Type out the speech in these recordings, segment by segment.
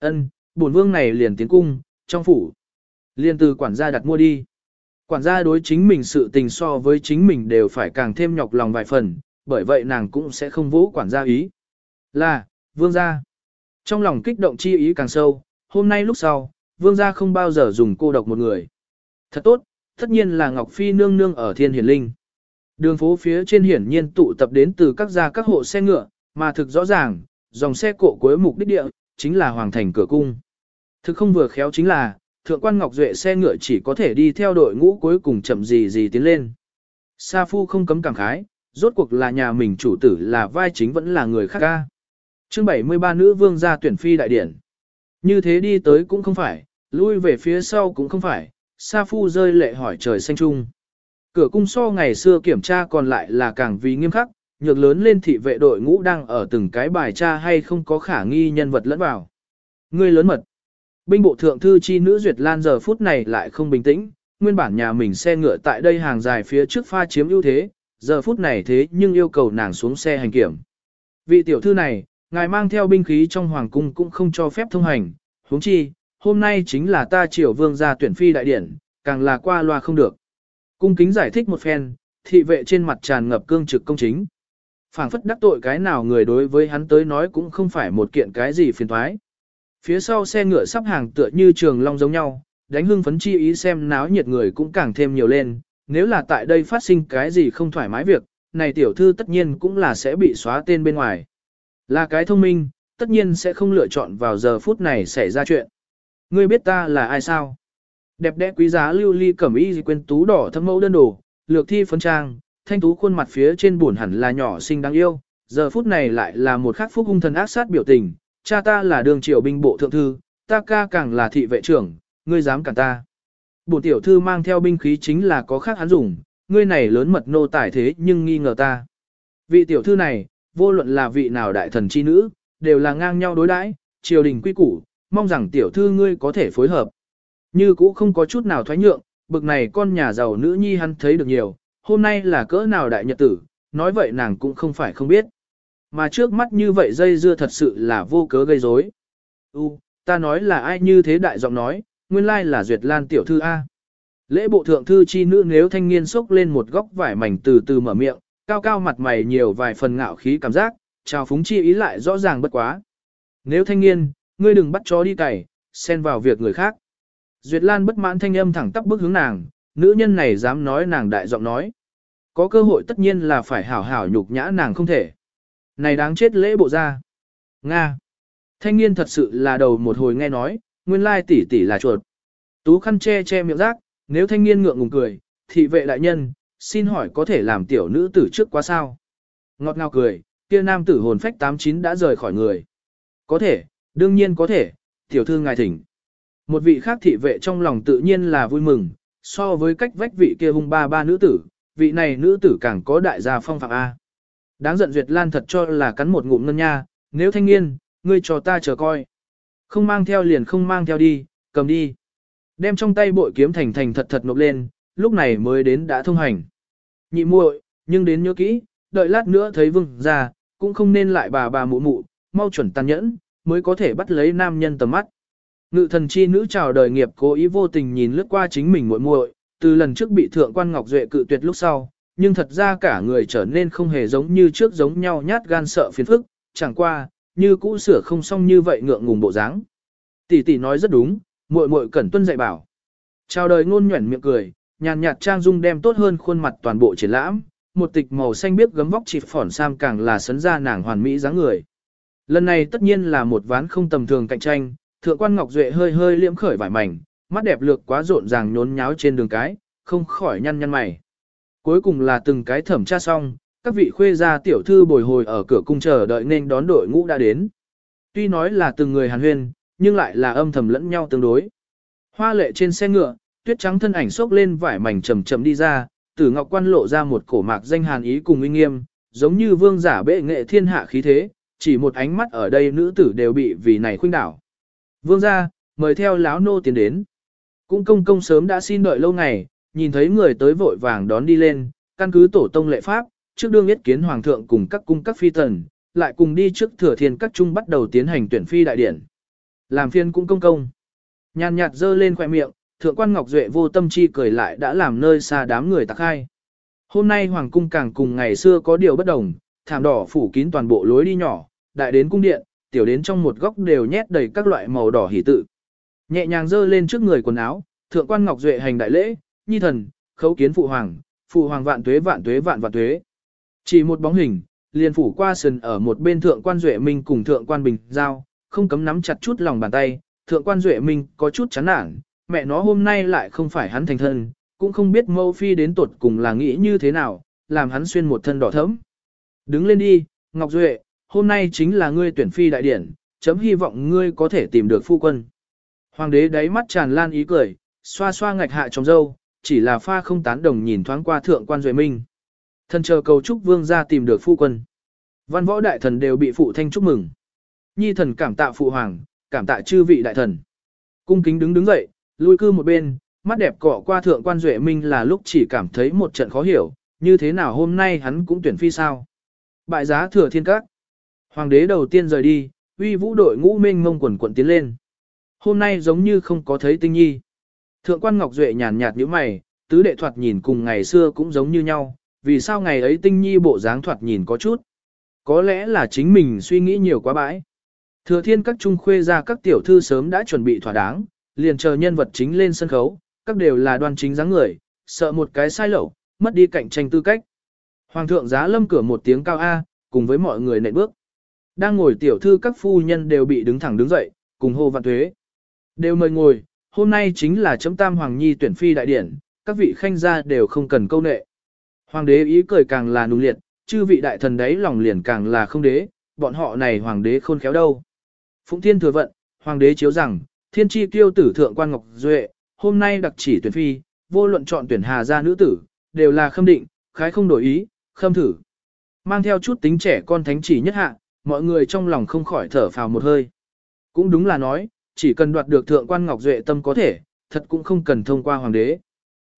Ân, bổn vương này liền tiến cung, trong phủ. Liên từ quản gia đặt mua đi. Quản gia đối chính mình sự tình so với chính mình đều phải càng thêm nhọc lòng vài phần, bởi vậy nàng cũng sẽ không vũ quản gia ý. Là, vương gia. Trong lòng kích động chi ý càng sâu, hôm nay lúc sau, vương gia không bao giờ dùng cô độc một người. Thật tốt, tất nhiên là Ngọc Phi nương nương ở thiên hiển linh. Đường phố phía trên hiển nhiên tụ tập đến từ các gia các hộ xe ngựa, mà thực rõ ràng, dòng xe cộ cuối mục đích địa, chính là hoàng thành cửa cung. Thực không vừa khéo chính là, thượng quan Ngọc Duệ xe ngựa chỉ có thể đi theo đội ngũ cuối cùng chậm gì gì tiến lên. Sa Phu không cấm cảm khái, rốt cuộc là nhà mình chủ tử là vai chính vẫn là người khác ca. Chương 73 nữ vương gia tuyển phi đại điển. Như thế đi tới cũng không phải, lui về phía sau cũng không phải, Sa Phu rơi lệ hỏi trời xanh trung. Cửa cung so ngày xưa kiểm tra còn lại là càng vì nghiêm khắc, nhược lớn lên thị vệ đội ngũ đang ở từng cái bài tra hay không có khả nghi nhân vật lẫn vào. Người lớn mật. Binh bộ thượng thư chi nữ Duyệt Lan giờ phút này lại không bình tĩnh, nguyên bản nhà mình xe ngựa tại đây hàng dài phía trước pha chiếm ưu thế, giờ phút này thế nhưng yêu cầu nàng xuống xe hành kiểm. Vị tiểu thư này, ngài mang theo binh khí trong hoàng cung cũng không cho phép thông hành, huống chi, hôm nay chính là ta triều vương gia tuyển phi đại điển, càng là qua loa không được. Cung kính giải thích một phen, thị vệ trên mặt tràn ngập cương trực công chính phảng phất đắc tội cái nào người đối với hắn tới nói cũng không phải một kiện cái gì phiền thoái. Phía sau xe ngựa sắp hàng tựa như trường long giống nhau, đánh hưng phấn chi ý xem náo nhiệt người cũng càng thêm nhiều lên, nếu là tại đây phát sinh cái gì không thoải mái việc, này tiểu thư tất nhiên cũng là sẽ bị xóa tên bên ngoài. Là cái thông minh, tất nhiên sẽ không lựa chọn vào giờ phút này xảy ra chuyện. Ngươi biết ta là ai sao? Đẹp đẽ quý giá lưu ly cẩm y quên tú đỏ thâm mẫu đơn đồ, lược thi phấn trang, thanh tú khuôn mặt phía trên buồn hẳn là nhỏ xinh đáng yêu, giờ phút này lại là một khắc phúc hung thần ác sát biểu tình, cha ta là đường triều binh bộ thượng thư, ta ca càng là thị vệ trưởng, ngươi dám cản ta. Bổn tiểu thư mang theo binh khí chính là có khác hắn dùng, ngươi này lớn mật nô tải thế nhưng nghi ngờ ta. Vị tiểu thư này, vô luận là vị nào đại thần chi nữ, đều là ngang nhau đối đãi, triều đình quy củ, mong rằng tiểu thư ngươi có thể phối hợp. Như cũ không có chút nào thoái nhượng, bực này con nhà giàu nữ nhi hắn thấy được nhiều, hôm nay là cỡ nào đại nhật tử, nói vậy nàng cũng không phải không biết. Mà trước mắt như vậy dây dưa thật sự là vô cớ gây rối. U, ta nói là ai như thế đại giọng nói, nguyên lai là Duyệt Lan tiểu thư A. Lễ bộ thượng thư chi nữ nếu thanh niên sốc lên một góc vải mảnh từ từ mở miệng, cao cao mặt mày nhiều vài phần ngạo khí cảm giác, chào phúng chi ý lại rõ ràng bất quá. Nếu thanh niên, ngươi đừng bắt chó đi cày, xen vào việc người khác. Duyệt Lan bất mãn thanh âm thẳng tắp bước hướng nàng, nữ nhân này dám nói nàng đại giọng nói. Có cơ hội tất nhiên là phải hảo hảo nhục nhã nàng không thể. Này đáng chết lễ bộ ra. Nga. Thanh niên thật sự là đầu một hồi nghe nói, nguyên lai tỷ tỷ là chuột. Tú khăn che che miệng rác, nếu thanh niên ngượng ngùng cười, thị vệ đại nhân, xin hỏi có thể làm tiểu nữ tử trước quá sao? Ngọt ngào cười, kia nam tử hồn phách 89 đã rời khỏi người. Có thể, đương nhiên có thể, tiểu thư ngài thỉnh. Một vị khác thị vệ trong lòng tự nhiên là vui mừng, so với cách vách vị kia hung ba ba nữ tử, vị này nữ tử càng có đại gia phong phạm A. Đáng giận Duyệt Lan thật cho là cắn một ngụm ngân nha, nếu thanh niên, ngươi cho ta chờ coi. Không mang theo liền không mang theo đi, cầm đi. Đem trong tay bội kiếm thành thành thật thật nộp lên, lúc này mới đến đã thông hành. Nhị muội, nhưng đến nhớ kỹ, đợi lát nữa thấy vương ra, cũng không nên lại bà bà mụ mụ, mau chuẩn tàn nhẫn, mới có thể bắt lấy nam nhân tầm mắt. Ngự thần chi nữ chào đời nghiệp cố ý vô tình nhìn lướt qua chính mình muội muội, từ lần trước bị thượng quan Ngọc Duệ cự tuyệt lúc sau, nhưng thật ra cả người trở nên không hề giống như trước giống nhau nhát gan sợ phiền phức, chẳng qua, như cũ sửa không xong như vậy ngượng ngùng bộ dáng. Tỷ tỷ nói rất đúng, muội muội cẩn tuân dạy bảo. Chào đời ngôn nhuẩn miệng cười, nhàn nhạt trang dung đem tốt hơn khuôn mặt toàn bộ triển lãm, một tịch màu xanh biếc gấm vóc chịp phỏn sam càng là sấn ra nàng hoàn mỹ dáng người. Lần này tất nhiên là một ván không tầm thường cạnh tranh, thượng quan Ngọc Duệ hơi hơi liễm khởi vải mảnh, mắt đẹp lược quá rộn ràng nhốn nháo trên đường cái, không khỏi nhăn nhăn mày. Cuối cùng là từng cái thẩm tra xong, các vị khuê gia tiểu thư bồi hồi ở cửa cung chờ đợi nên đón đội ngũ đã đến. Tuy nói là từng người hàn huyên, nhưng lại là âm thầm lẫn nhau tương đối. Hoa lệ trên xe ngựa, tuyết trắng thân ảnh xốc lên vải mảnh trầm trầm đi ra, tử ngọc quan lộ ra một cổ mạc danh hàn ý cùng uy nghiêm, giống như vương giả bệ nghệ thiên hạ khí thế, chỉ một ánh mắt ở đây nữ tử đều bị vì này khuynh đảo. Vương gia, mời theo láo nô tiến đến. Cũng công công sớm đã xin đợi lâu ngày, nhìn thấy người tới vội vàng đón đi lên, căn cứ tổ tông lệ pháp, trước đương yết kiến hoàng thượng cùng các cung các phi tần, lại cùng đi trước thừa thiên các trung bắt đầu tiến hành tuyển phi đại điển. Làm phiên cũng công công. Nhàn nhạt dơ lên khỏe miệng, thượng quan Ngọc Duệ vô tâm chi cười lại đã làm nơi xa đám người tạc hai. Hôm nay Hoàng cung càng cùng ngày xưa có điều bất đồng, thảm đỏ phủ kín toàn bộ lối đi nhỏ, đại đến cung điện, tiểu đến trong một góc đều nhét đầy các loại màu đỏ hỷ tự. Nhẹ nhàng giơ lên trước người quần áo, thượng quan Ngọc Duệ hành đại lễ, nhi thần, khấu kiến phụ hoàng, phụ hoàng vạn tuế vạn tuế vạn vạn tuế. Chỉ một bóng hình, liền phủ qua sườn ở một bên thượng quan Duệ Minh cùng thượng quan Bình Giao, không cấm nắm chặt chút lòng bàn tay, thượng quan Duệ Minh có chút chán nản, mẹ nó hôm nay lại không phải hắn thành thân, cũng không biết mâu phi đến tột cùng là nghĩ như thế nào, làm hắn xuyên một thân đỏ thẫm. Đứng lên đi, Ngọc Duệ, hôm nay chính là ngươi tuyển phi đại điển, chấm hy vọng ngươi có thể tìm được phu quân. Hoàng đế đáy mắt tràn lan ý cười, xoa xoa ngạch hạ trong dâu, chỉ là pha không tán đồng nhìn thoáng qua thượng quan Duệ Minh. Thần chờ cầu chúc vương ra tìm được phu quân. Văn võ đại thần đều bị phụ thanh chúc mừng. Nhi thần cảm tạ phụ hoàng, cảm tạ chư vị đại thần. Cung kính đứng đứng dậy, lui cư một bên, mắt đẹp cọ qua thượng quan Duệ Minh là lúc chỉ cảm thấy một trận khó hiểu, như thế nào hôm nay hắn cũng tuyển phi sao. Bại giá thừa thiên các. Hoàng đế đầu tiên rời đi, uy vũ đội ngũ minh mông quần quận tiến lên. Hôm nay giống như không có thấy tinh nhi. Thượng quan Ngọc Duệ nhàn nhạt như mày, tứ đệ thoạt nhìn cùng ngày xưa cũng giống như nhau, vì sao ngày ấy tinh nhi bộ dáng thoạt nhìn có chút. Có lẽ là chính mình suy nghĩ nhiều quá bãi. Thừa thiên các trung khuê ra các tiểu thư sớm đã chuẩn bị thỏa đáng, liền chờ nhân vật chính lên sân khấu, các đều là đoan chính dáng người, sợ một cái sai lẩu, mất đi cạnh tranh tư cách. Hoàng thượng giá lâm cửa một tiếng cao A, cùng với mọi người nệ bước. Đang ngồi tiểu thư các phu nhân đều bị đứng thẳng đứng dậy, cùng hô vạn thuế. Đều mời ngồi, hôm nay chính là chấm tam hoàng nhi tuyển phi đại điển, các vị khanh gia đều không cần câu nệ. Hoàng đế ý cười càng là nung liệt, chư vị đại thần đấy lòng liền càng là không đế, bọn họ này hoàng đế khôn khéo đâu. Phụng thiên thừa vận, hoàng đế chiếu rằng, thiên tri tiêu tử thượng quan ngọc duệ, hôm nay đặc chỉ tuyển phi, vô luận chọn tuyển hà gia nữ tử, đều là khâm định, khái không đổi ý, khâm thử. Mang theo chút tính trẻ con thánh chỉ nhất hạ, mọi người trong lòng không khỏi thở phào một hơi. Cũng đúng là nói, chỉ cần đoạt được thượng quan ngọc duệ tâm có thể, thật cũng không cần thông qua hoàng đế.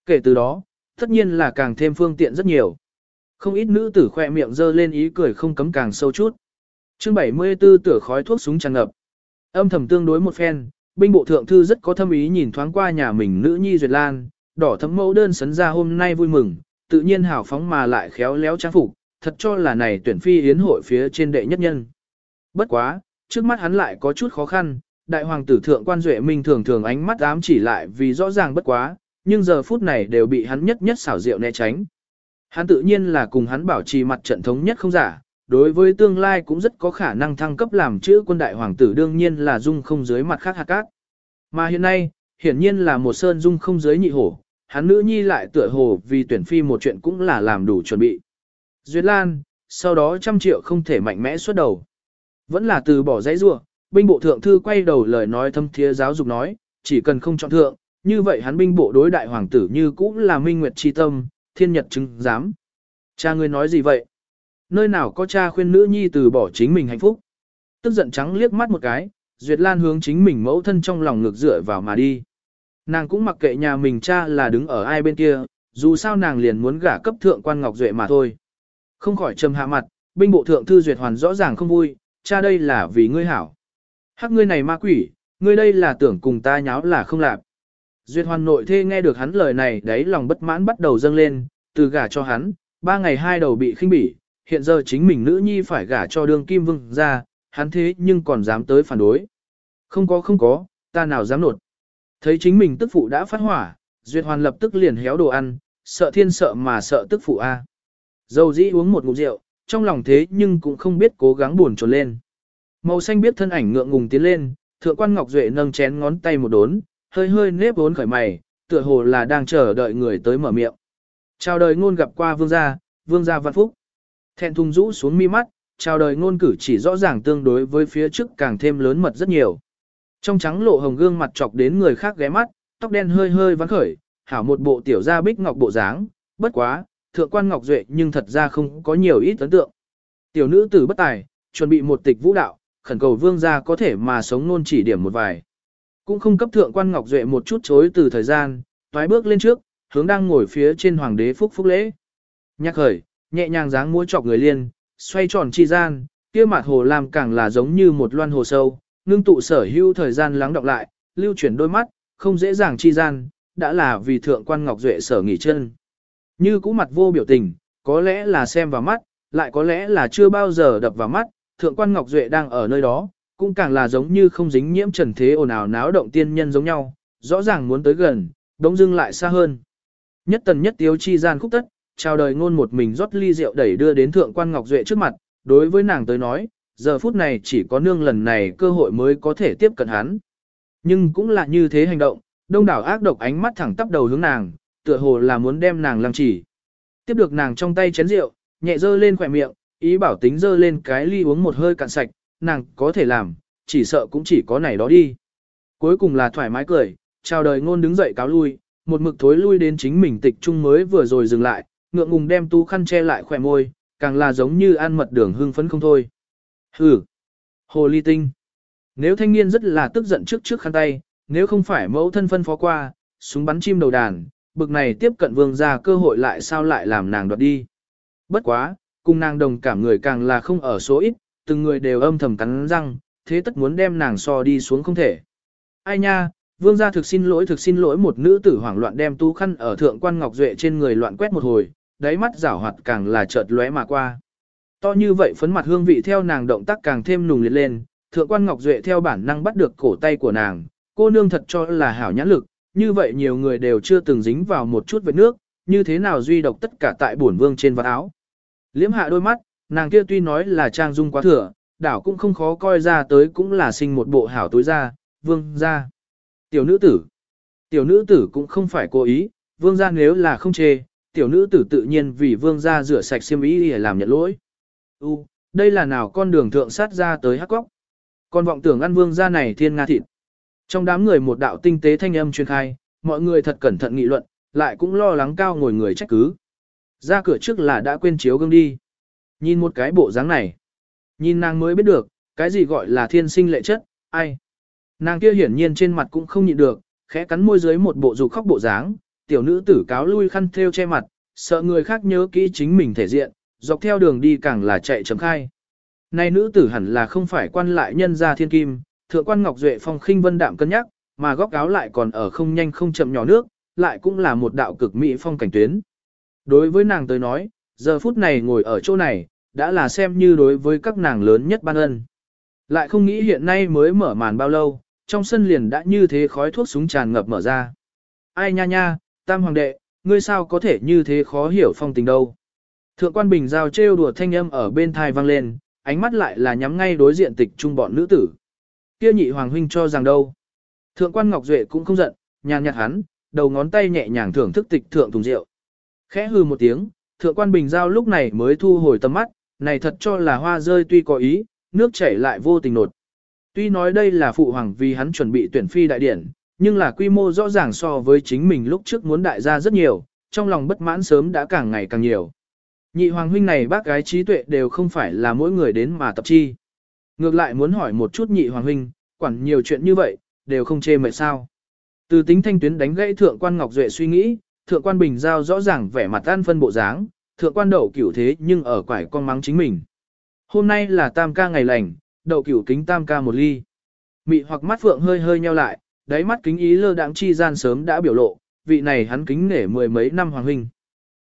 Kể từ đó, tất nhiên là càng thêm phương tiện rất nhiều. Không ít nữ tử khoe miệng dơ lên ý cười không cấm càng sâu chút. chương 74 tửa khói thuốc súng tràn ngập. Âm thầm tương đối một phen, binh bộ thượng thư rất có thâm ý nhìn thoáng qua nhà mình nữ nhi Duyệt Lan, đỏ thấm mẫu đơn sấn ra hôm nay vui mừng, tự nhiên hào phóng mà lại khéo léo trang phục, thật cho là này tuyển phi yến hội phía trên đệ nhất nhân. Bất quá, trước mắt hắn lại có chút khó khăn, đại hoàng tử thượng quan duệ minh thường thường ánh mắt ám chỉ lại vì rõ ràng bất quá, nhưng giờ phút này đều bị hắn nhất nhất xảo diệu né tránh. Hắn tự nhiên là cùng hắn bảo trì mặt trận thống nhất không giả, đối với tương lai cũng rất có khả năng thăng cấp làm chữ quân đại hoàng tử đương nhiên là dung không dưới mặt khác hạt cát. Mà hiện nay, hiển nhiên là một sơn dung không dưới nhị hổ, hắn nữ nhi lại tựa hồ vì tuyển phi một chuyện cũng là làm đủ chuẩn bị. Duyệt Lan, sau đó trăm triệu không thể mạnh mẽ xuất đầu. Vẫn là từ bỏ dãy rua, binh bộ thượng thư quay đầu lời nói thâm thiế giáo dục nói, chỉ cần không chọn thượng, như vậy hắn binh bộ đối đại hoàng tử như cũng là minh nguyệt chi tâm, thiên nhật chứng giám. Cha ngươi nói gì vậy? Nơi nào có cha khuyên nữ nhi từ bỏ chính mình hạnh phúc? Tức giận trắng liếc mắt một cái, Duyệt Lan hướng chính mình mẫu thân trong lòng ngược dựa vào mà đi. Nàng cũng mặc kệ nhà mình cha là đứng ở ai bên kia, dù sao nàng liền muốn gả cấp thượng quan Ngọc Duệ mà thôi. Không khỏi trầm hạ mặt, binh bộ thượng thư Duyệt Hoàn rõ ràng không vui, cha đây là vì ngươi hảo. Hắc ngươi này ma quỷ, ngươi đây là tưởng cùng ta nháo là không làm. Duyệt Hoàn nội thê nghe được hắn lời này đấy lòng bất mãn bắt đầu dâng lên, từ gả cho hắn, ba ngày hai đầu bị khinh bỉ, hiện giờ chính mình nữ nhi phải gả cho đương kim vương ra, hắn thế nhưng còn dám tới phản đối. Không có không có, ta nào dám nột. Thấy chính mình tức phụ đã phát hỏa, Duyệt Hoàn lập tức liền héo đồ ăn, sợ thiên sợ mà sợ tức phụ a. Dầu dĩ uống một ngụm rượu, trong lòng thế nhưng cũng không biết cố gắng buồn trồn lên. Màu xanh biết thân ảnh ngượng ngùng tiến lên, thượng quan Ngọc Duệ nâng chén ngón tay một đốn, hơi hơi nếp vốn khởi mày, tựa hồ là đang chờ đợi người tới mở miệng. Chào đời ngôn gặp qua vương gia, vương gia văn phúc. Thẹn thùng rũ xuống mi mắt, chào đời ngôn cử chỉ rõ ràng tương đối với phía trước càng thêm lớn mật rất nhiều. Trong trắng lộ hồng gương mặt chọc đến người khác ghé mắt, tóc đen hơi hơi vắng khởi, hảo một bộ tiểu gia bích ngọc bộ dáng, bất quá, thượng quan ngọc duệ nhưng thật ra không có nhiều ít ấn tượng. Tiểu nữ tử bất tài, chuẩn bị một tịch vũ đạo, khẩn cầu vương gia có thể mà sống nôn chỉ điểm một vài. Cũng không cấp thượng quan ngọc duệ một chút chối từ thời gian, toái bước lên trước, hướng đang ngồi phía trên hoàng đế phúc phúc lễ. Nhắc khởi, nhẹ nhàng dáng múa chọc người liên, xoay tròn chi gian, kia mặt hồ làm càng là giống như một loan hồ sâu, ngưng tụ sở hữu thời gian lắng đọng lại, lưu chuyển đôi mắt, không dễ dàng chi gian, đã là vì thượng quan Ngọc Duệ sở nghỉ chân. Như cũ mặt vô biểu tình, có lẽ là xem vào mắt, lại có lẽ là chưa bao giờ đập vào mắt, thượng quan Ngọc Duệ đang ở nơi đó, cũng càng là giống như không dính nhiễm trần thế ồn ào náo động tiên nhân giống nhau, rõ ràng muốn tới gần, đống dưng lại xa hơn. Nhất tần nhất tiếu chi gian khúc tất, chào đời ngôn một mình rót ly rượu đẩy đưa đến thượng quan Ngọc Duệ trước mặt, đối với nàng tới nói, giờ phút này chỉ có nương lần này cơ hội mới có thể tiếp cận hắn. Nhưng cũng là như thế hành động, đông đảo ác độc ánh mắt thẳng tắp đầu hướng nàng, tựa hồ là muốn đem nàng làm chỉ. Tiếp được nàng trong tay chén rượu, nhẹ dơ lên khỏe miệng, ý bảo tính dơ lên cái ly uống một hơi cạn sạch, nàng có thể làm, chỉ sợ cũng chỉ có này đó đi. Cuối cùng là thoải mái cười, chào đời ngôn đứng dậy cáo lui, một mực thối lui đến chính mình tịch trung mới vừa rồi dừng lại, ngượng ngùng đem tu khăn che lại khỏe môi, càng là giống như ăn mật đường hưng phấn không thôi. Hừ, hồ ly tinh. Nếu thanh niên rất là tức giận trước trước khăn tay, nếu không phải mẫu thân phân phó qua, súng bắn chim đầu đàn, bực này tiếp cận vương ra cơ hội lại sao lại làm nàng đoạt đi. Bất quá, cùng nàng đồng cảm người càng là không ở số ít, từng người đều âm thầm cắn răng, thế tất muốn đem nàng so đi xuống không thể. Ai nha, vương gia thực xin lỗi thực xin lỗi một nữ tử hoảng loạn đem tu khăn ở thượng quan ngọc duệ trên người loạn quét một hồi, đáy mắt rảo hoạt càng là chợt lóe mà qua. To như vậy phấn mặt hương vị theo nàng động tác càng thêm nùng liệt lên, thượng quan ngọc duệ theo bản năng bắt được cổ tay của nàng, cô nương thật cho là hảo nhãn lực, như vậy nhiều người đều chưa từng dính vào một chút vết nước, như thế nào duy độc tất cả tại bổn vương trên vạt áo. Liễm hạ đôi mắt, nàng kia tuy nói là trang dung quá thừa, đảo cũng không khó coi ra tới cũng là sinh một bộ hảo tối ra, vương ra. Tiểu nữ tử. Tiểu nữ tử cũng không phải cố ý, vương ra nếu là không chê, tiểu nữ tử tự nhiên vì vương ra rửa sạch xiêm ý để làm nhận lỗi. U, đây là nào con đường thượng sát ra tới hắc góc. Con vọng tưởng ăn vương ra này thiên nga thịt. Trong đám người một đạo tinh tế thanh âm truyền khai, mọi người thật cẩn thận nghị luận, lại cũng lo lắng cao ngồi người trách cứ. Ra cửa trước là đã quên chiếu gương đi. Nhìn một cái bộ dáng này. Nhìn nàng mới biết được, cái gì gọi là thiên sinh lệ chất, ai. Nàng kia hiển nhiên trên mặt cũng không nhịn được, khẽ cắn môi dưới một bộ dục khóc bộ dáng, tiểu nữ tử cáo lui khăn thêu che mặt, sợ người khác nhớ kỹ chính mình thể diện, dọc theo đường đi càng là chạy chấm khai. Này nữ tử hẳn là không phải quan lại nhân gia thiên kim, thượng quan Ngọc Duệ phong khinh vân đạm cân nhắc, mà góc áo lại còn ở không nhanh không chậm nhỏ nước, lại cũng là một đạo cực mỹ phong cảnh tuyến. Đối với nàng tới nói, giờ phút này ngồi ở chỗ này, đã là xem như đối với các nàng lớn nhất ban ân. Lại không nghĩ hiện nay mới mở màn bao lâu, trong sân liền đã như thế khói thuốc súng tràn ngập mở ra. Ai nha nha, tam hoàng đệ, ngươi sao có thể như thế khó hiểu phong tình đâu. Thượng quan bình giao trêu đùa thanh âm ở bên thai vang lên, ánh mắt lại là nhắm ngay đối diện tịch trung bọn nữ tử. Kia nhị hoàng huynh cho rằng đâu. Thượng quan Ngọc Duệ cũng không giận, nhàn nhạt hắn, đầu ngón tay nhẹ nhàng thưởng thức tịch thượng thùng rượu. Khẽ hừ một tiếng, thượng quan bình giao lúc này mới thu hồi tầm mắt, này thật cho là hoa rơi tuy có ý, nước chảy lại vô tình nột. Tuy nói đây là phụ hoàng vì hắn chuẩn bị tuyển phi đại điển, nhưng là quy mô rõ ràng so với chính mình lúc trước muốn đại gia rất nhiều, trong lòng bất mãn sớm đã càng ngày càng nhiều. Nhị hoàng huynh này bác gái trí tuệ đều không phải là mỗi người đến mà tập chi. Ngược lại muốn hỏi một chút nhị hoàng huynh, quản nhiều chuyện như vậy, đều không chê mệt sao. Từ tính thanh tuyến đánh gãy thượng quan Ngọc Duệ suy nghĩ, thượng quan Bình Giao rõ ràng vẻ mặt tan phân bộ dáng, thượng quan đậu cửu thế nhưng ở quải con mắng chính mình. Hôm nay là tam ca ngày lành, đậu cửu kính tam ca một ly. Mị hoặc mắt phượng hơi hơi nheo lại, đáy mắt kính ý lơ đãng chi gian sớm đã biểu lộ, vị này hắn kính nể mười mấy năm hoàng huynh.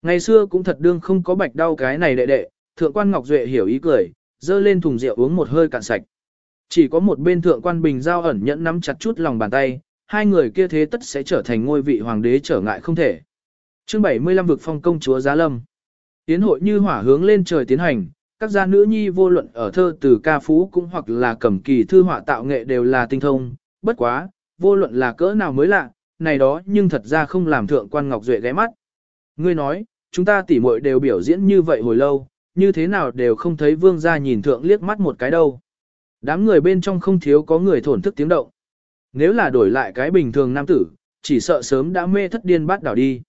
Ngày xưa cũng thật đương không có bạch đau cái này đệ đệ, thượng quan Ngọc Duệ hiểu ý cười, dơ lên thùng rượu uống một hơi cạn sạch. Chỉ có một bên thượng quan bình giao ẩn nhẫn nắm chặt chút lòng bàn tay, hai người kia thế tất sẽ trở thành ngôi vị hoàng đế trở ngại không thể. Chương 75 vực phong công chúa Giá Lâm. Tiến hội như hỏa hướng lên trời tiến hành, các gia nữ nhi vô luận ở thơ từ ca phú cũng hoặc là cầm kỳ thư họa tạo nghệ đều là tinh thông, bất quá, vô luận là cỡ nào mới lạ, này đó nhưng thật ra không làm thượng quan Ngọc Duệ ghé mắt. Ngươi nói, chúng ta tỉ muội đều biểu diễn như vậy hồi lâu, như thế nào đều không thấy vương gia nhìn thượng liếc mắt một cái đâu. Đám người bên trong không thiếu có người thổn thức tiếng động. Nếu là đổi lại cái bình thường nam tử, chỉ sợ sớm đã mê thất điên bát đảo đi.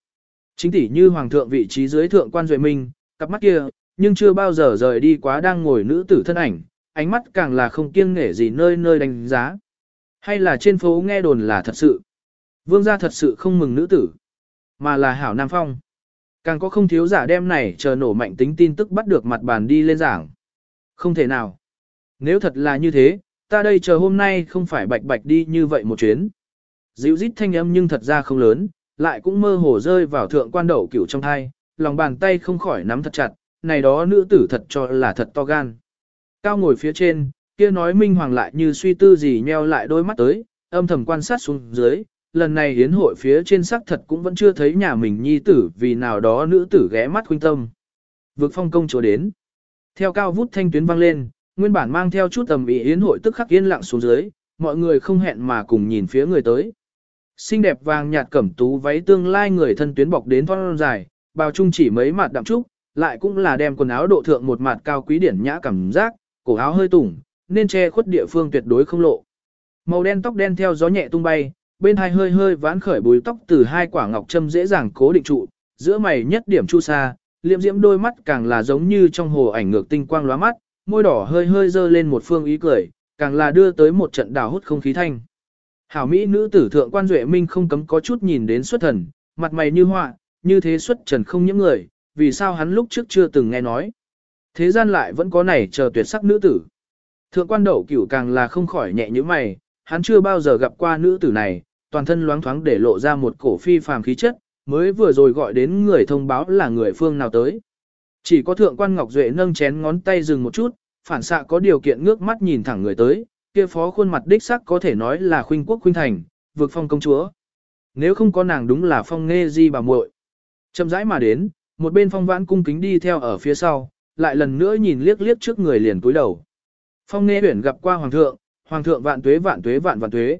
Chính tỷ như hoàng thượng vị trí dưới thượng quan duệ minh, cặp mắt kia, nhưng chưa bao giờ rời đi quá đang ngồi nữ tử thân ảnh, ánh mắt càng là không kiêng nể gì nơi nơi đánh giá. Hay là trên phố nghe đồn là thật sự. Vương gia thật sự không mừng nữ tử, mà là hảo nam phong. Càng có không thiếu giả đem này chờ nổ mạnh tính tin tức bắt được mặt bàn đi lên giảng. Không thể nào. Nếu thật là như thế, ta đây chờ hôm nay không phải bạch bạch đi như vậy một chuyến. Dịu rít thanh âm nhưng thật ra không lớn, lại cũng mơ hồ rơi vào thượng quan đậu cửu trong thai, lòng bàn tay không khỏi nắm thật chặt, này đó nữ tử thật cho là thật to gan. Cao ngồi phía trên, kia nói minh hoàng lại như suy tư gì nheo lại đôi mắt tới, âm thầm quan sát xuống dưới, lần này hiến hội phía trên sắc thật cũng vẫn chưa thấy nhà mình nhi tử vì nào đó nữ tử ghé mắt khuynh tâm. Vực phong công chúa đến. Theo cao vút thanh tuyến vang lên, nguyên bản mang theo chút tầm ý yến hội tức khắc yên lặng xuống dưới, mọi người không hẹn mà cùng nhìn phía người tới. Xinh đẹp vàng nhạt cẩm tú váy tương lai người thân tuyến bọc đến thon dài, bao trung chỉ mấy mặt đậm trúc, lại cũng là đem quần áo độ thượng một mặt cao quý điển nhã cảm giác, cổ áo hơi tủng, nên che khuất địa phương tuyệt đối không lộ. Màu đen tóc đen theo gió nhẹ tung bay, bên hai hơi hơi ván khởi bùi tóc từ hai quả ngọc châm dễ dàng cố định trụ, giữa mày nhất điểm chu sa, liệm diễm đôi mắt càng là giống như trong hồ ảnh ngược tinh quang lóa mắt, môi đỏ hơi hơi dơ lên một phương ý cười, càng là đưa tới một trận đào hút không khí thanh. Hảo Mỹ nữ tử thượng quan duệ minh không cấm có chút nhìn đến xuất thần, mặt mày như họa, như thế xuất trần không những người, vì sao hắn lúc trước chưa từng nghe nói. Thế gian lại vẫn có này chờ tuyệt sắc nữ tử. Thượng quan đậu cửu càng là không khỏi nhẹ như mày, hắn chưa bao giờ gặp qua nữ tử này, toàn thân loáng thoáng để lộ ra một cổ phi phàm khí chất, mới vừa rồi gọi đến người thông báo là người phương nào tới. Chỉ có thượng quan Ngọc Duệ nâng chén ngón tay dừng một chút, phản xạ có điều kiện ngước mắt nhìn thẳng người tới, kia phó khuôn mặt đích sắc có thể nói là khuynh quốc khuynh thành, vực phong công chúa. Nếu không có nàng đúng là phong nghe di bà muội. Chậm rãi mà đến, một bên phong vãn cung kính đi theo ở phía sau, lại lần nữa nhìn liếc liếc trước người liền cúi đầu. Phong nghe huyển gặp qua hoàng thượng, hoàng thượng vạn tuế vạn tuế vạn vạn tuế.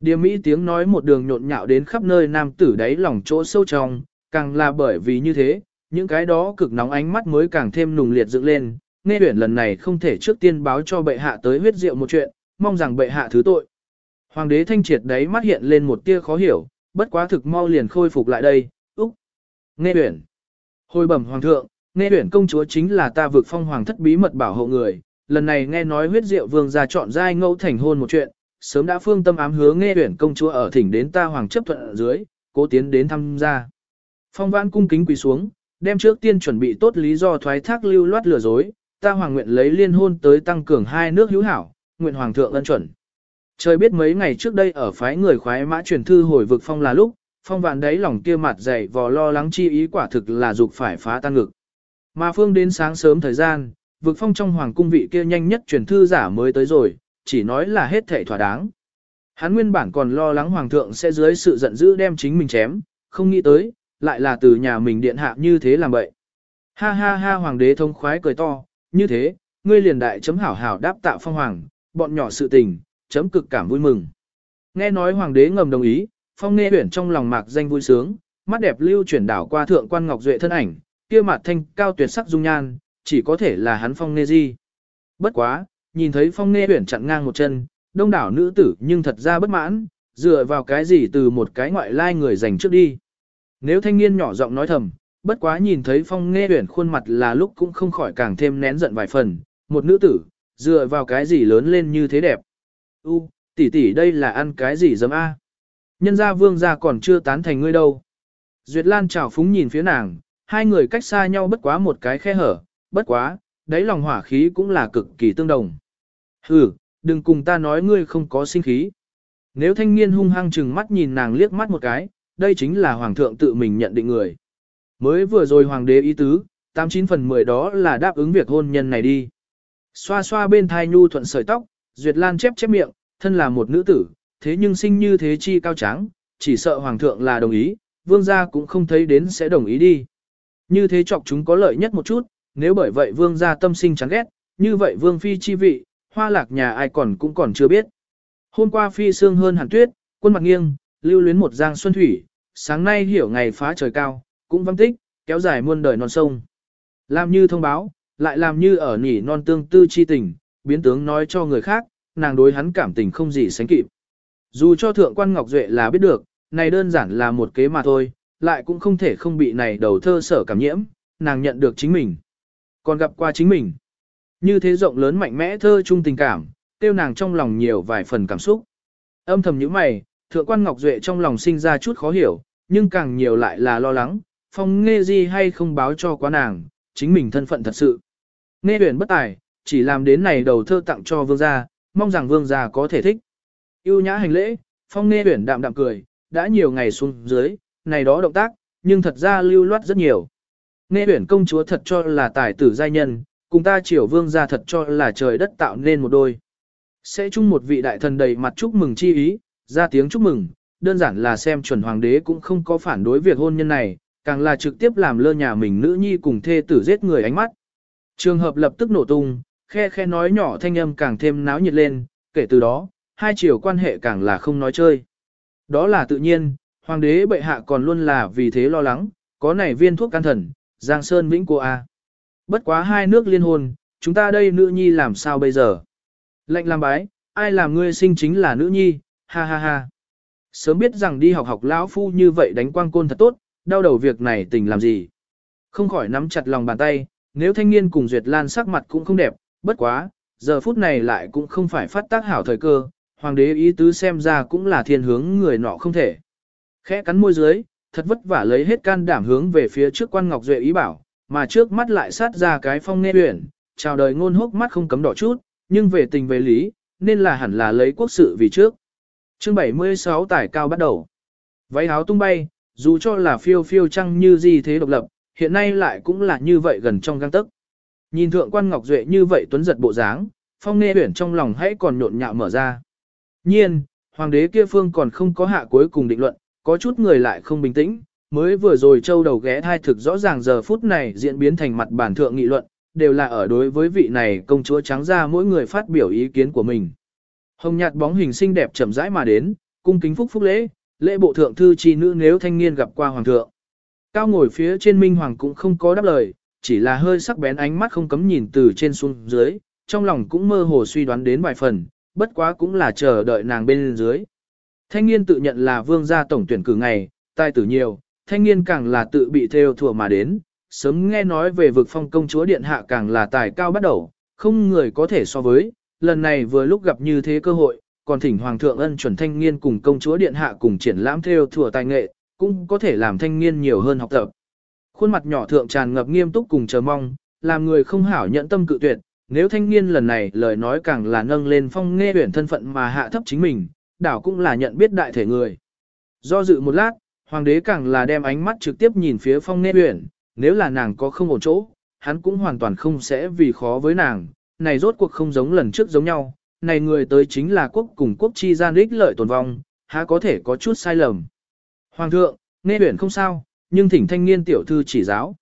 Điềm mỹ tiếng nói một đường nhộn nhạo đến khắp nơi nam tử đáy lòng chỗ sâu trong, càng là bởi vì như thế, những cái đó cực nóng ánh mắt mới càng thêm nùng liệt dựng lên. Nghe huyển lần này không thể trước tiên báo cho bệ hạ tới huyết rượu một chuyện, mong rằng bệ hạ thứ tội. Hoàng đế thanh triệt đấy mắt hiện lên một tia khó hiểu, bất quá thực mau liền khôi phục lại đây, úc. Nghe huyển. Hồi bẩm hoàng thượng, nghe huyển công chúa chính là ta vực phong hoàng thất bí mật bảo hộ người, lần này nghe nói huyết diệu vương ra chọn giai ngẫu thành hôn một chuyện, sớm đã phương tâm ám hứa nghe huyển công chúa ở thỉnh đến ta hoàng chấp thuận ở dưới, cố tiến đến thăm gia. Phong vãn cung kính quỳ xuống, đem trước tiên chuẩn bị tốt lý do thoái thác lưu loát lừa dối, ta hoàng nguyện lấy liên hôn tới tăng cường hai nước hữu hảo, nguyện hoàng thượng ân chuẩn. Trời biết mấy ngày trước đây ở phái người khoái mã truyền thư hồi vực phong là lúc, phong vạn đấy lòng kia mặt dày vò lo lắng chi ý quả thực là dục phải phá tan ngực. Mà phương đến sáng sớm thời gian, vực phong trong hoàng cung vị kia nhanh nhất truyền thư giả mới tới rồi, chỉ nói là hết thể thỏa đáng. Hắn nguyên bản còn lo lắng hoàng thượng sẽ dưới sự giận dữ đem chính mình chém, không nghĩ tới, lại là từ nhà mình điện hạ như thế làm vậy. Ha ha ha hoàng đế thông khoái cười to, như thế, ngươi liền đại chấm hảo hảo đáp tạ phong hoàng, bọn nhỏ sự tình, chấm cực cảm vui mừng. Nghe nói hoàng đế ngầm đồng ý, phong nghe huyển trong lòng mạc danh vui sướng, mắt đẹp lưu chuyển đảo qua thượng quan ngọc duệ thân ảnh, kia mặt thanh cao tuyệt sắc dung nhan, chỉ có thể là hắn phong nghe di. Bất quá, nhìn thấy phong nghe huyển chặn ngang một chân, đông đảo nữ tử nhưng thật ra bất mãn, dựa vào cái gì từ một cái ngoại lai người giành trước đi. Nếu thanh niên nhỏ giọng nói thầm, bất quá nhìn thấy phong nghe huyển khuôn mặt là lúc cũng không khỏi càng thêm nén giận vài phần, một nữ tử, dựa vào cái gì lớn lên như thế đẹp. U, tỷ tỷ đây là ăn cái gì dấm A. Nhân gia vương gia còn chưa tán thành ngươi đâu. Duyệt Lan chào phúng nhìn phía nàng, hai người cách xa nhau bất quá một cái khe hở, bất quá, đáy lòng hỏa khí cũng là cực kỳ tương đồng. Hừ, đừng cùng ta nói ngươi không có sinh khí. Nếu thanh niên hung hăng chừng mắt nhìn nàng liếc mắt một cái, đây chính là hoàng thượng tự mình nhận định người. Mới vừa rồi hoàng đế ý tứ, 89 phần 10 đó là đáp ứng việc hôn nhân này đi. Xoa xoa bên thai nhu thuận sợi tóc, Duyệt Lan chép chép miệng, thân là một nữ tử, thế nhưng sinh như thế chi cao trắng, chỉ sợ hoàng thượng là đồng ý, vương gia cũng không thấy đến sẽ đồng ý đi. Như thế chọc chúng có lợi nhất một chút, nếu bởi vậy vương gia tâm sinh chán ghét, như vậy vương phi chi vị, hoa lạc nhà ai còn cũng còn chưa biết. Hôm qua phi sương hơn hàn tuyết, quân mặt nghiêng, lưu luyến một giang xuân thủy, sáng nay hiểu ngày phá trời cao, cũng văng tích, kéo dài muôn đời non sông. Làm như thông báo, lại làm như ở nỉ non tương tư chi tình, biến tướng nói cho người khác, nàng đối hắn cảm tình không gì sánh kịp. Dù cho thượng quan Ngọc Duệ là biết được, này đơn giản là một kế mà thôi, lại cũng không thể không bị này đầu thơ sở cảm nhiễm, nàng nhận được chính mình. Còn gặp qua chính mình. Như thế rộng lớn mạnh mẽ thơ chung tình cảm, tiêu nàng trong lòng nhiều vài phần cảm xúc. Âm thầm như mày, thượng quan Ngọc Duệ trong lòng sinh ra chút khó hiểu, nhưng càng nhiều lại là lo lắng, phong nghe gì hay không báo cho quá nàng, chính mình thân phận thật sự. Nghe huyền bất tài, chỉ làm đến này đầu thơ tặng cho vương gia, mong rằng vương gia có thể thích. Yêu nhã hành lễ, phong nghe huyền đạm đạm cười, đã nhiều ngày xuống dưới, này đó động tác, nhưng thật ra lưu loát rất nhiều. Nghe huyền công chúa thật cho là tài tử giai nhân, cùng ta triều vương gia thật cho là trời đất tạo nên một đôi. Sẽ chung một vị đại thần đầy mặt chúc mừng chi ý, ra tiếng chúc mừng, đơn giản là xem chuẩn hoàng đế cũng không có phản đối việc hôn nhân này, càng là trực tiếp làm lơ nhà mình nữ nhi cùng thê tử giết người ánh mắt. Trường hợp lập tức nổ tung, khe khe nói nhỏ thanh âm càng thêm náo nhiệt lên, kể từ đó, hai chiều quan hệ càng là không nói chơi. Đó là tự nhiên, hoàng đế bệ hạ còn luôn là vì thế lo lắng, có này viên thuốc can thần, Giang Sơn Vĩnh cô A. Bất quá hai nước liên hôn, chúng ta đây nữ nhi làm sao bây giờ? Lệnh làm bái, ai làm ngươi sinh chính là nữ nhi, ha ha ha. Sớm biết rằng đi học học lão phu như vậy đánh quang côn thật tốt, đau đầu việc này tình làm gì. Không khỏi nắm chặt lòng bàn tay, nếu thanh niên cùng Duyệt Lan sắc mặt cũng không đẹp, bất quá, giờ phút này lại cũng không phải phát tác hảo thời cơ, hoàng đế ý tứ xem ra cũng là thiên hướng người nọ không thể. Khẽ cắn môi dưới, thật vất vả lấy hết can đảm hướng về phía trước quan Ngọc Duệ ý bảo, mà trước mắt lại sát ra cái phong nghe huyền, chào đời ngôn hốc mắt không cấm đỏ chút, nhưng về tình về lý, nên là hẳn là lấy quốc sự vì trước. Chương 76 tải cao bắt đầu. Váy áo tung bay, dù cho là phiêu phiêu trăng như gì thế độc lập, hiện nay lại cũng là như vậy gần trong găng tức. Nhìn thượng quan Ngọc Duệ như vậy tuấn giật bộ dáng, phong nghe huyển trong lòng hãy còn nhộn nhạo mở ra. Nhiên, hoàng đế kia phương còn không có hạ cuối cùng định luận, có chút người lại không bình tĩnh, mới vừa rồi châu đầu ghé thai thực rõ ràng giờ phút này diễn biến thành mặt bản thượng nghị luận, đều là ở đối với vị này công chúa trắng ra mỗi người phát biểu ý kiến của mình. Hồng nhạt bóng hình xinh đẹp chậm rãi mà đến, cung kính phúc phúc lễ, lễ bộ thượng thư chi nữ nếu thanh niên gặp qua hoàng thượng. Cao ngồi phía trên minh hoàng cũng không có đáp lời, chỉ là hơi sắc bén ánh mắt không cấm nhìn từ trên xuống dưới, trong lòng cũng mơ hồ suy đoán đến vài phần, bất quá cũng là chờ đợi nàng bên dưới. Thanh niên tự nhận là vương gia tổng tuyển cử ngày, tai tử nhiều, thanh niên càng là tự bị theo thừa mà đến, sớm nghe nói về vực phong công chúa điện hạ càng là tài cao bắt đầu, không người có thể so với, lần này vừa lúc gặp như thế cơ hội, còn thỉnh hoàng thượng ân chuẩn thanh niên cùng công chúa điện hạ cùng triển lãm theo thừa tài nghệ, cũng có thể làm thanh niên nhiều hơn học tập. Khuôn mặt nhỏ thượng tràn ngập nghiêm túc cùng chờ mong, làm người không hảo nhận tâm cự tuyệt, nếu thanh niên lần này lời nói càng là nâng lên phong nghe tuyển thân phận mà hạ thấp chính mình, đảo cũng là nhận biết đại thể người. Do dự một lát, hoàng đế càng là đem ánh mắt trực tiếp nhìn phía phong nghe tuyển, nếu là nàng có không ổn chỗ, hắn cũng hoàn toàn không sẽ vì khó với nàng, này rốt cuộc không giống lần trước giống nhau, này người tới chính là quốc cùng quốc chi gian ích lợi tồn vong, há có thể có chút sai lầm. Hoàng thượng, nghe tuyển không sao, nhưng thỉnh thanh niên tiểu thư chỉ giáo.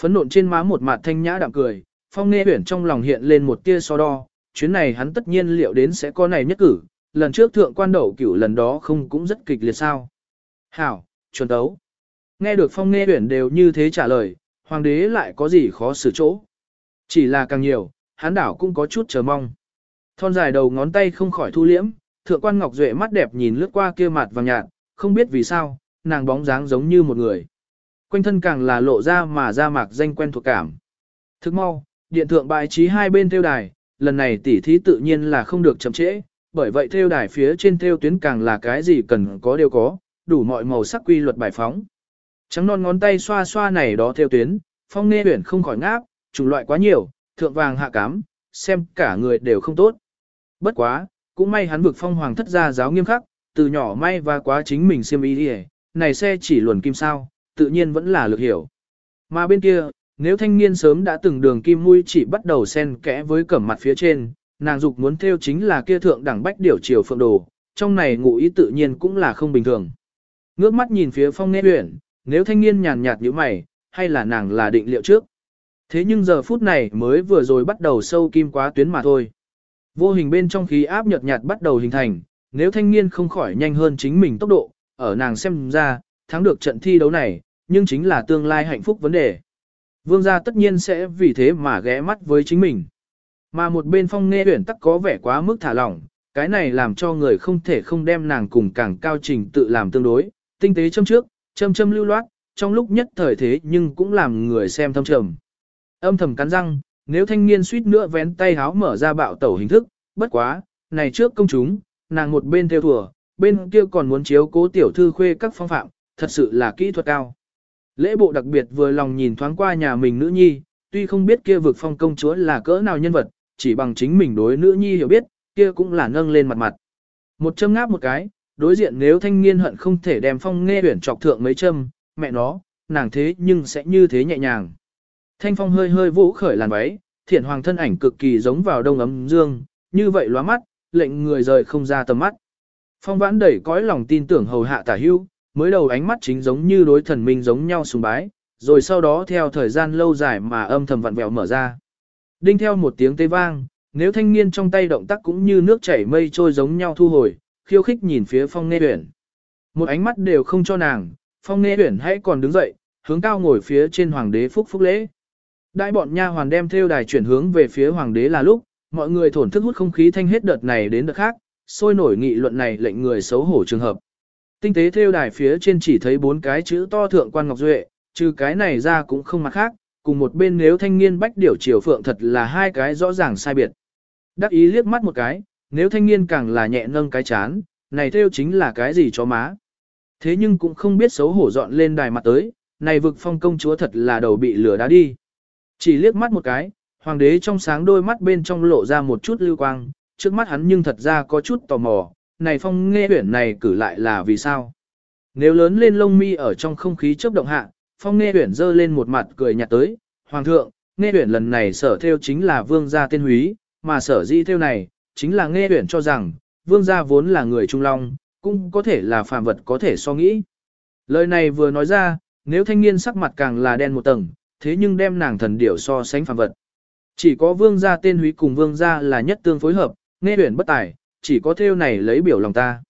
Phấn nộn trên má một mặt thanh nhã đạm cười, phong nghe huyển trong lòng hiện lên một tia so đo, chuyến này hắn tất nhiên liệu đến sẽ có này nhất cử, lần trước thượng quan đậu cửu lần đó không cũng rất kịch liệt sao. Hảo, chuẩn tấu. Nghe được phong nghe huyển đều như thế trả lời, hoàng đế lại có gì khó xử chỗ. Chỉ là càng nhiều, hắn đảo cũng có chút chờ mong. Thon dài đầu ngón tay không khỏi thu liễm, thượng quan ngọc duệ mắt đẹp nhìn lướt qua kia mặt vàng nhạt, không biết vì sao, nàng bóng dáng giống như một người. Quanh thân càng là lộ ra mà ra mạc danh quen thuộc cảm. Thức mau, điện thượng bài trí hai bên theo đài, lần này tỉ thí tự nhiên là không được chậm trễ, bởi vậy theo đài phía trên theo tuyến càng là cái gì cần có đều có, đủ mọi màu sắc quy luật bài phóng. Trắng non ngón tay xoa xoa này đó theo tuyến, phong nghe huyển không khỏi ngáp, chủng loại quá nhiều, thượng vàng hạ cám, xem cả người đều không tốt. Bất quá, cũng may hắn vực phong hoàng thất gia giáo nghiêm khắc, từ nhỏ may và quá chính mình xiêm y đi này xe chỉ luồn kim sao, tự nhiên vẫn là lực hiểu. Mà bên kia, nếu thanh niên sớm đã từng đường kim mũi chỉ bắt đầu xen kẽ với cẩm mặt phía trên, nàng dục muốn theo chính là kia thượng đẳng bách điểu chiều phượng đồ, trong này ngụ ý tự nhiên cũng là không bình thường. Ngước mắt nhìn phía phong nghe huyển, nếu thanh niên nhàn nhạt như mày, hay là nàng là định liệu trước. Thế nhưng giờ phút này mới vừa rồi bắt đầu sâu kim quá tuyến mà thôi. Vô hình bên trong khí áp nhợt nhạt bắt đầu hình thành, nếu thanh niên không khỏi nhanh hơn chính mình tốc độ, ở nàng xem ra, thắng được trận thi đấu này, nhưng chính là tương lai hạnh phúc vấn đề. Vương gia tất nhiên sẽ vì thế mà ghé mắt với chính mình. Mà một bên phong nghe huyển tắc có vẻ quá mức thả lỏng, cái này làm cho người không thể không đem nàng cùng càng cao trình tự làm tương đối, tinh tế châm trước, châm châm lưu loát, trong lúc nhất thời thế nhưng cũng làm người xem thâm trầm. Âm thầm cắn răng, nếu thanh niên suýt nữa vén tay háo mở ra bạo tẩu hình thức, bất quá, này trước công chúng, nàng một bên theo thùa, bên kia còn muốn chiếu cố tiểu thư khuê các phong phạm, thật sự là kỹ thuật cao. Lễ bộ đặc biệt vừa lòng nhìn thoáng qua nhà mình nữ nhi, tuy không biết kia vực phong công chúa là cỡ nào nhân vật, chỉ bằng chính mình đối nữ nhi hiểu biết, kia cũng là nâng lên mặt mặt. Một châm ngáp một cái, đối diện nếu thanh niên hận không thể đem phong nghe huyển trọc thượng mấy châm, mẹ nó, nàng thế nhưng sẽ như thế nhẹ nhàng. Thanh phong hơi hơi vũ khởi làn váy, thiện hoàng thân ảnh cực kỳ giống vào đông ấm dương, như vậy lóa mắt, lệnh người rời không ra tầm mắt. Phong vãn đẩy cõi lòng tin tưởng hầu hạ tả hưu, mới đầu ánh mắt chính giống như đối thần minh giống nhau sùng bái, rồi sau đó theo thời gian lâu dài mà âm thầm vặn vẹo mở ra. Đinh theo một tiếng tê vang, nếu thanh niên trong tay động tác cũng như nước chảy mây trôi giống nhau thu hồi, khiêu khích nhìn phía phong nghe huyển. Một ánh mắt đều không cho nàng, phong nghe huyển hãy còn đứng dậy, hướng cao ngồi phía trên hoàng đế phúc phúc lễ. Đại bọn nha hoàn đem theo đài chuyển hướng về phía hoàng đế là lúc, mọi người thổn thức hút không khí thanh hết đợt này đến đợt khác, sôi nổi nghị luận này lệnh người xấu hổ trường hợp. Tinh tế theo đài phía trên chỉ thấy bốn cái chữ to thượng quan ngọc duệ, trừ cái này ra cũng không mặt khác, cùng một bên nếu thanh niên bách điểu triều phượng thật là hai cái rõ ràng sai biệt. Đắc ý liếc mắt một cái, nếu thanh niên càng là nhẹ nâng cái chán, này theo chính là cái gì cho má. Thế nhưng cũng không biết xấu hổ dọn lên đài mặt tới, này vực phong công chúa thật là đầu bị lửa đá đi. Chỉ liếc mắt một cái, hoàng đế trong sáng đôi mắt bên trong lộ ra một chút lưu quang, trước mắt hắn nhưng thật ra có chút tò mò, này phong nghe huyển này cử lại là vì sao. Nếu lớn lên lông mi ở trong không khí chớp động hạ, phong nghe huyển dơ lên một mặt cười nhạt tới, hoàng thượng, nghe huyển lần này sở theo chính là vương gia tên húy, mà sở di theo này, chính là nghe huyển cho rằng, vương gia vốn là người trung long, cũng có thể là phàm vật có thể so nghĩ. Lời này vừa nói ra, nếu thanh niên sắc mặt càng là đen một tầng, thế nhưng đem nàng thần điểu so sánh phàm vật. Chỉ có vương gia tên húy cùng vương gia là nhất tương phối hợp, nghe huyển bất tài, chỉ có theo này lấy biểu lòng ta.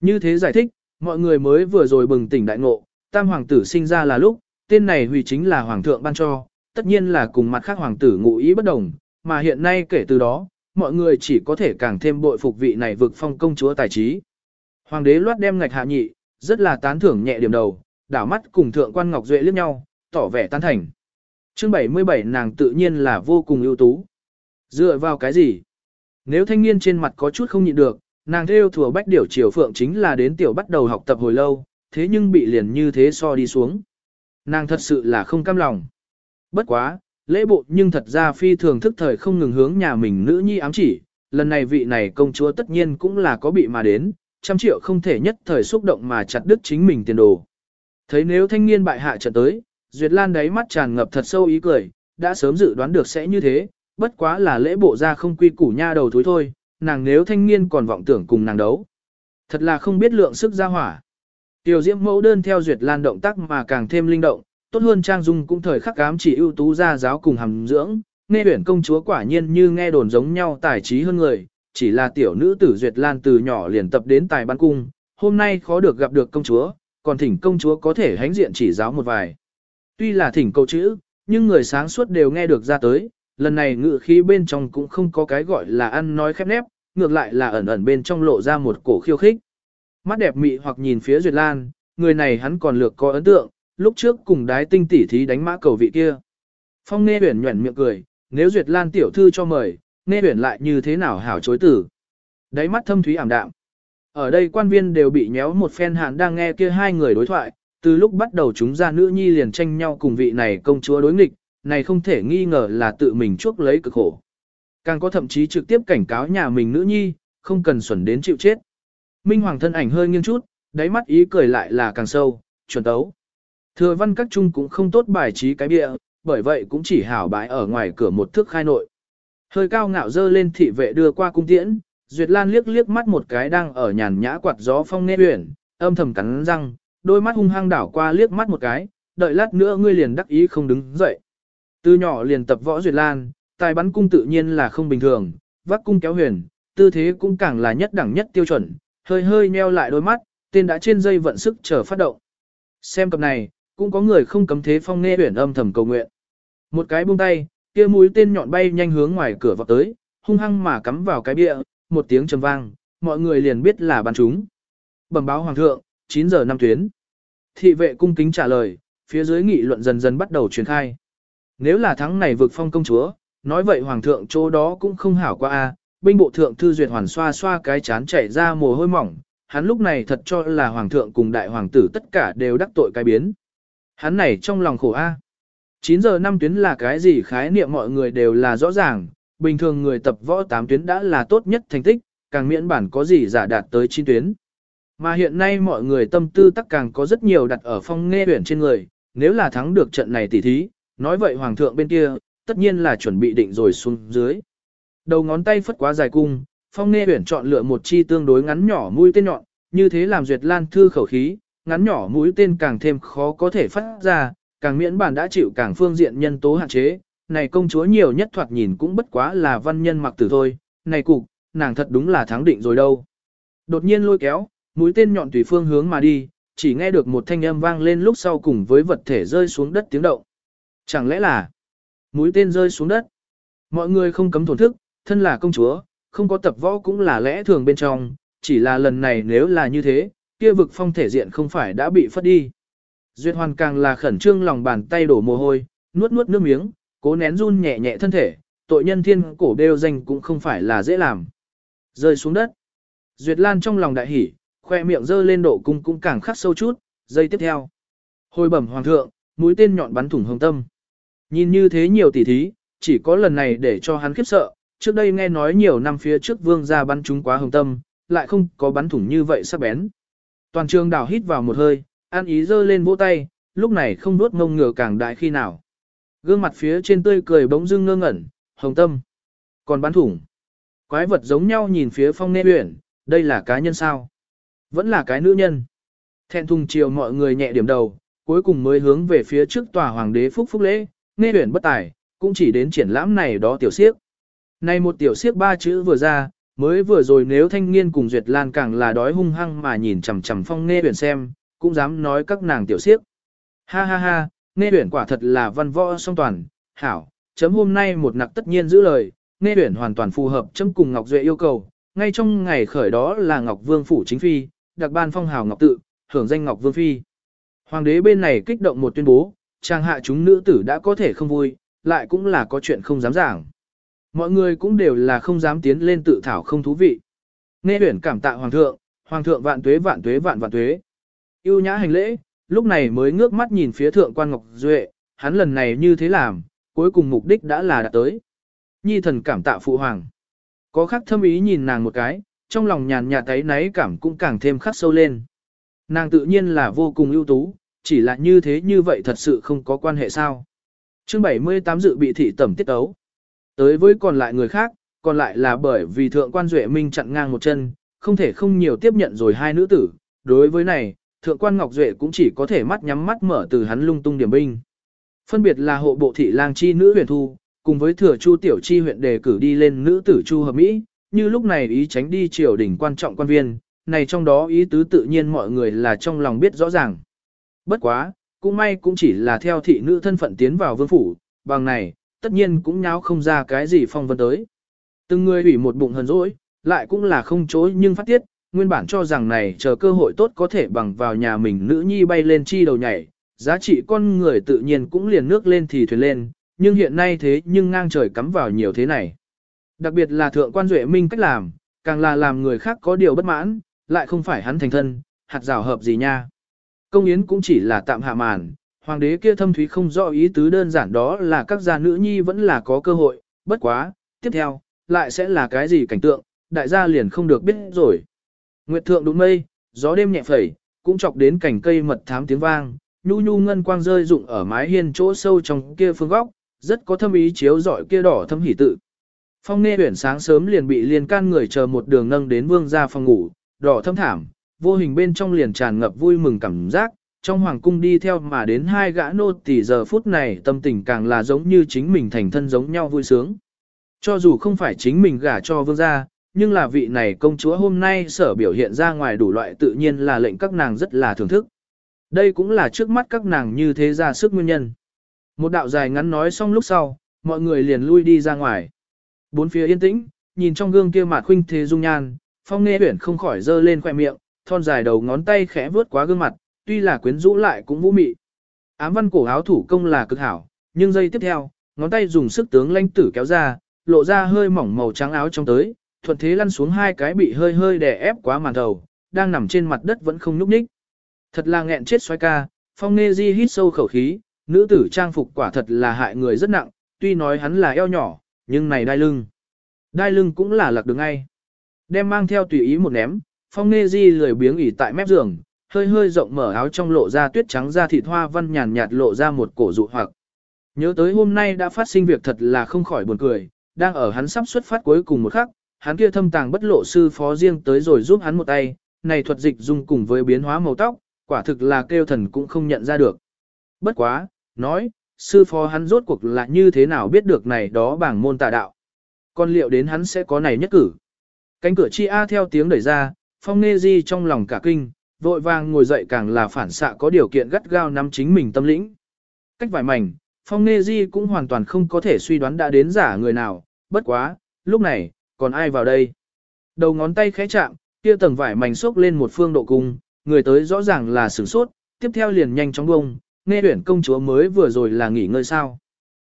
Như thế giải thích, mọi người mới vừa rồi bừng tỉnh đại ngộ, tam hoàng tử sinh ra là lúc, tên này hủy chính là hoàng thượng ban cho, tất nhiên là cùng mặt khác hoàng tử ngụ ý bất đồng, mà hiện nay kể từ đó, mọi người chỉ có thể càng thêm bội phục vị này vực phong công chúa tài trí. Hoàng đế loát đem ngạch hạ nhị, rất là tán thưởng nhẹ điểm đầu, đảo mắt cùng thượng quan Ngọc Duệ liếc nhau, tỏ vẻ tán thành. Chương 77 nàng tự nhiên là vô cùng ưu tú. Dựa vào cái gì? Nếu thanh niên trên mặt có chút không nhịn được, nàng theo thừa bách điểu triều phượng chính là đến tiểu bắt đầu học tập hồi lâu, thế nhưng bị liền như thế so đi xuống. Nàng thật sự là không cam lòng. Bất quá, lễ bộ nhưng thật ra phi thường thức thời không ngừng hướng nhà mình nữ nhi ám chỉ, lần này vị này công chúa tất nhiên cũng là có bị mà đến, trăm triệu không thể nhất thời xúc động mà chặt đứt chính mình tiền đồ. Thấy nếu thanh niên bại hạ trận tới, Duyệt Lan đáy mắt tràn ngập thật sâu ý cười, đã sớm dự đoán được sẽ như thế, bất quá là lễ bộ ra không quy củ nha đầu thối thôi, nàng nếu thanh niên còn vọng tưởng cùng nàng đấu. Thật là không biết lượng sức ra hỏa. Tiểu diễm mẫu đơn theo Duyệt Lan động tác mà càng thêm linh động, tốt hơn Trang Dung cũng thời khắc ám chỉ ưu tú ra giáo cùng hàm dưỡng, nghe huyển công chúa quả nhiên như nghe đồn giống nhau tài trí hơn người, chỉ là tiểu nữ tử Duyệt Lan từ nhỏ liền tập đến tài ban cung, hôm nay khó được gặp được công chúa, còn thỉnh công chúa có thể hãnh diện chỉ giáo một vài. Tuy là thỉnh cầu chữ, nhưng người sáng suốt đều nghe được ra tới, lần này ngự khí bên trong cũng không có cái gọi là ăn nói khép nép, ngược lại là ẩn ẩn bên trong lộ ra một cổ khiêu khích. Mắt đẹp mị hoặc nhìn phía Duyệt Lan, người này hắn còn lược có ấn tượng, lúc trước cùng đái tinh tỉ thí đánh mã cầu vị kia. Phong nghe huyển nhuẩn miệng cười, nếu Duyệt Lan tiểu thư cho mời, nghe huyển lại như thế nào hảo chối tử. Đáy mắt thâm thúy ảm đạm. Ở đây quan viên đều bị nhéo một phen hàn đang nghe kia hai người đối thoại, từ lúc bắt đầu chúng ra nữ nhi liền tranh nhau cùng vị này công chúa đối nghịch, này không thể nghi ngờ là tự mình chuốc lấy cực khổ. Càng có thậm chí trực tiếp cảnh cáo nhà mình nữ nhi, không cần xuẩn đến chịu chết. Minh Hoàng thân ảnh hơi nghiêng chút, đáy mắt ý cười lại là càng sâu, chuẩn tấu. Thừa văn các trung cũng không tốt bài trí cái bịa, bởi vậy cũng chỉ hảo bãi ở ngoài cửa một thước khai nội. Hơi cao ngạo dơ lên thị vệ đưa qua cung tiễn, Duyệt Lan liếc liếc mắt một cái đang ở nhàn nhã quạt gió phong nghe huyển, âm thầm cắn răng, đôi mắt hung hăng đảo qua liếc mắt một cái, đợi lát nữa ngươi liền đắc ý không đứng dậy. Từ nhỏ liền tập võ Duyệt Lan, tài bắn cung tự nhiên là không bình thường, vác cung kéo huyền, tư thế cũng càng là nhất đẳng nhất tiêu chuẩn, hơi hơi nheo lại đôi mắt, tên đã trên dây vận sức chờ phát động. Xem cặp này, cũng có người không cấm thế phong nghe huyền âm thầm cầu nguyện. Một cái buông tay, kia mũi tên nhọn bay nhanh hướng ngoài cửa vào tới, hung hăng mà cắm vào cái bia, một tiếng trầm vang, mọi người liền biết là bắn chúng. Bẩm báo hoàng thượng, 9 giờ năm tuyến. Thị vệ cung kính trả lời, phía dưới nghị luận dần dần bắt đầu truyền khai. Nếu là thắng này vực phong công chúa, nói vậy hoàng thượng chỗ đó cũng không hảo qua a. Binh bộ thượng thư duyệt hoàn xoa xoa cái chán chảy ra mồ hôi mỏng, hắn lúc này thật cho là hoàng thượng cùng đại hoàng tử tất cả đều đắc tội cái biến. Hắn này trong lòng khổ a. 9 giờ năm tuyến là cái gì khái niệm mọi người đều là rõ ràng, bình thường người tập võ 8 tuyến đã là tốt nhất thành tích, càng miễn bản có gì giả đạt tới 9 tuyến. Mà hiện nay mọi người tâm tư tắc càng có rất nhiều đặt ở phong nghe tuyển trên người, nếu là thắng được trận này tỉ thí, nói vậy hoàng thượng bên kia, tất nhiên là chuẩn bị định rồi xuống dưới. Đầu ngón tay phất quá dài cung, phong nghe tuyển chọn lựa một chi tương đối ngắn nhỏ mũi tên nhọn, như thế làm duyệt lan thư khẩu khí, ngắn nhỏ mũi tên càng thêm khó có thể phát ra, càng miễn bản đã chịu càng phương diện nhân tố hạn chế, này công chúa nhiều nhất thoạt nhìn cũng bất quá là văn nhân mặc tử thôi, này cục, nàng thật đúng là thắng định rồi đâu. Đột nhiên lôi kéo, mũi tên nhọn tùy phương hướng mà đi, chỉ nghe được một thanh âm vang lên lúc sau cùng với vật thể rơi xuống đất tiếng động. Chẳng lẽ là mũi tên rơi xuống đất? Mọi người không cấm thổn thức, thân là công chúa, không có tập võ cũng là lẽ thường bên trong, chỉ là lần này nếu là như thế, kia vực phong thể diện không phải đã bị phất đi. Duyệt hoàn càng là khẩn trương lòng bàn tay đổ mồ hôi, nuốt nuốt nước miếng, cố nén run nhẹ nhẹ thân thể, tội nhân thiên cổ đều danh cũng không phải là dễ làm. Rơi xuống đất. Duyệt Lan trong lòng đại hỉ, khoe miệng dơ lên độ cung cũng càng khắc sâu chút, giây tiếp theo. Hồi bẩm hoàng thượng, mũi tên nhọn bắn thủng hồng tâm. Nhìn như thế nhiều tỉ thí, chỉ có lần này để cho hắn khiếp sợ, trước đây nghe nói nhiều năm phía trước vương gia bắn chúng quá hồng tâm, lại không có bắn thủng như vậy sắc bén. Toàn trường đảo hít vào một hơi, an ý dơ lên vỗ tay, lúc này không đốt ngông ngửa càng đại khi nào. Gương mặt phía trên tươi cười bỗng dưng ngơ ngẩn, hồng tâm. Còn bắn thủng. Quái vật giống nhau nhìn phía phong nê uyển, đây là cá nhân sao? Vẫn là cái nữ nhân. Thẹn thùng chiều mọi người nhẹ điểm đầu, cuối cùng mới hướng về phía trước tòa hoàng đế phúc phúc lễ, nghe huyền bất tài, cũng chỉ đến triển lãm này đó tiểu siếc. Này một tiểu siếc ba chữ vừa ra, mới vừa rồi nếu thanh niên cùng Duyệt Lan càng là đói hung hăng mà nhìn chằm chằm phong nghe huyền xem, cũng dám nói các nàng tiểu siếc. Ha ha ha, nghe huyền quả thật là văn võ song toàn, hảo, chấm hôm nay một nặc tất nhiên giữ lời, nghe tuyển hoàn toàn phù hợp chấm cùng Ngọc Duệ yêu cầu, ngay trong ngày khởi đó là Ngọc Vương phủ chính phi, đặc ban phong hào Ngọc tự, hưởng danh Ngọc Vương phi. Hoàng đế bên này kích động một tuyên bố, trang hạ chúng nữ tử đã có thể không vui, lại cũng là có chuyện không dám giảng. Mọi người cũng đều là không dám tiến lên tự thảo không thú vị. Nghe huyển cảm tạ hoàng thượng, hoàng thượng vạn tuế vạn tuế vạn vạn tuế. Yêu nhã hành lễ, lúc này mới ngước mắt nhìn phía thượng quan Ngọc Duệ, hắn lần này như thế làm, cuối cùng mục đích đã là đạt tới. Nhi thần cảm tạ phụ hoàng. Có khắc thâm ý nhìn nàng một cái, trong lòng nhàn nhạt thấy náy cảm cũng càng thêm khắc sâu lên. Nàng tự nhiên là vô cùng ưu tú, chỉ là như thế như vậy thật sự không có quan hệ sao. Chương 78 dự bị thị tẩm tiết ấu. Tới với còn lại người khác, còn lại là bởi vì thượng quan Duệ Minh chặn ngang một chân, không thể không nhiều tiếp nhận rồi hai nữ tử. Đối với này, thượng quan Ngọc Duệ cũng chỉ có thể mắt nhắm mắt mở từ hắn lung tung điểm binh. Phân biệt là hộ bộ thị lang chi nữ huyền thu, cùng với thừa chu tiểu chi huyện đề cử đi lên nữ tử chu hợp Mỹ, như lúc này ý tránh đi triều đỉnh quan trọng quan viên, này trong đó ý tứ tự nhiên mọi người là trong lòng biết rõ ràng. Bất quá, cũng may cũng chỉ là theo thị nữ thân phận tiến vào vương phủ, bằng này, tất nhiên cũng nháo không ra cái gì phong vân tới. Từng người ủy một bụng hờn dỗi, lại cũng là không chối nhưng phát tiết, nguyên bản cho rằng này chờ cơ hội tốt có thể bằng vào nhà mình nữ nhi bay lên chi đầu nhảy, giá trị con người tự nhiên cũng liền nước lên thì thuyền lên, nhưng hiện nay thế nhưng ngang trời cắm vào nhiều thế này. Đặc biệt là thượng quan duệ minh cách làm, càng là làm người khác có điều bất mãn, lại không phải hắn thành thân, hạt rào hợp gì nha. Công yến cũng chỉ là tạm hạ màn, hoàng đế kia thâm thúy không rõ ý tứ đơn giản đó là các gia nữ nhi vẫn là có cơ hội, bất quá, tiếp theo, lại sẽ là cái gì cảnh tượng, đại gia liền không được biết rồi. Nguyệt thượng đúng mây, gió đêm nhẹ phẩy, cũng chọc đến cảnh cây mật thám tiếng vang, nhu nhu ngân quang rơi rụng ở mái hiên chỗ sâu trong kia phương góc, rất có thâm ý chiếu rọi kia đỏ thâm hỉ tự. Phong nghe huyển sáng sớm liền bị liên can người chờ một đường nâng đến vương ra phòng ngủ, đỏ thâm thảm, vô hình bên trong liền tràn ngập vui mừng cảm giác, trong hoàng cung đi theo mà đến hai gã nô tỷ giờ phút này tâm tình càng là giống như chính mình thành thân giống nhau vui sướng. Cho dù không phải chính mình gả cho vương gia, nhưng là vị này công chúa hôm nay sở biểu hiện ra ngoài đủ loại tự nhiên là lệnh các nàng rất là thưởng thức. Đây cũng là trước mắt các nàng như thế ra sức nguyên nhân. Một đạo dài ngắn nói xong lúc sau, mọi người liền lui đi ra ngoài. Bốn phía yên tĩnh, nhìn trong gương kia mặt khuynh thế dung nhan, phong nghe huyển không khỏi dơ lên khoẻ miệng, thon dài đầu ngón tay khẽ vướt quá gương mặt, tuy là quyến rũ lại cũng vũ mị. Ám văn cổ áo thủ công là cực hảo, nhưng giây tiếp theo, ngón tay dùng sức tướng lanh tử kéo ra, lộ ra hơi mỏng màu trắng áo trong tới, thuận thế lăn xuống hai cái bị hơi hơi đè ép quá màn đầu, đang nằm trên mặt đất vẫn không nhúc nhích. Thật là nghẹn chết xoay ca, phong nghe di hít sâu khẩu khí, nữ tử trang phục quả thật là hại người rất nặng, tuy nói hắn là eo nhỏ, nhưng này đai lưng. Đai lưng cũng là lạc được ngay. Đem mang theo tùy ý một ném, phong nê di lười biếng ỉ tại mép giường, hơi hơi rộng mở áo trong lộ ra tuyết trắng da thịt hoa văn nhàn nhạt lộ ra một cổ dụ hoặc. Nhớ tới hôm nay đã phát sinh việc thật là không khỏi buồn cười, đang ở hắn sắp xuất phát cuối cùng một khắc, hắn kia thâm tàng bất lộ sư phó riêng tới rồi giúp hắn một tay, này thuật dịch dung cùng với biến hóa màu tóc, quả thực là kêu thần cũng không nhận ra được. Bất quá, nói, sư phó hắn rốt cuộc là như thế nào biết được này đó bảng môn tà đạo. Còn liệu đến hắn sẽ có này nhất cử. Cánh cửa chi A theo tiếng đẩy ra, phong nê di trong lòng cả kinh, vội vàng ngồi dậy càng là phản xạ có điều kiện gắt gao nắm chính mình tâm lĩnh. Cách vài mảnh, phong nê di cũng hoàn toàn không có thể suy đoán đã đến giả người nào, bất quá, lúc này, còn ai vào đây. Đầu ngón tay khẽ chạm, kia tầng vải mảnh xốc lên một phương độ cung, người tới rõ ràng là sửng sốt, tiếp theo liền nhanh chóng bông, nghe huyển công chúa mới vừa rồi là nghỉ ngơi sao.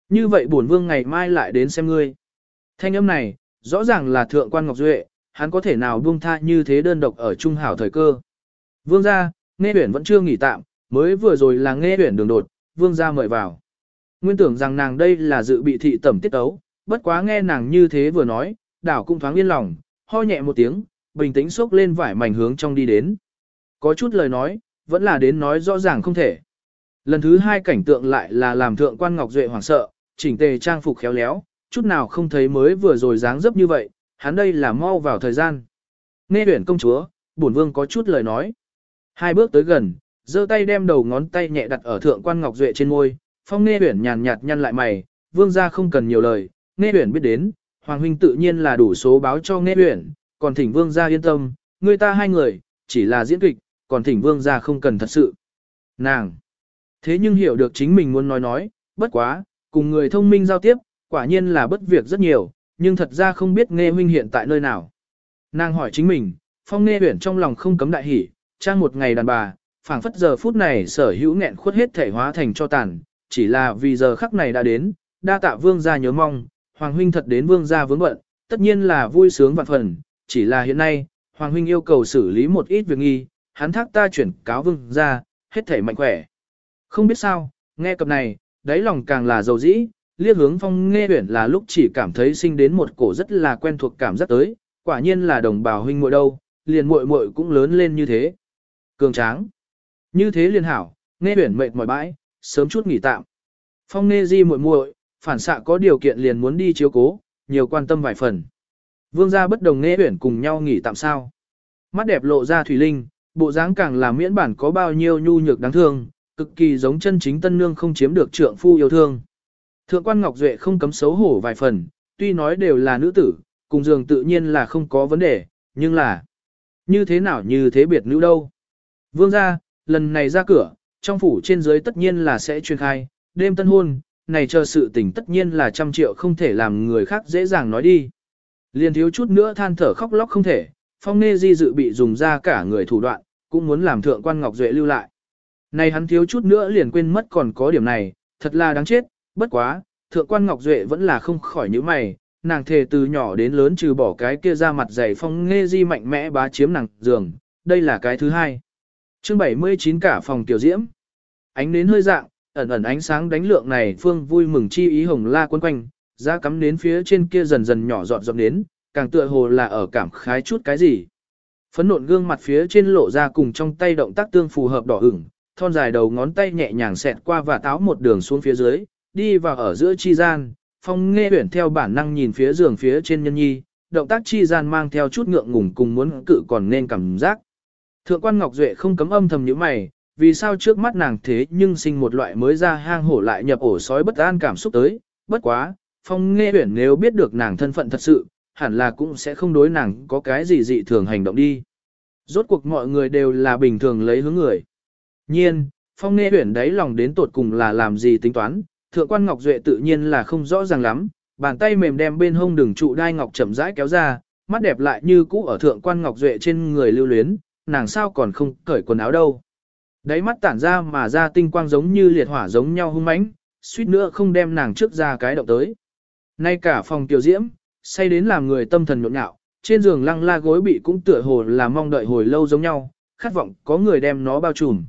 Như vậy bổn vương ngày mai lại đến xem ngươi. Thanh âm này, rõ ràng là thượng quan Ngọc Duệ, hắn có thể nào buông tha như thế đơn độc ở trung hảo thời cơ. Vương gia, nghe huyển vẫn chưa nghỉ tạm, mới vừa rồi là nghe huyển đường đột, vương gia mời vào. Nguyên tưởng rằng nàng đây là dự bị thị tẩm tiết tấu, bất quá nghe nàng như thế vừa nói, đảo cũng thoáng yên lòng, ho nhẹ một tiếng, bình tĩnh xốc lên vải mảnh hướng trong đi đến. Có chút lời nói, vẫn là đến nói rõ ràng không thể. Lần thứ hai cảnh tượng lại là làm thượng quan Ngọc Duệ hoảng sợ, chỉnh tề trang phục khéo léo, chút nào không thấy mới vừa rồi dáng dấp như vậy, hắn đây là mau vào thời gian. Nghe tuyển công chúa, bổn vương có chút lời nói. Hai bước tới gần, giơ tay đem đầu ngón tay nhẹ đặt ở thượng quan Ngọc Duệ trên môi, phong nghe tuyển nhàn nhạt nhăn lại mày, vương gia không cần nhiều lời, nghe tuyển biết đến, hoàng huynh tự nhiên là đủ số báo cho nghe tuyển, còn thỉnh vương gia yên tâm, người ta hai người, chỉ là diễn kịch, còn thỉnh vương gia không cần thật sự. Nàng! Thế nhưng hiểu được chính mình muốn nói nói, bất quá, cùng người thông minh giao tiếp, quả nhiên là bất việc rất nhiều, nhưng thật ra không biết nghe huynh hiện tại nơi nào. Nàng hỏi chính mình, phong nghe huyển trong lòng không cấm đại hỉ, trang một ngày đàn bà, phảng phất giờ phút này sở hữu nghẹn khuất hết thể hóa thành cho tàn, chỉ là vì giờ khắc này đã đến, đa tạ vương gia nhớ mong, hoàng huynh thật đến vương gia vướng bận, tất nhiên là vui sướng vạn phần, chỉ là hiện nay, hoàng huynh yêu cầu xử lý một ít việc nghi, hắn thác ta chuyển cáo vương gia, hết thể mạnh khỏe. Không biết sao, nghe cập này, đáy lòng càng là dầu dĩ, liếc hướng phong nghe huyển là lúc chỉ cảm thấy sinh đến một cổ rất là quen thuộc cảm giác tới, quả nhiên là đồng bào huynh muội đâu, liền muội muội cũng lớn lên như thế. Cường tráng. Như thế liền hảo, nghe huyển mệt mỏi bãi, sớm chút nghỉ tạm. Phong nghe di muội muội, phản xạ có điều kiện liền muốn đi chiếu cố, nhiều quan tâm vài phần. Vương gia bất đồng nghe huyển cùng nhau nghỉ tạm sao. Mắt đẹp lộ ra thủy linh, bộ dáng càng là miễn bản có bao nhiêu nhu nhược đáng thương, cực kỳ giống chân chính tân nương không chiếm được trượng phu yêu thương. Thượng quan Ngọc Duệ không cấm xấu hổ vài phần, tuy nói đều là nữ tử, cùng giường tự nhiên là không có vấn đề, nhưng là như thế nào như thế biệt nữ đâu. Vương gia, lần này ra cửa, trong phủ trên dưới tất nhiên là sẽ truyền khai, đêm tân hôn, này chờ sự tình tất nhiên là trăm triệu không thể làm người khác dễ dàng nói đi. Liền thiếu chút nữa than thở khóc lóc không thể, phong nê di dự bị dùng ra cả người thủ đoạn, cũng muốn làm thượng quan Ngọc Duệ lưu lại. Này hắn thiếu chút nữa liền quên mất còn có điểm này, thật là đáng chết, bất quá, thượng quan Ngọc Duệ vẫn là không khỏi những mày, nàng thề từ nhỏ đến lớn trừ bỏ cái kia ra mặt dày phong nghe di mạnh mẽ bá chiếm nàng giường, đây là cái thứ hai. chương 79 cả phòng tiểu diễm, ánh nến hơi dạng, ẩn ẩn ánh sáng đánh lượng này phương vui mừng chi ý hồng la quấn quanh, ra cắm đến phía trên kia dần dần nhỏ dọn dọn đến, càng tựa hồ là ở cảm khái chút cái gì. Phấn nộn gương mặt phía trên lộ ra cùng trong tay động tác tương phù hợp đỏ ửng, thon dài đầu ngón tay nhẹ nhàng xẹt qua và táo một đường xuống phía dưới, đi vào ở giữa chi gian, phong nghe huyển theo bản năng nhìn phía giường phía trên nhân nhi, động tác chi gian mang theo chút ngượng ngùng cùng muốn cự còn nên cảm giác. Thượng quan Ngọc Duệ không cấm âm thầm như mày, vì sao trước mắt nàng thế nhưng sinh một loại mới ra hang hổ lại nhập ổ sói bất an cảm xúc tới, bất quá, phong nghe huyển nếu biết được nàng thân phận thật sự, hẳn là cũng sẽ không đối nàng có cái gì dị thường hành động đi. Rốt cuộc mọi người đều là bình thường lấy hướng người. Nhiên, phong nghe huyển đấy lòng đến tột cùng là làm gì tính toán, thượng quan ngọc duệ tự nhiên là không rõ ràng lắm, bàn tay mềm đem bên hông đường trụ đai ngọc chậm rãi kéo ra, mắt đẹp lại như cũ ở thượng quan ngọc duệ trên người lưu luyến, nàng sao còn không cởi quần áo đâu. Đáy mắt tản ra mà ra tinh quang giống như liệt hỏa giống nhau hung mãnh, suýt nữa không đem nàng trước ra cái động tới. Nay cả phòng tiểu diễm, say đến làm người tâm thần nhộn nhạo, trên giường lăng la gối bị cũng tựa hồ là mong đợi hồi lâu giống nhau, khát vọng có người đem nó bao trùm.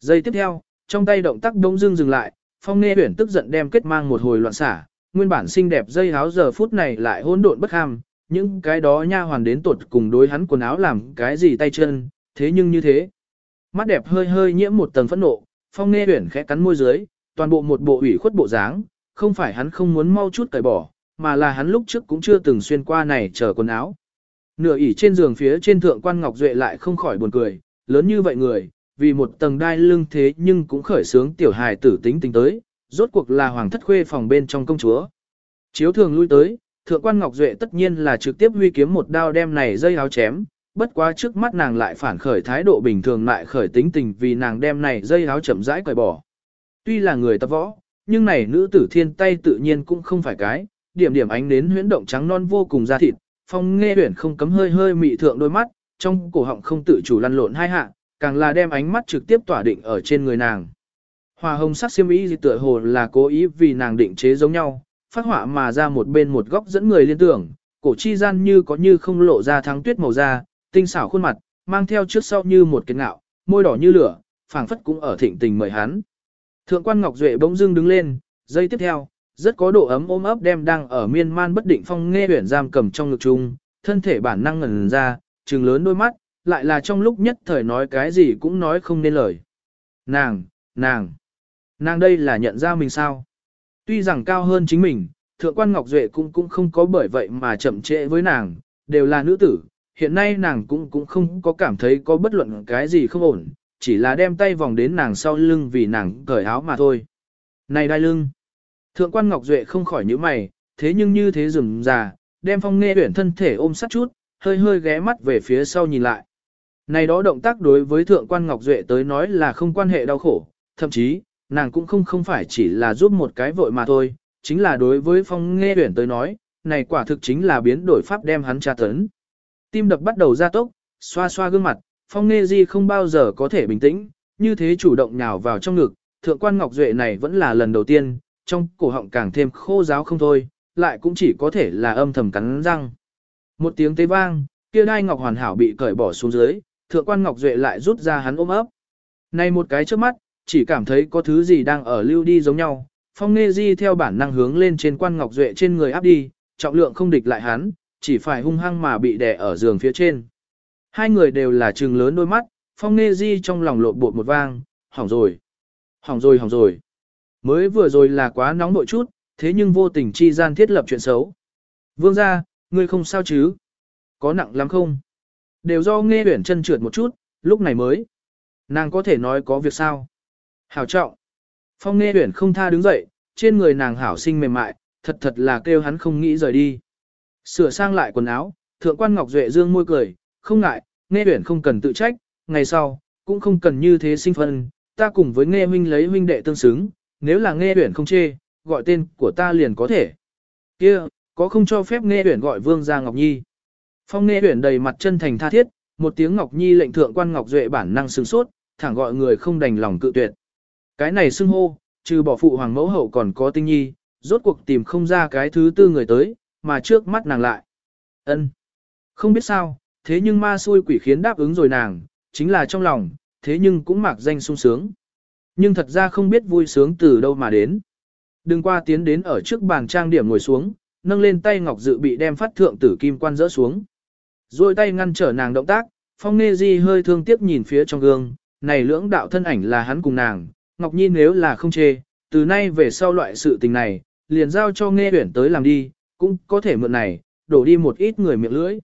Giây tiếp theo, trong tay động tác đông dưng dừng lại, phong nê huyển tức giận đem kết mang một hồi loạn xả, nguyên bản xinh đẹp dây áo giờ phút này lại hỗn độn bất ham, những cái đó nha hoàn đến tột cùng đối hắn quần áo làm cái gì tay chân, thế nhưng như thế. Mắt đẹp hơi hơi nhiễm một tầng phẫn nộ, phong nê huyển khẽ cắn môi dưới, toàn bộ một bộ ủy khuất bộ dáng, không phải hắn không muốn mau chút cởi bỏ, mà là hắn lúc trước cũng chưa từng xuyên qua này chờ quần áo. Nửa ỉ trên giường phía trên thượng quan Ngọc Duệ lại không khỏi buồn cười, lớn như vậy người, vì một tầng đai lưng thế nhưng cũng khởi sướng tiểu hài tử tính tình tới, rốt cuộc là hoàng thất khuê phòng bên trong công chúa. Chiếu thường lui tới, thượng quan Ngọc Duệ tất nhiên là trực tiếp huy kiếm một đao đem này dây áo chém, bất quá trước mắt nàng lại phản khởi thái độ bình thường lại khởi tính tình vì nàng đem này dây áo chậm rãi cởi bỏ. Tuy là người tập võ, nhưng này nữ tử thiên tay tự nhiên cũng không phải cái, điểm điểm ánh nến huyễn động trắng non vô cùng da thịt, phong nghe huyển không cấm hơi hơi mị thượng đôi mắt, trong cổ họng không tự chủ lăn lộn hai hạ, càng là đem ánh mắt trực tiếp tỏa định ở trên người nàng. Hòa hồng sắc xiêm y tựa hồ là cố ý vì nàng định chế giống nhau, phát họa mà ra một bên một góc dẫn người liên tưởng, cổ chi gian như có như không lộ ra thắng tuyết màu da, tinh xảo khuôn mặt, mang theo trước sau như một cái ngạo, môi đỏ như lửa, phảng phất cũng ở thịnh tình mời hắn. Thượng quan Ngọc Duệ bỗng dưng đứng lên, giây tiếp theo, rất có độ ấm ôm ấp đem đang ở miên man bất định phong nghe huyển giam cầm trong ngực chung, thân thể bản năng ngẩn ra, trừng lớn đôi mắt, lại là trong lúc nhất thời nói cái gì cũng nói không nên lời. Nàng, nàng, nàng đây là nhận ra mình sao? Tuy rằng cao hơn chính mình, thượng quan Ngọc Duệ cũng cũng không có bởi vậy mà chậm trễ với nàng, đều là nữ tử, hiện nay nàng cũng cũng không có cảm thấy có bất luận cái gì không ổn, chỉ là đem tay vòng đến nàng sau lưng vì nàng cởi áo mà thôi. Này đai lưng! Thượng quan Ngọc Duệ không khỏi nhíu mày, thế nhưng như thế rừng già, đem phong nghe huyển thân thể ôm sát chút, hơi hơi ghé mắt về phía sau nhìn lại. Này đó động tác đối với thượng quan Ngọc Duệ tới nói là không quan hệ đau khổ, thậm chí, nàng cũng không không phải chỉ là giúp một cái vội mà thôi, chính là đối với phong nghe huyển tới nói, này quả thực chính là biến đổi pháp đem hắn tra tấn. Tim đập bắt đầu ra tốc, xoa xoa gương mặt, phong nghe di không bao giờ có thể bình tĩnh, như thế chủ động nhào vào trong ngực, thượng quan Ngọc Duệ này vẫn là lần đầu tiên, trong cổ họng càng thêm khô giáo không thôi, lại cũng chỉ có thể là âm thầm cắn răng. Một tiếng tế vang, kia đai ngọc hoàn hảo bị cởi bỏ xuống dưới, thượng quan Ngọc Duệ lại rút ra hắn ôm ấp. Này một cái trước mắt, chỉ cảm thấy có thứ gì đang ở lưu đi giống nhau, phong nghe di theo bản năng hướng lên trên quan Ngọc Duệ trên người áp đi, trọng lượng không địch lại hắn, chỉ phải hung hăng mà bị đè ở giường phía trên. Hai người đều là trừng lớn đôi mắt, phong nghe di trong lòng lộn bột một vang, hỏng rồi, hỏng rồi hỏng rồi. Mới vừa rồi là quá nóng nội chút, thế nhưng vô tình chi gian thiết lập chuyện xấu. Vương ra, ngươi không sao chứ? Có nặng lắm không? Đều do nghe huyển chân trượt một chút, lúc này mới. Nàng có thể nói có việc sao? Hảo trọng. Phong nghe huyển không tha đứng dậy, trên người nàng hảo sinh mềm mại, thật thật là kêu hắn không nghĩ rời đi. Sửa sang lại quần áo, thượng quan Ngọc Duệ dương môi cười, không ngại, nghe huyển không cần tự trách, ngày sau, cũng không cần như thế sinh phân, ta cùng với nghe huynh lấy huynh đệ tương xứng, nếu là nghe huyển không chê, gọi tên của ta liền có thể. kia có không cho phép nghe huyển gọi vương gia Ngọc Nhi. Phong Nghê Uyển đầy mặt chân thành tha thiết, một tiếng Ngọc Nhi lệnh thượng quan Ngọc Duệ bản năng sừng sốt, thẳng gọi người không đành lòng cự tuyệt. Cái này xưng hô, trừ bỏ phụ hoàng mẫu hậu còn có tinh nhi, rốt cuộc tìm không ra cái thứ tư người tới, mà trước mắt nàng lại. ân Không biết sao, thế nhưng ma xui quỷ khiến đáp ứng rồi nàng, chính là trong lòng, thế nhưng cũng mặc danh sung sướng. Nhưng thật ra không biết vui sướng từ đâu mà đến. Đừng qua tiến đến ở trước bàn trang điểm ngồi xuống, nâng lên tay ngọc dự bị đem phát thượng tử kim quan rỡ xuống. Rồi tay ngăn trở nàng động tác, phong nê di hơi thương tiếc nhìn phía trong gương, này lưỡng đạo thân ảnh là hắn cùng nàng, ngọc nhi nếu là không chê, từ nay về sau loại sự tình này, liền giao cho nghe tuyển tới làm đi, cũng có thể mượn này, đổ đi một ít người miệng lưỡi.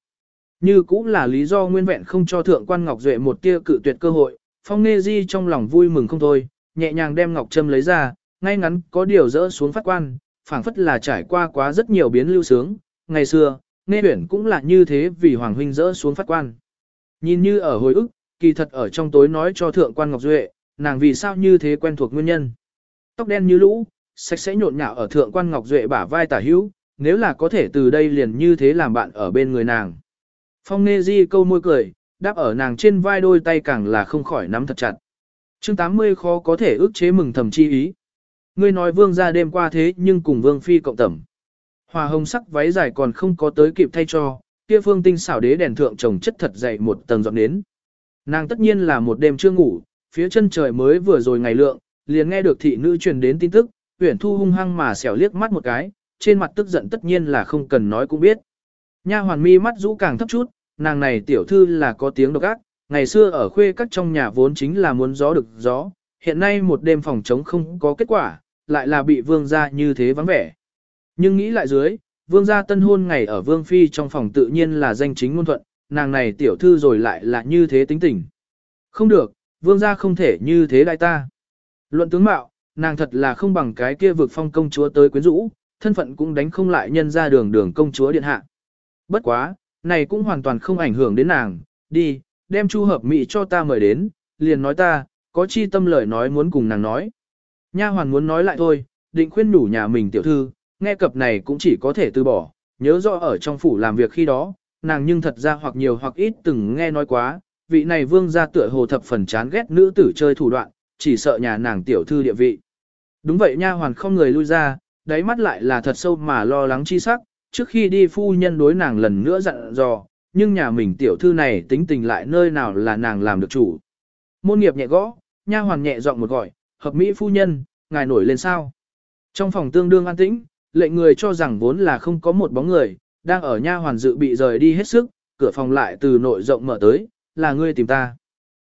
Như cũng là lý do nguyên vẹn không cho thượng quan ngọc duệ một tia cự tuyệt cơ hội, phong nê di trong lòng vui mừng không thôi, nhẹ nhàng đem ngọc trâm lấy ra, ngay ngắn có điều dỡ xuống phát quan, phảng phất là trải qua quá rất nhiều biến lưu sướng, ngày xưa, nghe huyển cũng là như thế vì Hoàng Huynh dỡ xuống phát quan. Nhìn như ở hồi ức, kỳ thật ở trong tối nói cho Thượng quan Ngọc Duệ, nàng vì sao như thế quen thuộc nguyên nhân. Tóc đen như lũ, sạch sẽ nhộn nhạo ở Thượng quan Ngọc Duệ bả vai tả hữu, nếu là có thể từ đây liền như thế làm bạn ở bên người nàng. Phong Nê Di câu môi cười, đáp ở nàng trên vai đôi tay càng là không khỏi nắm thật chặt. chương 80 khó có thể ước chế mừng thầm chi ý. Ngươi nói vương ra đêm qua thế nhưng cùng vương phi cộng tẩm. Hòa hồng sắc váy dài còn không có tới kịp thay cho, kia phương tinh xảo đế đèn thượng trồng chất thật dày một tầng dọn đến. Nàng tất nhiên là một đêm chưa ngủ, phía chân trời mới vừa rồi ngày lượng, liền nghe được thị nữ truyền đến tin tức, huyển thu hung hăng mà xẻo liếc mắt một cái, trên mặt tức giận tất nhiên là không cần nói cũng biết. Nha hoàn mi mắt rũ càng thấp chút, nàng này tiểu thư là có tiếng độc ác, ngày xưa ở khuê các trong nhà vốn chính là muốn gió được gió, hiện nay một đêm phòng chống không có kết quả, lại là bị vương gia như thế vắng vẻ. Nhưng nghĩ lại dưới, vương gia tân hôn ngày ở vương phi trong phòng tự nhiên là danh chính ngôn thuận, nàng này tiểu thư rồi lại là như thế tính tình. Không được, vương gia không thể như thế đại ta. Luận tướng mạo, nàng thật là không bằng cái kia vực phong công chúa tới quyến rũ, thân phận cũng đánh không lại nhân ra đường đường công chúa điện hạ. Bất quá, này cũng hoàn toàn không ảnh hưởng đến nàng, đi, đem chu hợp mỹ cho ta mời đến, liền nói ta, có chi tâm lời nói muốn cùng nàng nói. Nha hoàn muốn nói lại thôi, định khuyên đủ nhà mình tiểu thư, nghe cập này cũng chỉ có thể từ bỏ, nhớ rõ ở trong phủ làm việc khi đó, nàng nhưng thật ra hoặc nhiều hoặc ít từng nghe nói quá, vị này vương gia tựa hồ thập phần chán ghét nữ tử chơi thủ đoạn, chỉ sợ nhà nàng tiểu thư địa vị. Đúng vậy nha hoàn không người lui ra, đáy mắt lại là thật sâu mà lo lắng chi sắc, trước khi đi phu nhân đối nàng lần nữa dặn dò, nhưng nhà mình tiểu thư này tính tình lại nơi nào là nàng làm được chủ. Môn nghiệp nhẹ gõ, nha hoàn nhẹ giọng một gọi, hợp mỹ phu nhân, ngài nổi lên sao. Trong phòng tương đương an tĩnh, lệnh người cho rằng vốn là không có một bóng người, đang ở nha hoàn dự bị rời đi hết sức, cửa phòng lại từ nội rộng mở tới, là ngươi tìm ta.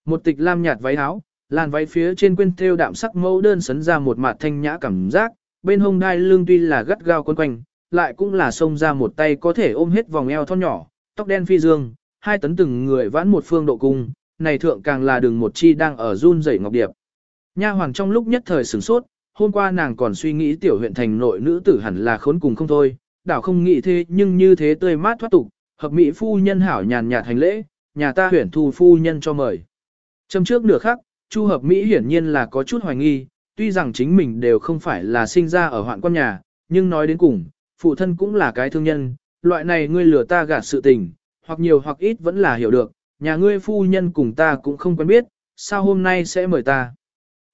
Một tịch lam nhạt váy áo, làn váy phía trên quên thêu đạm sắc mẫu đơn sấn ra một mặt thanh nhã cảm giác, bên hông đai lưng tuy là gắt gao quấn quanh, lại cũng là xông ra một tay có thể ôm hết vòng eo thon nhỏ, tóc đen phi dương, hai tấn từng người vãn một phương độ cung, này thượng càng là đường một chi đang ở run rẩy ngọc điệp. Nha hoàng trong lúc nhất thời sửng sốt, hôm qua nàng còn suy nghĩ tiểu huyện thành nội nữ tử hẳn là khốn cùng không thôi, đảo không nghĩ thế nhưng như thế tươi mát thoát tục, hợp mỹ phu nhân hảo nhàn nhạt hành lễ, nhà ta huyện thu phu nhân cho mời. Trong trước nửa khắc, Chu hợp mỹ hiển nhiên là có chút hoài nghi, tuy rằng chính mình đều không phải là sinh ra ở hoạn quan nhà, nhưng nói đến cùng, phụ thân cũng là cái thương nhân, loại này ngươi lừa ta gạt sự tình, hoặc nhiều hoặc ít vẫn là hiểu được, nhà ngươi phu nhân cùng ta cũng không quen biết, sao hôm nay sẽ mời ta.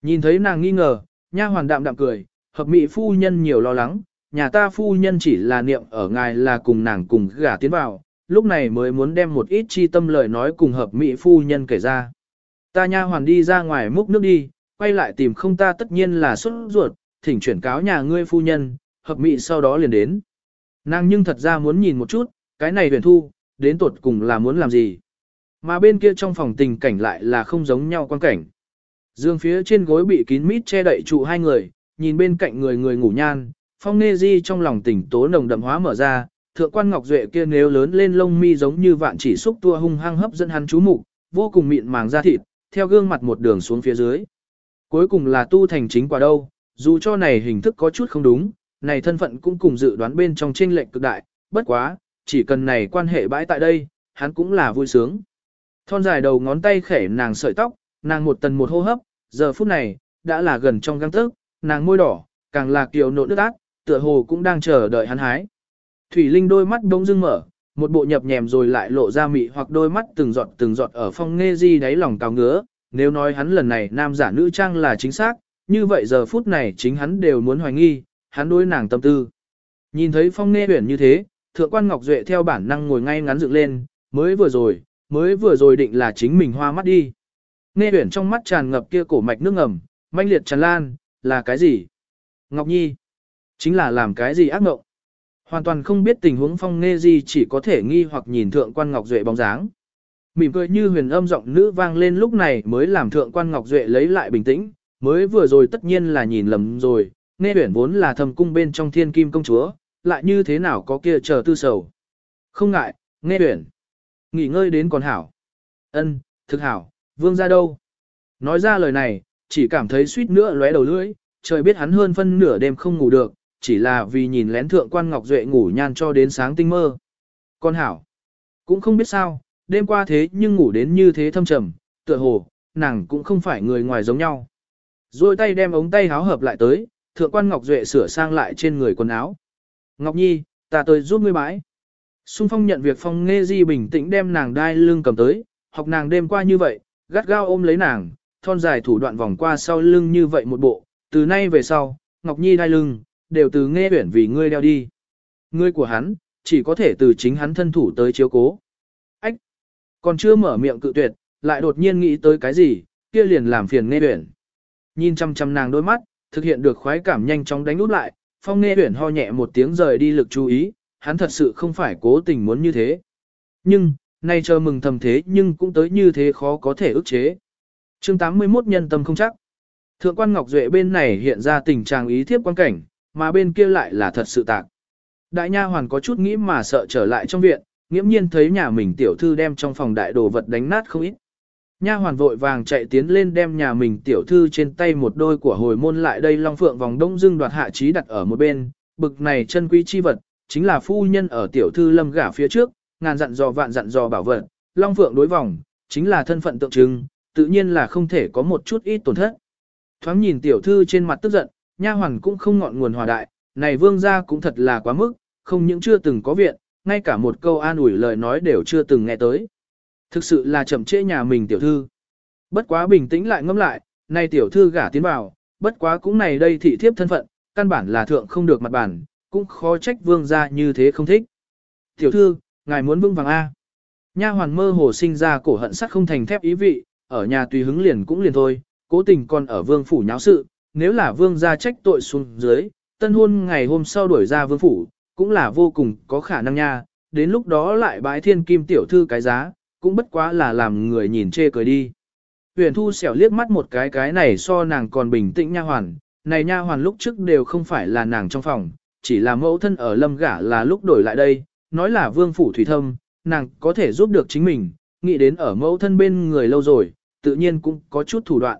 Nhìn thấy nàng nghi ngờ, nha hoàn đạm đạm cười, hợp mỹ phu nhân nhiều lo lắng, nhà ta phu nhân chỉ là niệm ở ngài là cùng nàng cùng gả tiến vào, lúc này mới muốn đem một ít chi tâm lời nói cùng hợp mỹ phu nhân kể ra. Ta nha hoàn đi ra ngoài múc nước đi, quay lại tìm không ta tất nhiên là xuất ruột, thỉnh chuyển cáo nhà ngươi phu nhân, hợp mỹ sau đó liền đến. Nàng nhưng thật ra muốn nhìn một chút, cái này huyền thu, đến tuột cùng là muốn làm gì. Mà bên kia trong phòng tình cảnh lại là không giống nhau quan cảnh. Dương phía trên gối bị kín mít che đậy trụ hai người, nhìn bên cạnh người người ngủ nhan, phong nê di trong lòng tỉnh tố nồng đậm hóa mở ra, thượng quan ngọc duệ kia nếu lớn lên lông mi giống như vạn chỉ xúc tua hung hăng hấp dẫn hắn chú mục, vô cùng mịn màng da thịt, theo gương mặt một đường xuống phía dưới. Cuối cùng là tu thành chính quả đâu, dù cho này hình thức có chút không đúng, này thân phận cũng cùng dự đoán bên trong chênh lệch cực đại, bất quá, chỉ cần này quan hệ bãi tại đây, hắn cũng là vui sướng. Thon dài đầu ngón tay khẽ nàng sợi tóc, nàng một tần một hô hấp, giờ phút này, đã là gần trong găng tức, nàng môi đỏ, càng là kiều nộn nước ác, tựa hồ cũng đang chờ đợi hắn hái. Thủy Linh đôi mắt đông dưng mở, một bộ nhập nhèm rồi lại lộ ra mị hoặc đôi mắt từng giọt từng giọt ở phong nghe di đáy lòng cao ngứa, nếu nói hắn lần này nam giả nữ trang là chính xác, như vậy giờ phút này chính hắn đều muốn hoài nghi, hắn đối nàng tâm tư. Nhìn thấy phong nghe huyển như thế, thượng quan Ngọc Duệ theo bản năng ngồi ngay ngắn dựng lên, mới vừa rồi, mới vừa rồi định là chính mình hoa mắt đi. Nghe huyển trong mắt tràn ngập kia cổ mạch nước ngầm, manh liệt tràn lan, là cái gì? Ngọc Nhi, chính là làm cái gì ác ngộng? Hoàn toàn không biết tình huống phong nghe gì chỉ có thể nghi hoặc nhìn thượng quan Ngọc Duệ bóng dáng. Mỉm cười như huyền âm giọng nữ vang lên lúc này mới làm thượng quan Ngọc Duệ lấy lại bình tĩnh, mới vừa rồi tất nhiên là nhìn lầm rồi, nghe huyển vốn là thầm cung bên trong thiên kim công chúa, lại như thế nào có kia chờ tư sầu. Không ngại, nghe huyển. Nghỉ ngơi đến còn hảo. ân thực hảo, vương ra đâu? Nói ra lời này, chỉ cảm thấy suýt nữa lóe đầu lưỡi, trời biết hắn hơn phân nửa đêm không ngủ được, chỉ là vì nhìn lén thượng quan Ngọc Duệ ngủ nhan cho đến sáng tinh mơ. Con hảo, cũng không biết sao, đêm qua thế nhưng ngủ đến như thế thâm trầm, tựa hồ, nàng cũng không phải người ngoài giống nhau. Rồi tay đem ống tay háo hợp lại tới, thượng quan Ngọc Duệ sửa sang lại trên người quần áo. Ngọc Nhi, ta tới giúp ngươi bãi. Xung phong nhận việc phong nghe di bình tĩnh đem nàng đai lưng cầm tới, học nàng đêm qua như vậy, gắt gao ôm lấy nàng, thon dài thủ đoạn vòng qua sau lưng như vậy một bộ, từ nay về sau, Ngọc Nhi đai lưng, đều từ nghe huyển vì ngươi đeo đi. Ngươi của hắn, chỉ có thể từ chính hắn thân thủ tới chiếu cố. Ách! Còn chưa mở miệng cự tuyệt, lại đột nhiên nghĩ tới cái gì, kia liền làm phiền nghe huyển. Nhìn chăm chăm nàng đôi mắt, thực hiện được khoái cảm nhanh chóng đánh út lại, Phong nghe huyển ho nhẹ một tiếng rời đi lực chú ý, hắn thật sự không phải cố tình muốn như thế. Nhưng, nay chờ mừng thầm thế nhưng cũng tới như thế khó có thể ức chế. chương 81 nhân tâm không chắc. Thượng quan Ngọc Duệ bên này hiện ra tình trạng ý thiếp quan cảnh, mà bên kia lại là thật sự tạc. Đại nha hoàn có chút nghĩ mà sợ trở lại trong viện, nghiễm nhiên thấy nhà mình tiểu thư đem trong phòng đại đồ vật đánh nát không ít. Nha hoàn vội vàng chạy tiến lên đem nhà mình tiểu thư trên tay một đôi của hồi môn lại đây long phượng vòng đông dương đoạt hạ trí đặt ở một bên, bực này chân quý chi vật, chính là phu nhân ở tiểu thư lâm gả phía trước, ngàn dặn dò vạn dặn dò bảo vật, long phượng đối vòng, chính là thân phận tượng trưng, tự nhiên là không thể có một chút ít tổn thất. Thoáng nhìn tiểu thư trên mặt tức giận, nha hoàn cũng không ngọn nguồn hòa đại, này vương gia cũng thật là quá mức, không những chưa từng có viện, ngay cả một câu an ủi lời nói đều chưa từng nghe tới. Thực sự là chậm trễ nhà mình tiểu thư. Bất quá bình tĩnh lại ngâm lại, này tiểu thư gả tiến vào, bất quá cũng này đây thị thiếp thân phận, căn bản là thượng không được mặt bản, cũng khó trách vương gia như thế không thích. Tiểu thư, ngài muốn vững vàng A. Nha hoàn mơ hồ sinh ra cổ hận sắt không thành thép ý vị, ở nhà tùy hứng liền cũng liền thôi, cố tình còn ở vương phủ nháo sự, nếu là vương gia trách tội xuống dưới, tân hôn ngày hôm sau đuổi ra vương phủ, cũng là vô cùng có khả năng nha, đến lúc đó lại bái thiên kim tiểu thư cái giá, cũng bất quá là làm người nhìn chê cười đi. Huyền Thu xẻo liếc mắt một cái cái này so nàng còn bình tĩnh nha hoàn, này nha hoàn lúc trước đều không phải là nàng trong phòng, chỉ là mẫu thân ở lâm gả là lúc đổi lại đây, nói là vương phủ thủy thâm, nàng có thể giúp được chính mình, nghĩ đến ở mẫu thân bên người lâu rồi, tự nhiên cũng có chút thủ đoạn.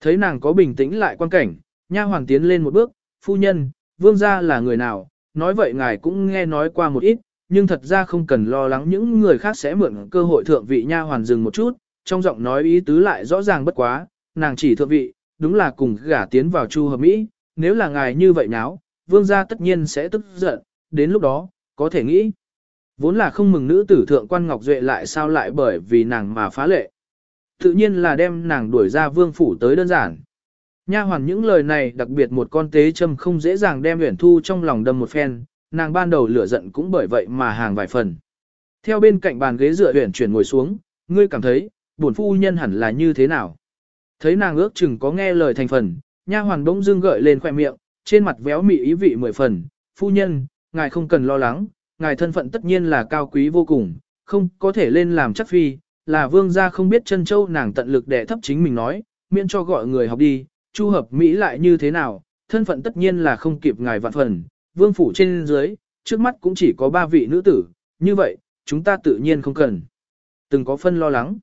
Thấy nàng có bình tĩnh lại quan cảnh, nha hoàn tiến lên một bước, phu nhân, vương gia là người nào, nói vậy ngài cũng nghe nói qua một ít, nhưng thật ra không cần lo lắng những người khác sẽ mượn cơ hội thượng vị nha hoàn dừng một chút, trong giọng nói ý tứ lại rõ ràng bất quá, nàng chỉ thượng vị, đúng là cùng gả tiến vào chu hợp Mỹ, nếu là ngài như vậy náo, vương gia tất nhiên sẽ tức giận, đến lúc đó, có thể nghĩ. Vốn là không mừng nữ tử thượng quan Ngọc Duệ lại sao lại bởi vì nàng mà phá lệ. Tự nhiên là đem nàng đuổi ra vương phủ tới đơn giản. Nha hoàn những lời này đặc biệt một con tế châm không dễ dàng đem Uyển Thu trong lòng đâm một phen, nàng ban đầu lửa giận cũng bởi vậy mà hàng vài phần. Theo bên cạnh bàn ghế dựa Uyển chuyển ngồi xuống, ngươi cảm thấy, bổn phu nhân hẳn là như thế nào? Thấy nàng ước chừng có nghe lời thành phần, nha hoàn bỗng dưng gợi lên khoe miệng, trên mặt véo mị ý vị mười phần, phu nhân, ngài không cần lo lắng, ngài thân phận tất nhiên là cao quý vô cùng, không có thể lên làm chắc phi, là vương gia không biết chân châu nàng tận lực để thấp chính mình nói, miễn cho gọi người học đi, chu hợp Mỹ lại như thế nào, thân phận tất nhiên là không kịp ngài vạn phần, vương phủ trên dưới, trước mắt cũng chỉ có ba vị nữ tử, như vậy, chúng ta tự nhiên không cần. Từng có phân lo lắng.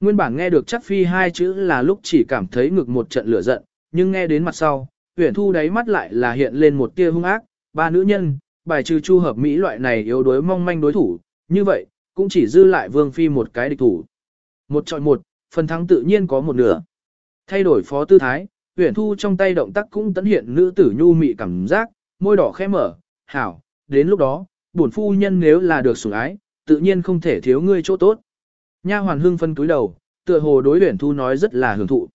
Nguyên bản nghe được chắc phi hai chữ là lúc chỉ cảm thấy ngực một trận lửa giận, nhưng nghe đến mặt sau, huyền thu đáy mắt lại là hiện lên một tia hung ác, ba nữ nhân, bài trừ chu hợp Mỹ loại này yếu đuối mong manh đối thủ, như vậy, cũng chỉ dư lại vương phi một cái địch thủ. Một chọi một, phần thắng tự nhiên có một nửa. Thay đổi phó tư thái, huyền thu trong tay động tác cũng tấn hiện nữ tử nhu mị cảm giác, môi đỏ khẽ mở, hảo, đến lúc đó, bổn phu nhân nếu là được sủng ái, tự nhiên không thể thiếu ngươi chỗ tốt. Nha hoàn hưng phân túi đầu, tựa hồ đối huyền thu nói rất là hưởng thụ.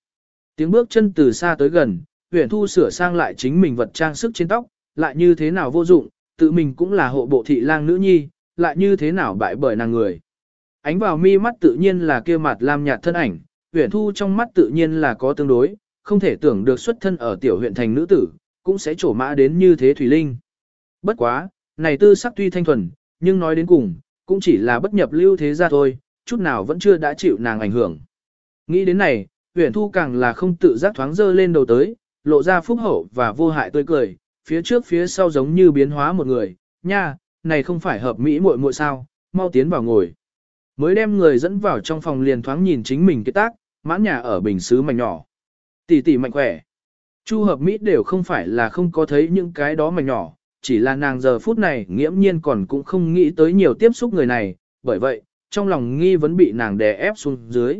Tiếng bước chân từ xa tới gần, huyền thu sửa sang lại chính mình vật trang sức trên tóc, lại như thế nào vô dụng, tự mình cũng là hộ bộ thị lang nữ nhi, lại như thế nào bại bởi nàng người. Ánh vào mi mắt tự nhiên là kia mặt lam nhạt thân ảnh, huyện thu trong mắt tự nhiên là có tương đối, không thể tưởng được xuất thân ở tiểu huyện thành nữ tử, cũng sẽ trổ mã đến như thế Thủy Linh. Bất quá, này tư sắc tuy thanh thuần, nhưng nói đến cùng, cũng chỉ là bất nhập lưu thế gia thôi, chút nào vẫn chưa đã chịu nàng ảnh hưởng. Nghĩ đến này, huyền thu càng là không tự giác thoáng dơ lên đầu tới, lộ ra phúc hậu và vô hại tươi cười, phía trước phía sau giống như biến hóa một người, nha, này không phải hợp mỹ muội muội sao, mau tiến vào ngồi. Mới đem người dẫn vào trong phòng liền thoáng nhìn chính mình cái tác, mãn nhà ở bình xứ mảnh nhỏ. Tỷ tỷ mạnh khỏe. Chu hợp Mỹ đều không phải là không có thấy những cái đó mảnh nhỏ, chỉ là nàng giờ phút này nghiễm nhiên còn cũng không nghĩ tới nhiều tiếp xúc người này, bởi vậy, trong lòng nghi vẫn bị nàng đè ép xuống dưới.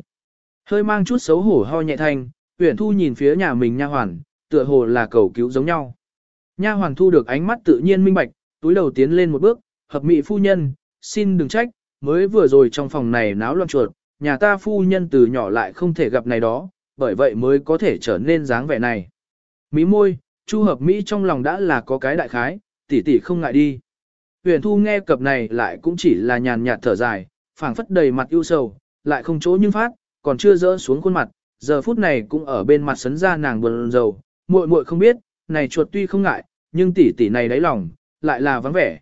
Hơi mang chút xấu hổ ho nhẹ thanh, Uyển Thu nhìn phía nhà mình nha hoàn, tựa hồ là cầu cứu giống nhau. Nha hoàn thu được ánh mắt tự nhiên minh bạch, túi đầu tiến lên một bước, hợp mỹ phu nhân, xin đừng trách, mới vừa rồi trong phòng này náo loạn chuột, nhà ta phu nhân từ nhỏ lại không thể gặp này đó, bởi vậy mới có thể trở nên dáng vẻ này. Mí môi, Chu hợp Mỹ trong lòng đã là có cái đại khái, tỷ tỷ không ngại đi. Huyền Thu nghe cập này lại cũng chỉ là nhàn nhạt thở dài, phảng phất đầy mặt ưu sầu, lại không chỗ nhưng phát, còn chưa rỡ xuống khuôn mặt, giờ phút này cũng ở bên mặt sấn ra nàng buồn rầu, muội muội không biết, này chuột tuy không ngại, nhưng tỷ tỷ này đáy lòng, lại là vắng vẻ.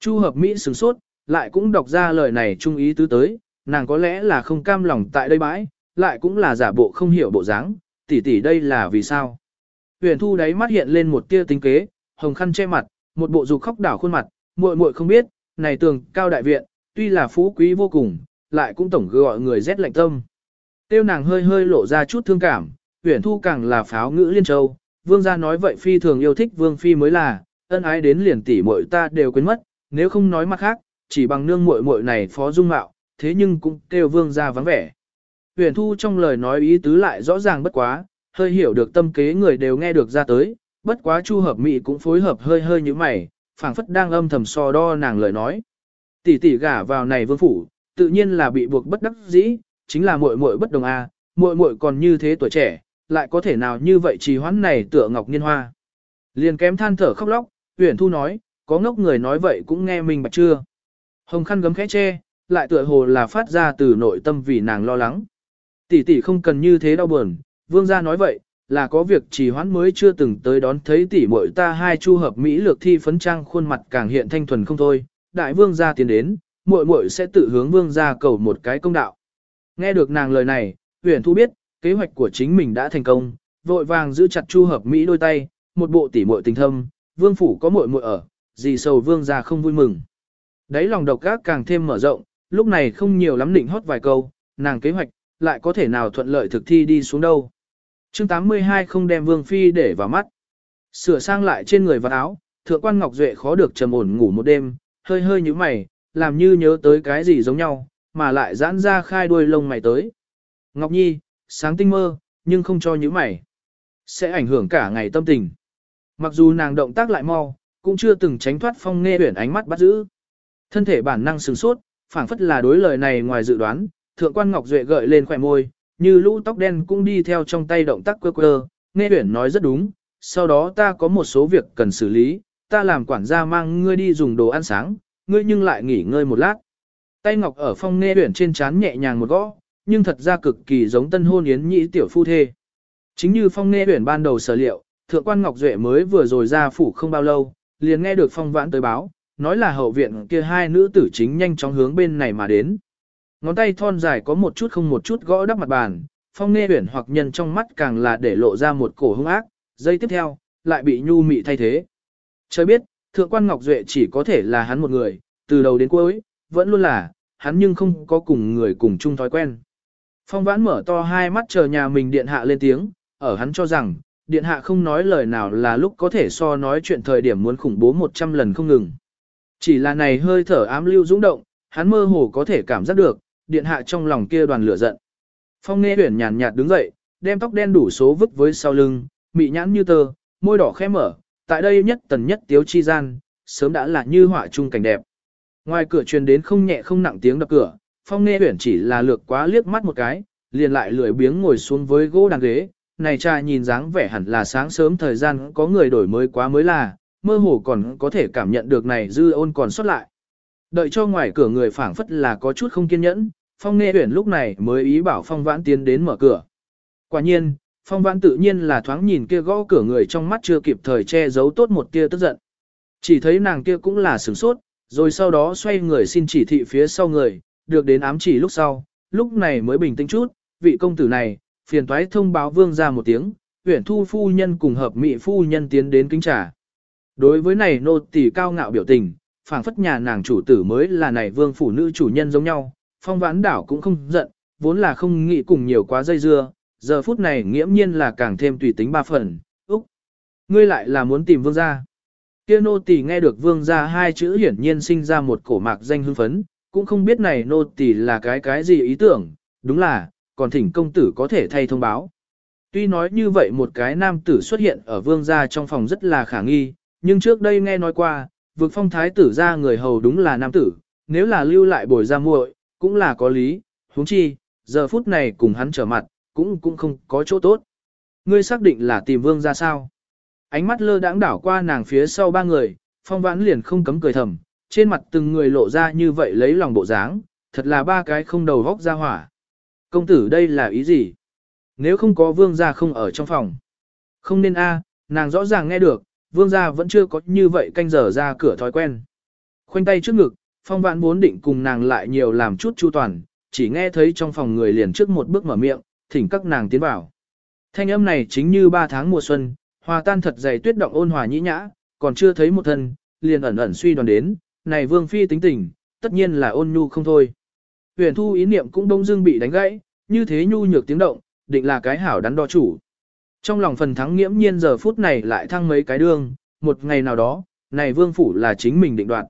Chu hợp Mỹ sửng sốt, lại cũng đọc ra lời này trung ý tứ tới, nàng có lẽ là không cam lòng tại đây bãi, lại cũng là giả bộ không hiểu bộ dáng, tỷ tỷ đây là vì sao. Huyền thu đáy mắt hiện lên một tia tính kế, hồng khăn che mặt, một bộ dục khóc đảo khuôn mặt, muội muội không biết, này tường cao đại viện, tuy là phú quý vô cùng, lại cũng tổng gọi người rét lạnh tâm. Tiêu nàng hơi hơi lộ ra chút thương cảm, huyền thu càng là pháo ngữ liên châu, vương gia nói vậy phi thường yêu thích vương phi mới là, ân ái đến liền tỷ muội ta đều quên mất, nếu không nói mặt khác, chỉ bằng nương muội muội này phó dung mạo, thế nhưng cũng kêu vương gia vắng vẻ. Huyền thu trong lời nói ý tứ lại rõ ràng bất quá, hơi hiểu được tâm kế người đều nghe được ra tới, bất quá chu hợp mỹ cũng phối hợp hơi hơi như mày, phảng phất đang âm thầm so đo nàng lời nói. Tỷ tỷ gả vào này vương phủ, tự nhiên là bị buộc bất đắc dĩ, chính là muội muội bất đồng a, muội muội còn như thế tuổi trẻ, lại có thể nào như vậy trì hoãn này tựa ngọc niên hoa. Liền kém than thở khóc lóc, Uyển Thu nói, có ngốc người nói vậy cũng nghe mình bạch chưa. Hồng khăn gấm khẽ che, lại tựa hồ là phát ra từ nội tâm vì nàng lo lắng. Tỷ tỷ không cần như thế đau buồn, vương gia nói vậy, là có việc trì hoãn mới chưa từng tới đón thấy tỷ muội ta hai chu hợp mỹ lược thi phấn trang khuôn mặt càng hiện thanh thuần không thôi. Đại vương gia tiến đến, muội muội sẽ tự hướng vương gia cầu một cái công đạo. Nghe được nàng lời này, Huyền Thu biết, kế hoạch của chính mình đã thành công, vội vàng giữ chặt chu hợp mỹ đôi tay, một bộ tỷ muội tình thâm, vương phủ có muội muội ở, gì sầu vương gia không vui mừng. Đấy lòng độc gác càng thêm mở rộng, lúc này không nhiều lắm định hót vài câu, nàng kế hoạch, lại có thể nào thuận lợi thực thi đi xuống đâu. chương 82 không đem vương phi để vào mắt. Sửa sang lại trên người vật áo, thượng quan Ngọc Duệ khó được trầm ổn ngủ một đêm, hơi hơi như mày, làm như nhớ tới cái gì giống nhau, mà lại giãn ra khai đuôi lông mày tới. Ngọc Nhi, sáng tinh mơ, nhưng không cho những mày. Sẽ ảnh hưởng cả ngày tâm tình. Mặc dù nàng động tác lại mau, cũng chưa từng tránh thoát phong nghe tuyển ánh mắt bắt giữ. Thân thể bản năng sừng sốt, phảng phất là đối lời này ngoài dự đoán, thượng quan Ngọc Duệ gợi lên khỏe môi, như lũ tóc đen cũng đi theo trong tay động tác quơ quơ, nghe tuyển nói rất đúng, sau đó ta có một số việc cần xử lý, ta làm quản gia mang ngươi đi dùng đồ ăn sáng, ngươi nhưng lại nghỉ ngơi một lát. Tay Ngọc ở phong nghe tuyển trên chán nhẹ nhàng một gõ, nhưng thật ra cực kỳ giống tân hôn yến nhị tiểu phu thê. Chính như phong nghe tuyển ban đầu sở liệu, thượng quan Ngọc Duệ mới vừa rồi ra phủ không bao lâu, liền nghe được phong vãn tới báo, nói là hậu viện kia hai nữ tử chính nhanh chóng hướng bên này mà đến. Ngón tay thon dài có một chút không một chút gõ đắp mặt bàn, phong nghe tuyển hoặc nhân trong mắt càng là để lộ ra một cổ hung ác, dây tiếp theo, lại bị nhu mị thay thế. Trời biết, thượng quan Ngọc Duệ chỉ có thể là hắn một người, từ đầu đến cuối, vẫn luôn là, hắn nhưng không có cùng người cùng chung thói quen. Phong vãn mở to hai mắt chờ nhà mình điện hạ lên tiếng, ở hắn cho rằng, điện hạ không nói lời nào là lúc có thể so nói chuyện thời điểm muốn khủng bố 100 lần không ngừng. Chỉ là này hơi thở ám lưu dũng động, hắn mơ hồ có thể cảm giác được, điện hạ trong lòng kia đoàn lửa giận. Phong nghe huyển nhàn nhạt đứng dậy, đem tóc đen đủ số vứt với sau lưng, mị nhãn như tơ, môi đỏ khẽ mở, tại đây nhất tần nhất tiếu chi gian, sớm đã là như họa trung cảnh đẹp. Ngoài cửa truyền đến không nhẹ không nặng tiếng đập cửa, phong nghe huyển chỉ là lược quá liếc mắt một cái, liền lại lười biếng ngồi xuống với gỗ đàn ghế, này cha nhìn dáng vẻ hẳn là sáng sớm thời gian có người đổi mới quá mới là, mơ hồ còn có thể cảm nhận được này dư ôn còn xuất lại. Đợi cho ngoài cửa người phảng phất là có chút không kiên nhẫn, phong nghe huyển lúc này mới ý bảo phong vãn tiến đến mở cửa. Quả nhiên, phong vãn tự nhiên là thoáng nhìn kia gõ cửa người trong mắt chưa kịp thời che giấu tốt một tia tức giận. Chỉ thấy nàng kia cũng là sửng sốt, rồi sau đó xoay người xin chỉ thị phía sau người, được đến ám chỉ lúc sau, lúc này mới bình tĩnh chút, vị công tử này, phiền toái thông báo vương ra một tiếng, huyện thu phu nhân cùng hợp mỹ phu nhân tiến đến kính trà. Đối với này nô tỳ cao ngạo biểu tình, phảng phất nhà nàng chủ tử mới là này vương phủ nữ chủ nhân giống nhau, phong vãn đảo cũng không giận, vốn là không nghĩ cùng nhiều quá dây dưa, giờ phút này nghiễm nhiên là càng thêm tùy tính ba phần, úc. Ngươi lại là muốn tìm vương gia. Kia nô tỳ nghe được vương gia hai chữ hiển nhiên sinh ra một cổ mạc danh hưng phấn, cũng không biết này nô tỳ là cái cái gì ý tưởng, đúng là, còn thỉnh công tử có thể thay thông báo. Tuy nói như vậy một cái nam tử xuất hiện ở vương gia trong phòng rất là khả nghi, nhưng trước đây nghe nói qua, vực phong thái tử ra người hầu đúng là nam tử, nếu là lưu lại bồi ra muội, cũng là có lý, huống chi, giờ phút này cùng hắn trở mặt, cũng cũng không có chỗ tốt. Ngươi xác định là tìm vương ra sao? Ánh mắt lơ đãng đảo qua nàng phía sau ba người, phong vãn liền không cấm cười thầm, trên mặt từng người lộ ra như vậy lấy lòng bộ dáng, thật là ba cái không đầu vóc ra hỏa. Công tử đây là ý gì? Nếu không có vương gia không ở trong phòng. Không nên a, nàng rõ ràng nghe được, vương gia vẫn chưa có như vậy canh giờ ra cửa thói quen. Khoanh tay trước ngực, phong vạn vốn định cùng nàng lại nhiều làm chút chu toàn, chỉ nghe thấy trong phòng người liền trước một bước mở miệng, thỉnh các nàng tiến vào. Thanh âm này chính như ba tháng mùa xuân, hòa tan thật dày tuyết động ôn hòa nhĩ nhã, còn chưa thấy một thân, liền ẩn ẩn suy đoán đến, này vương phi tính tình, tất nhiên là ôn nhu không thôi. Huyền thu ý niệm cũng đông dương bị đánh gãy, như thế nhu nhược tiếng động, định là cái hảo đắn đo chủ. Trong lòng phần thắng nghiễm nhiên giờ phút này lại thăng mấy cái đương, một ngày nào đó, này vương phủ là chính mình định đoạt.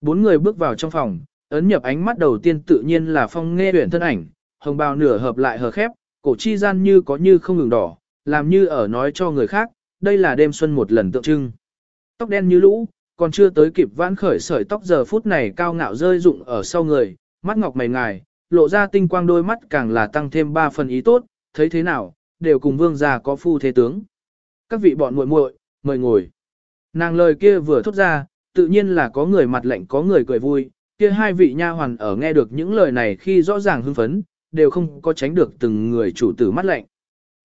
Bốn người bước vào trong phòng, ấn nhập ánh mắt đầu tiên tự nhiên là phong nghe huyền thân ảnh, hồng bào nửa hợp lại hờ khép, cổ chi gian như có như không ngừng đỏ, làm như ở nói cho người khác, đây là đêm xuân một lần tượng trưng. Tóc đen như lũ, còn chưa tới kịp vãn khởi sợi tóc giờ phút này cao ngạo rơi rụng ở sau người, mắt ngọc mày ngài, lộ ra tinh quang đôi mắt càng là tăng thêm ba phần ý tốt, thấy thế nào, đều cùng vương gia có phu thế tướng. Các vị bọn muội muội, mời ngồi. Nàng lời kia vừa thốt ra, tự nhiên là có người mặt lạnh có người cười vui, kia hai vị nha hoàn ở nghe được những lời này khi rõ ràng hưng phấn, đều không có tránh được từng người chủ tử mắt lạnh.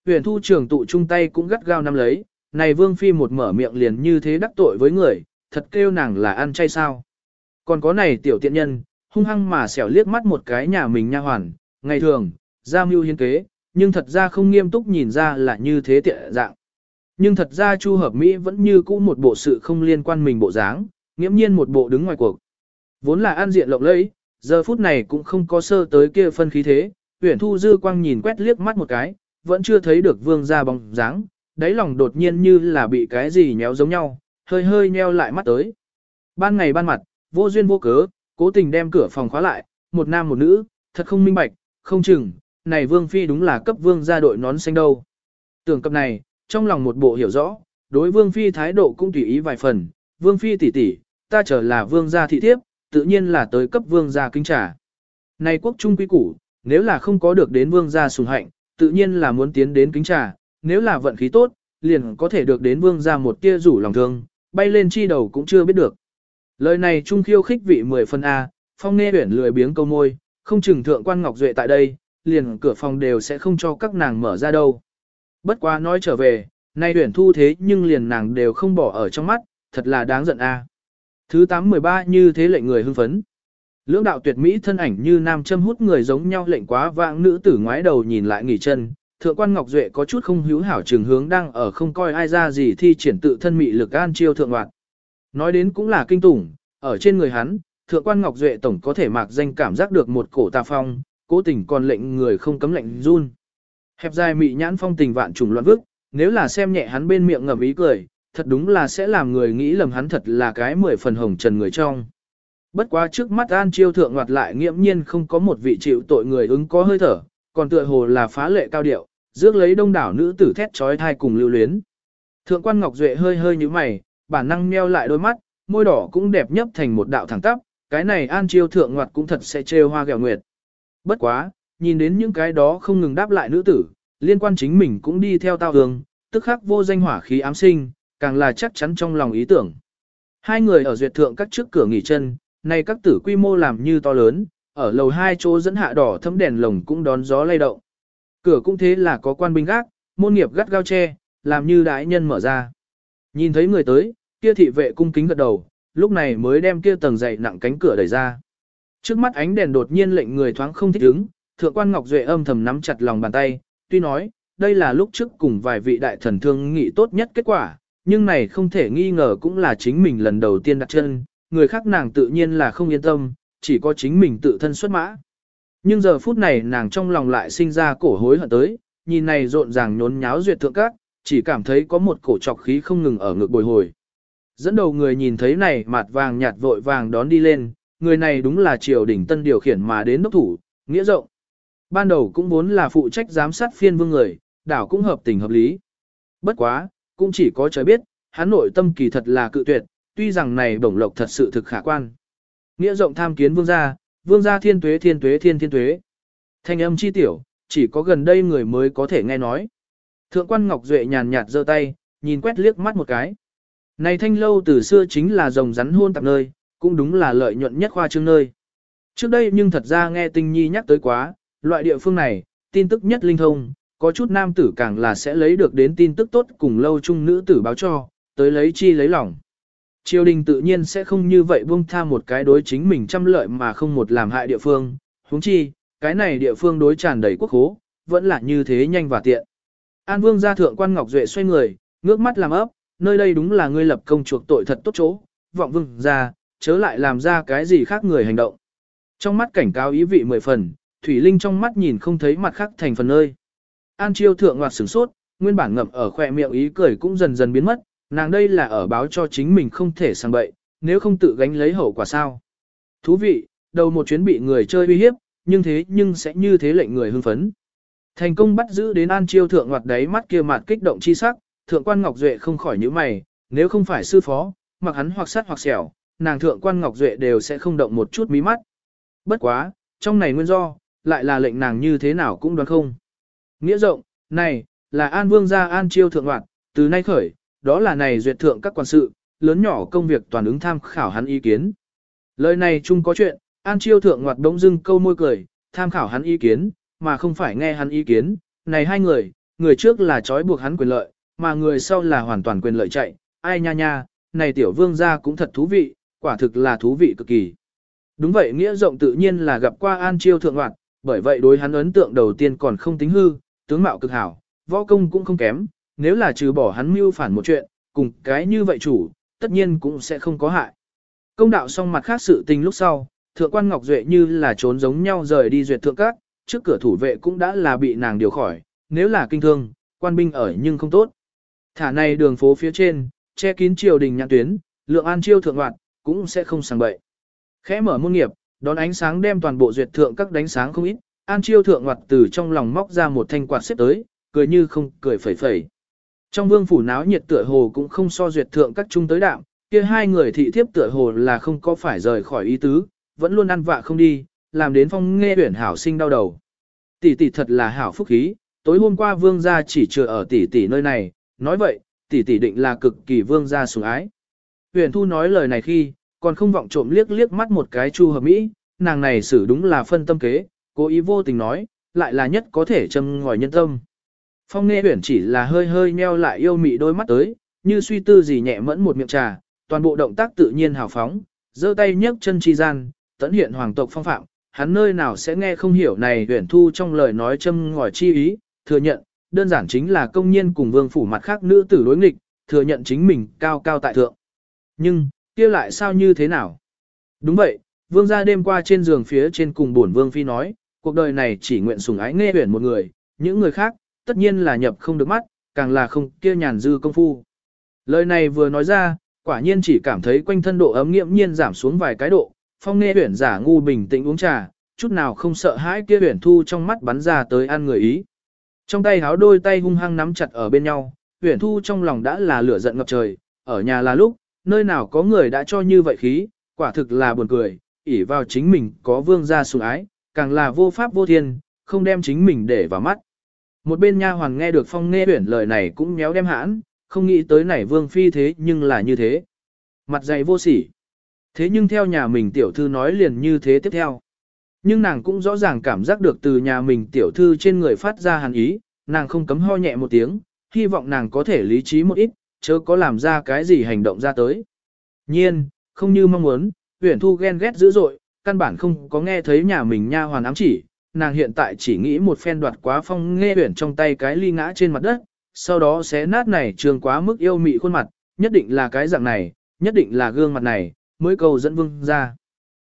Huyền thu trường tụ chung tay cũng gắt gao nắm lấy, này vương phi một mở miệng liền như thế đắc tội với người, thật kêu nàng là ăn chay sao. Còn có này tiểu tiện nhân, hung hăng mà xẻo liếc mắt một cái nhà mình nha hoàn, ngày thường, ra mưu hiên kế, nhưng thật ra không nghiêm túc nhìn ra là như thế tiện dạng. Nhưng thật ra Chu Hợp Mỹ vẫn như cũ một bộ sự không liên quan mình bộ dáng, nghiễm nhiên một bộ đứng ngoài cuộc. Vốn là an diện lộng lẫy, giờ phút này cũng không có sơ tới kia phân khí thế, Uyển Thu dư quang nhìn quét liếc mắt một cái, vẫn chưa thấy được vương gia bóng dáng, đáy lòng đột nhiên như là bị cái gì nhéo giống nhau, hơi hơi nheo lại mắt tới. Ban ngày ban mặt, vô duyên vô cớ, cố tình đem cửa phòng khóa lại, một nam một nữ, thật không minh bạch, không chừng, này vương phi đúng là cấp vương gia đội nón xanh đâu. Tưởng cập này, trong lòng một bộ hiểu rõ, đối vương phi thái độ cũng tùy ý vài phần, vương phi tỷ tỷ, ta trở là vương gia thị thiếp, tự nhiên là tới cấp vương gia kính trả. Này quốc trung quý củ, nếu là không có được đến vương gia sùng hạnh, tự nhiên là muốn tiến đến kính trà, nếu là vận khí tốt, liền có thể được đến vương gia một tia rủ lòng thương, bay lên chi đầu cũng chưa biết được. Lời này trung khiêu khích vị mười phân A, phong nghe huyển lười biếng câu môi, không chừng thượng quan ngọc duệ tại đây, liền cửa phòng đều sẽ không cho các nàng mở ra đâu. Bất quá nói trở về, nay huyển thu thế nhưng liền nàng đều không bỏ ở trong mắt, thật là đáng giận A. Thứ 813 như thế lệnh người hưng phấn. Lưỡng đạo tuyệt mỹ thân ảnh như nam châm hút người giống nhau lệnh quá vãng nữ tử ngoái đầu nhìn lại nghỉ chân. Thượng quan Ngọc Duệ có chút không hữu hảo trường hướng đang ở không coi ai ra gì thi triển tự thân mị lực an chiêu thượng hoạt. Nói đến cũng là kinh tủng, ở trên người hắn, thượng quan Ngọc Duệ tổng có thể mạc danh cảm giác được một cổ tà phong, cố tình còn lệnh người không cấm lệnh run. Hẹp dài mị nhãn phong tình vạn trùng loạn vức, nếu là xem nhẹ hắn bên miệng ngầm ý cười, thật đúng là sẽ làm người nghĩ lầm hắn thật là cái mười phần hồng trần người trong. Bất quá trước mắt An Chiêu thượng ngoặt lại nghiễm nhiên không có một vị chịu tội người ứng có hơi thở, còn tựa hồ là phá lệ cao điệu, rước lấy đông đảo nữ tử thét trói thai cùng lưu luyến. Thượng quan Ngọc Duệ hơi hơi như mày, bản năng meo lại đôi mắt, môi đỏ cũng đẹp nhấp thành một đạo thẳng tắp, cái này An Chiêu thượng ngoặt cũng thật sẽ trêu hoa gẹo nguyệt. Bất quá, nhìn đến những cái đó không ngừng đáp lại nữ tử, liên quan chính mình cũng đi theo tao hương, tức khắc vô danh hỏa khí ám sinh, càng là chắc chắn trong lòng ý tưởng. Hai người ở duyệt thượng các trước cửa nghỉ chân, này các tử quy mô làm như to lớn, ở lầu hai chỗ dẫn hạ đỏ thấm đèn lồng cũng đón gió lay động. Cửa cũng thế là có quan binh gác, môn nghiệp gắt gao che, làm như đại nhân mở ra. Nhìn thấy người tới, kia thị vệ cung kính gật đầu, lúc này mới đem kia tầng dày nặng cánh cửa đẩy ra. Trước mắt ánh đèn đột nhiên lệnh người thoáng không thích ứng, thượng quan Ngọc Duệ âm thầm nắm chặt lòng bàn tay, tuy nói, đây là lúc trước cùng vài vị đại thần thương nghị tốt nhất kết quả, nhưng này không thể nghi ngờ cũng là chính mình lần đầu tiên đặt chân, người khác nàng tự nhiên là không yên tâm, chỉ có chính mình tự thân xuất mã. Nhưng giờ phút này nàng trong lòng lại sinh ra cổ hối hận tới, nhìn này rộn ràng nhốn nháo duyệt thượng các, chỉ cảm thấy có một cổ trọc khí không ngừng ở ngực bồi hồi. Dẫn đầu người nhìn thấy này mặt vàng nhạt vội vàng đón đi lên, người này đúng là triều đỉnh tân điều khiển mà đến đốc thủ, nghĩa rộng. Ban đầu cũng vốn là phụ trách giám sát phiên vương người, đảo cũng hợp tình hợp lý. Bất quá, cũng chỉ có trời biết, hắn nội tâm kỳ thật là cự tuyệt, tuy rằng này bổng lộc thật sự thực khả quan. Nghĩa rộng tham kiến vương gia, vương gia thiên tuế thiên tuế thiên thiên tuế. Thanh âm chi tiểu, chỉ có gần đây người mới có thể nghe nói. Thượng quan Ngọc Duệ nhàn nhạt giơ tay, nhìn quét liếc mắt một cái. Này thanh lâu từ xưa chính là rồng rắn hôn tạp nơi, cũng đúng là lợi nhuận nhất khoa trương nơi. Trước đây nhưng thật ra nghe tinh nhi nhắc tới quá, loại địa phương này, tin tức nhất linh thông, có chút nam tử càng là sẽ lấy được đến tin tức tốt cùng lâu chung nữ tử báo cho, tới lấy chi lấy lòng. Triều đình tự nhiên sẽ không như vậy buông tha một cái đối chính mình trăm lợi mà không một làm hại địa phương, huống chi, cái này địa phương đối tràn đầy quốc hố, vẫn là như thế nhanh và tiện. An Vương gia thượng quan Ngọc Duệ xoay người, ngước mắt làm ấp, nơi đây đúng là ngươi lập công chuộc tội thật tốt chỗ, vọng vương gia, chớ lại làm ra cái gì khác người hành động. Trong mắt cảnh cáo ý vị mười phần, Thủy Linh trong mắt nhìn không thấy mặt khác thành phần nơi. An Chiêu thượng ngoặt sửng sốt, nguyên bản ngậm ở khỏe miệng ý cười cũng dần dần biến mất, nàng đây là ở báo cho chính mình không thể sang bậy, nếu không tự gánh lấy hậu quả sao. Thú vị, đầu một chuyến bị người chơi uy hiếp, nhưng thế nhưng sẽ như thế lệnh người hưng phấn. Thành công bắt giữ đến An Chiêu thượng ngoặt đáy mắt kia mặt kích động chi sắc, thượng quan Ngọc Duệ không khỏi nhíu mày, nếu không phải sư phó, mặc hắn hoặc sắt hoặc xẻo, nàng thượng quan Ngọc Duệ đều sẽ không động một chút mí mắt. Bất quá, trong này nguyên do, lại là lệnh nàng như thế nào cũng đoán không. Nghĩa rộng, này, là An Vương gia An Chiêu thượng ngoặt, từ nay khởi, đó là này duyệt thượng các quan sự, lớn nhỏ công việc toàn ứng tham khảo hắn ý kiến. Lời này chung có chuyện, An Chiêu thượng ngoặt đống dưng câu môi cười, tham khảo hắn ý kiến, mà không phải nghe hắn ý kiến. Này hai người, người trước là trói buộc hắn quyền lợi, mà người sau là hoàn toàn quyền lợi chạy. Ai nha nha, này tiểu vương gia cũng thật thú vị, quả thực là thú vị cực kỳ. Đúng vậy nghĩa rộng tự nhiên là gặp qua An Chiêu thượng ngoặt, bởi vậy đối hắn ấn tượng đầu tiên còn không tính hư, tướng mạo cực hảo, võ công cũng không kém, nếu là trừ bỏ hắn mưu phản một chuyện, cùng cái như vậy chủ, tất nhiên cũng sẽ không có hại. Công đạo xong mặt khác sự tình lúc sau, thượng quan Ngọc Duệ như là trốn giống nhau rời đi duyệt thượng các, trước cửa thủ vệ cũng đã là bị nàng điều khỏi, nếu là kinh thương, quan binh ở nhưng không tốt. Thả này đường phố phía trên, che kín triều đình nhãn tuyến, lượng an chiêu thượng loạt, cũng sẽ không sang bậy. Khẽ mở môn nghiệp, đón ánh sáng đem toàn bộ duyệt thượng các đánh sáng không ít, an chiêu thượng loạt từ trong lòng móc ra một thanh quạt xếp tới, cười như không cười phẩy phẩy. Trong vương phủ náo nhiệt tựa hồ cũng không so duyệt thượng các trung tới đạm, kia hai người thị thiếp tựa hồ là không có phải rời khỏi ý tứ, vẫn luôn ăn vạ không đi, làm đến phong nghe tuyển hảo sinh đau đầu. Tỷ tỷ thật là hảo phúc khí, tối hôm qua vương gia chỉ chưa ở tỷ tỷ nơi này, nói vậy, tỷ tỷ định là cực kỳ vương gia sủng ái. Huyền Thu nói lời này khi, còn không vọng trộm liếc liếc mắt một cái Chu Hợp Mỹ, nàng này xử đúng là phân tâm kế, cố ý vô tình nói, lại là nhất có thể châm ngòi nhân tâm. Phong Nghe Uyển chỉ là hơi hơi nheo lại yêu mị đôi mắt tới, như suy tư gì nhẹ mẫn một miệng trà, toàn bộ động tác tự nhiên hào phóng, giơ tay nhấc chân chi gian, tấn hiện hoàng tộc phong phạm, hắn nơi nào sẽ nghe không hiểu này Uyển Thu trong lời nói châm ngòi chi ý, thừa nhận, đơn giản chính là công nhiên cùng vương phủ mặt khác nữ tử đối nghịch, thừa nhận chính mình cao cao tại thượng. Nhưng, kia lại sao như thế nào? Đúng vậy, vương gia đêm qua trên giường phía trên cùng bổn vương phi nói, cuộc đời này chỉ nguyện sủng ái nghe Uyển một người, những người khác, tất nhiên là nhập không được mắt, càng là không kia nhàn dư công phu. Lời này vừa nói ra, quả nhiên chỉ cảm thấy quanh thân độ ấm nghiệm nhiên giảm xuống vài cái độ, phong nghe huyển giả ngu bình tĩnh uống trà, chút nào không sợ hãi kia huyển thu trong mắt bắn ra tới ăn người ý. Trong tay háo đôi tay hung hăng nắm chặt ở bên nhau, huyển thu trong lòng đã là lửa giận ngập trời, ở nhà là lúc, nơi nào có người đã cho như vậy khí, quả thực là buồn cười, ỉ vào chính mình có vương gia sủng ái, càng là vô pháp vô thiên, không đem chính mình để vào mắt. Một bên nha hoàn nghe được phong nghe huyển lời này cũng méo đem hãn, không nghĩ tới này vương phi thế nhưng là như thế. Mặt dày vô sỉ. Thế nhưng theo nhà mình tiểu thư nói liền như thế tiếp theo. Nhưng nàng cũng rõ ràng cảm giác được từ nhà mình tiểu thư trên người phát ra hàn ý, nàng không cấm ho nhẹ một tiếng, hy vọng nàng có thể lý trí một ít, chớ có làm ra cái gì hành động ra tới. Nhiên, không như mong muốn, Uyển Thu ghen ghét dữ dội, căn bản không có nghe thấy nhà mình nha hoàn ám chỉ, nàng hiện tại chỉ nghĩ một phen đoạt quá phong nghe huyển trong tay cái ly ngã trên mặt đất, sau đó xé nát này trường quá mức yêu mị khuôn mặt, nhất định là cái dạng này, nhất định là gương mặt này, mới cầu dẫn vương ra.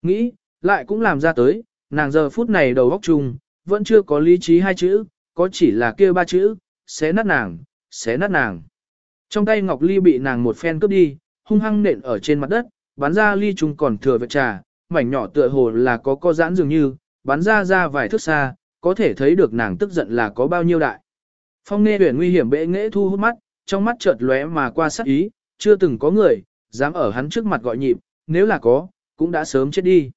Nghĩ, lại cũng làm ra tới, nàng giờ phút này đầu óc chung, vẫn chưa có lý trí hai chữ, có chỉ là kia ba chữ, xé nát nàng, xé nát nàng. Trong tay ngọc ly bị nàng một phen cướp đi, hung hăng nện ở trên mặt đất, bắn ra ly chung còn thừa vệt trà, mảnh nhỏ tựa hồ là có co giãn dường như, bắn ra ra vài thước xa, có thể thấy được nàng tức giận là có bao nhiêu đại. Phong nghe huyền nguy hiểm bệ nghệ thu hút mắt, trong mắt chợt lóe mà qua sắc ý, chưa từng có người, dám ở hắn trước mặt gọi nhịp, nếu là có, cũng đã sớm chết đi.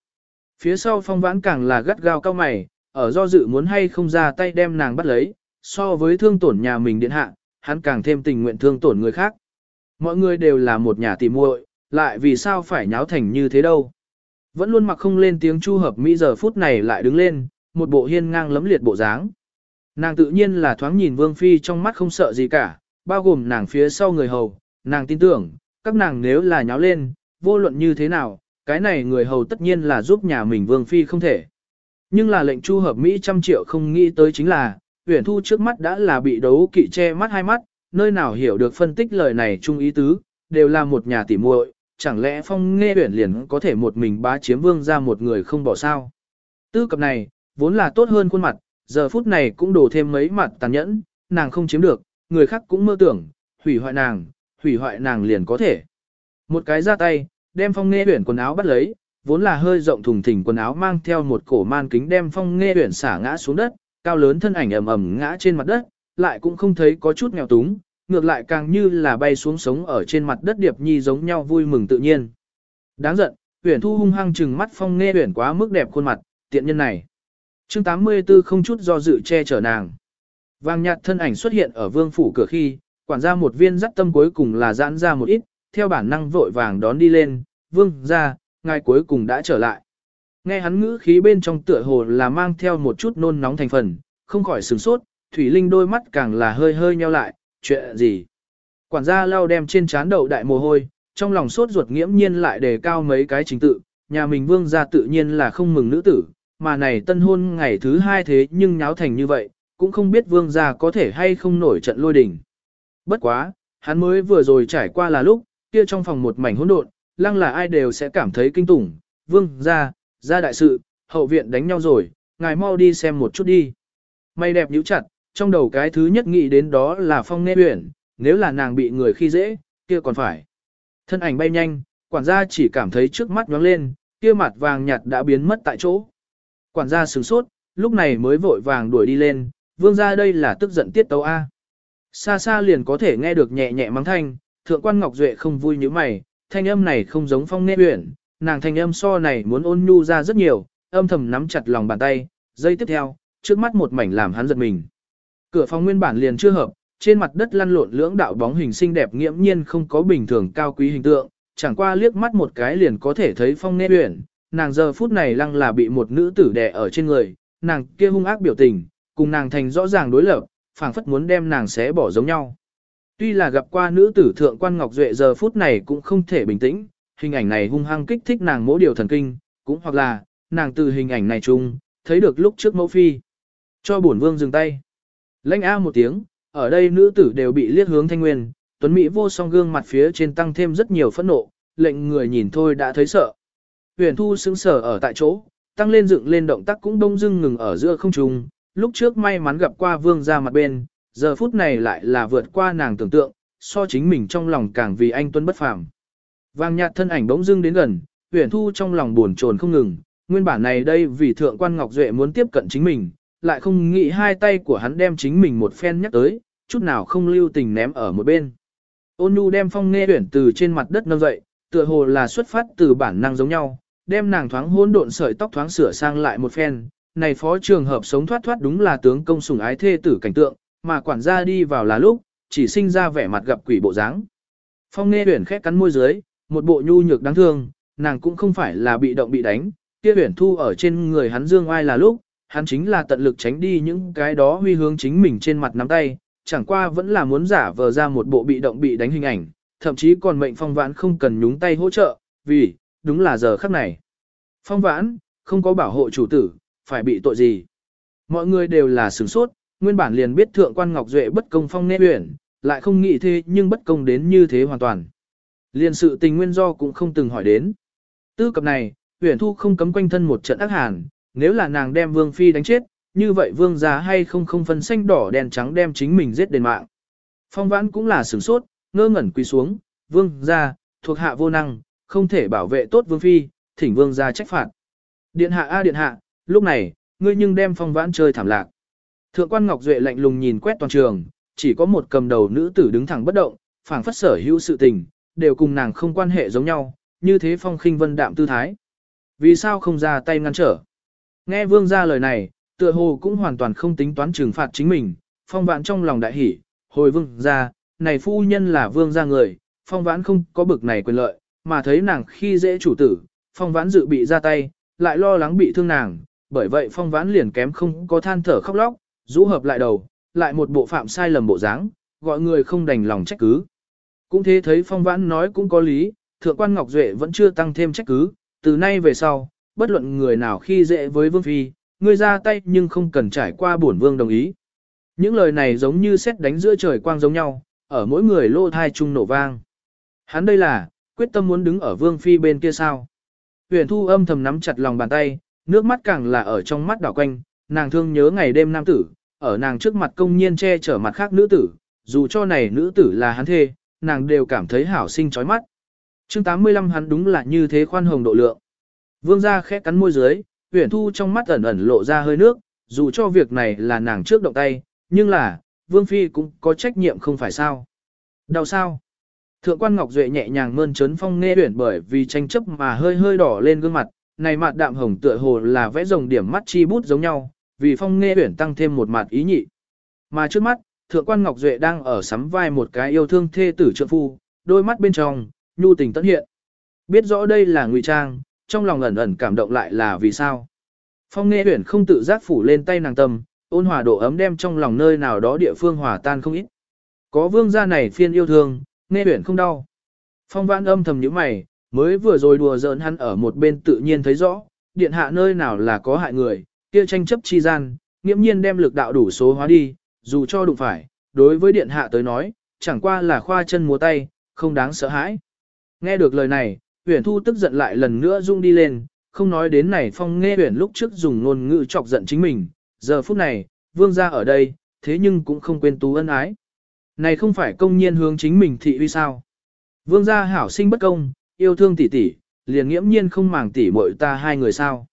Phía sau phong vãn càng là gắt gao cao mày, ở do dự muốn hay không ra tay đem nàng bắt lấy, so với thương tổn nhà mình điện hạ, hắn càng thêm tình nguyện thương tổn người khác. Mọi người đều là một nhà tìm muội, lại vì sao phải nháo thành như thế đâu. Vẫn luôn mặc không lên tiếng chu hợp mỹ giờ phút này lại đứng lên, một bộ hiên ngang lấm liệt bộ dáng. Nàng tự nhiên là thoáng nhìn Vương Phi trong mắt không sợ gì cả, bao gồm nàng phía sau người hầu, Nàng tin tưởng, các nàng nếu là nháo lên, vô luận như thế nào, cái này người hầu tất nhiên là giúp nhà mình vương phi không thể. Nhưng là lệnh chu hợp Mỹ trăm triệu không nghĩ tới chính là, Uyển Thu trước mắt đã là bị đấu kỵ che mắt hai mắt, nơi nào hiểu được phân tích lời này chung ý tứ, đều là một nhà tỉ muội, chẳng lẽ Phong Nghe Uyển liền có thể một mình bá chiếm vương ra một người không bỏ sao? Tư cập này, vốn là tốt hơn khuôn mặt, giờ phút này cũng đổ thêm mấy mặt tàn nhẫn, nàng không chiếm được, người khác cũng mơ tưởng, hủy hoại nàng, hủy hoại nàng liền có thể. Một cái ra tay, đem Phong Nghe Uyển quần áo bắt lấy, vốn là hơi rộng thùng thình quần áo mang theo một cổ man kính đem Phong Nghe Uyển xả ngã xuống đất, cao lớn thân ảnh ầm ầm ngã trên mặt đất, lại cũng không thấy có chút nghèo túng, ngược lại càng như là bay xuống sống ở trên mặt đất điệp nhi giống nhau vui mừng tự nhiên. Đáng giận, Uyển Thu hung hăng trừng mắt Phong Nghe Uyển quá mức đẹp khuôn mặt, tiện nhân này. Chương 84 không chút do dự che chở nàng. Vàng nhạt thân ảnh xuất hiện ở vương phủ cửa khi, quản gia một viên dắt tâm cuối cùng là giãn ra một ít, theo bản năng vội vàng đón đi lên, vương ra, ngài cuối cùng đã trở lại. Nghe hắn ngữ khí bên trong tựa hồ là mang theo một chút nôn nóng thành phần, không khỏi sửng sốt, Thủy Linh đôi mắt càng là hơi hơi nheo lại, chuyện gì? Quản gia lau đem trên trán đậu đại mồ hôi, trong lòng sốt ruột nghiễm nhiên lại đề cao mấy cái chính tự, nhà mình vương gia tự nhiên là không mừng nữ tử, mà này tân hôn ngày thứ hai thế nhưng nháo thành như vậy, cũng không biết vương gia có thể hay không nổi trận lôi đình. Bất quá, hắn mới vừa rồi trải qua là lúc, kia trong phòng một mảnh hỗn độn, lăng là ai đều sẽ cảm thấy kinh tủng, vương gia, gia đại sự, hậu viện đánh nhau rồi, ngài mau đi xem một chút đi. Mày đẹp nhíu chặt, trong đầu cái thứ nhất nghĩ đến đó là phong nghe huyển, nếu là nàng bị người khi dễ, kia còn phải. Thân ảnh bay nhanh, quản gia chỉ cảm thấy trước mắt nhóng lên, kia mặt vàng nhạt đã biến mất tại chỗ. Quản gia sửng sốt, lúc này mới vội vàng đuổi đi lên, vương gia đây là tức giận tiết tấu A. Xa xa liền có thể nghe được nhẹ nhẹ mắng thanh, thượng quan Ngọc Duệ không vui như mày, thanh âm này không giống phong nghe huyển, nàng thanh âm so này muốn ôn nhu ra rất nhiều, âm thầm nắm chặt lòng bàn tay, giây tiếp theo, trước mắt một mảnh làm hắn giật mình. Cửa phòng nguyên bản liền chưa hợp, trên mặt đất lăn lộn lưỡng đạo bóng hình xinh đẹp nghiễm nhiên không có bình thường cao quý hình tượng, chẳng qua liếc mắt một cái liền có thể thấy phong nghe uyển, nàng giờ phút này lăng là bị một nữ tử đè ở trên người, nàng kia hung ác biểu tình, cùng nàng thành rõ ràng đối lập, phảng phất muốn đem nàng xé bỏ giống nhau. Tuy là gặp qua nữ tử thượng quan Ngọc Duệ giờ phút này cũng không thể bình tĩnh, hình ảnh này hung hăng kích thích nàng mỗi điều thần kinh, cũng hoặc là, nàng từ hình ảnh này chung, thấy được lúc trước mẫu phi. Cho bổn vương dừng tay. Lãnh A một tiếng, ở đây nữ tử đều bị liếc hướng thanh nguyên, tuấn Mỹ vô song gương mặt phía trên tăng thêm rất nhiều phẫn nộ, lệnh người nhìn thôi đã thấy sợ. Huyền thu sững sờ ở tại chỗ, tăng lên dựng lên động tác cũng đông dưng ngừng ở giữa không trung, lúc trước may mắn gặp qua vương ra mặt bên, giờ phút này lại là vượt qua nàng tưởng tượng, so chính mình trong lòng càng vì anh tuấn bất phàm. Vàng nhạt thân ảnh bỗng dưng đến gần, huyền thu trong lòng buồn chồn không ngừng, nguyên bản này đây vì thượng quan Ngọc Duệ muốn tiếp cận chính mình, lại không nghĩ hai tay của hắn đem chính mình một phen nhắc tới, chút nào không lưu tình ném ở một bên. Ôn nhu đem phong nghe huyển từ trên mặt đất nâng dậy, tựa hồ là xuất phát từ bản năng giống nhau, đem nàng thoáng hỗn độn sợi tóc thoáng sửa sang lại một phen. Này phó trường hợp sống thoát thoát đúng là tướng công sủng ái thê tử cảnh tượng, mà quản gia đi vào là lúc, chỉ sinh ra vẻ mặt gặp quỷ bộ dáng. Phong nghe huyển khẽ cắn môi dưới, một bộ nhu nhược đáng thương, nàng cũng không phải là bị động bị đánh, kia huyển thu ở trên người hắn dương oai là lúc, hắn chính là tận lực tránh đi những cái đó huy hướng chính mình trên mặt nắm tay, chẳng qua vẫn là muốn giả vờ ra một bộ bị động bị đánh hình ảnh, thậm chí còn mệnh phong vãn không cần nhúng tay hỗ trợ, vì, đúng là giờ khắc này. Phong vãn, không có bảo hộ chủ tử, phải bị tội gì. Mọi người đều là sửng sốt, nguyên bản liền biết thượng quan Ngọc Duệ bất công phong nê uyển, lại không nghĩ thế nhưng bất công đến như thế hoàn toàn. liền sự tình nguyên do cũng không từng hỏi đến. Tư cập này, uyển thu không cấm quanh thân một trận ác hàn, nếu là nàng đem vương phi đánh chết, như vậy vương gia hay không không phân xanh đỏ đen trắng đem chính mình giết đền mạng. Phong vãn cũng là sửng sốt, ngơ ngẩn quỳ xuống, vương gia, thuộc hạ vô năng, không thể bảo vệ tốt vương phi, thỉnh vương gia trách phạt. Điện hạ a điện hạ, lúc này, ngươi nhưng đem phong vãn chơi thảm lạc. Thượng quan Ngọc Duệ lạnh lùng nhìn quét toàn trường, chỉ có một cầm đầu nữ tử đứng thẳng bất động, phảng phất sở hữu sự tình, đều cùng nàng không quan hệ giống nhau, như thế phong khinh vân đạm tư thái. Vì sao không ra tay ngăn trở? Nghe vương ra lời này, tựa hồ cũng hoàn toàn không tính toán trừng phạt chính mình, phong vãn trong lòng đại hỉ, hồi vương ra, này phu nhân là vương ra người, phong vãn không có bực này quyền lợi, mà thấy nàng khi dễ chủ tử, phong vãn dự bị ra tay, lại lo lắng bị thương nàng, bởi vậy phong vãn liền kém không có than thở khóc lóc, rũ hợp lại đầu, lại một bộ phạm sai lầm bộ dáng, gọi người không đành lòng trách cứ. Cũng thế thấy phong vãn nói cũng có lý, thượng quan Ngọc Duệ vẫn chưa tăng thêm trách cứ, từ nay về sau, bất luận người nào khi dễ với vương phi, ngươi ra tay nhưng không cần trải qua bổn vương đồng ý. Những lời này giống như xét đánh giữa trời quang giống nhau, ở mỗi người lô thai chung nổ vang. Hắn đây là, quyết tâm muốn đứng ở vương phi bên kia sao. Huyền thu âm thầm nắm chặt lòng bàn tay, nước mắt càng là ở trong mắt đảo quanh, nàng thương nhớ ngày đêm nam tử, ở nàng trước mặt công nhiên che chở mặt khác nữ tử, dù cho này nữ tử là hắn thê, nàng đều cảm thấy hảo sinh chói mắt. chương 85 hắn đúng là như thế khoan hồng độ lượng. Vương gia khẽ cắn môi dưới, huyền thu trong mắt ẩn ẩn lộ ra hơi nước, dù cho việc này là nàng trước động tay, nhưng là, Vương Phi cũng có trách nhiệm không phải sao. Đau sao? Thượng quan Ngọc Duệ nhẹ nhàng mơn trớn phong nghe huyển bởi vì tranh chấp mà hơi hơi đỏ lên gương mặt, này mặt đạm hồng tựa hồ là vẽ rồng điểm mắt chi bút giống nhau, vì phong nghe huyển tăng thêm một mặt ý nhị. Mà trước mắt, thượng quan Ngọc Duệ đang ở sắm vai một cái yêu thương thê tử trượng phu, đôi mắt bên trong, nhu tình tất hiện. Biết rõ đây là ngụy trang, trong lòng ẩn ẩn cảm động lại là vì sao. Phong nghe huyển không tự giác phủ lên tay nàng tâm, ôn hòa độ ấm đem trong lòng nơi nào đó địa phương hòa tan không ít. Có vương gia này phiên yêu thương, nghe huyển không đau. Phong vãn âm thầm nhíu mày, mới vừa rồi đùa giỡn hắn ở một bên tự nhiên thấy rõ, điện hạ nơi nào là có hại người, kia tranh chấp chi gian, nghiễm nhiên đem lực đạo đủ số hóa đi, dù cho đụng phải, đối với điện hạ tới nói, chẳng qua là khoa chân múa tay, không đáng sợ hãi. Nghe được lời này, huyền thu tức giận lại lần nữa rung đi lên, không nói đến này phong nghe huyền lúc trước dùng ngôn ngữ chọc giận chính mình, giờ phút này, vương gia ở đây, thế nhưng cũng không quên tú ân ái. Này không phải công nhiên hướng chính mình thị uy sao. Vương gia hảo sinh bất công, yêu thương tỷ tỷ, liền nghiễm nhiên không màng tỷ muội ta hai người sao.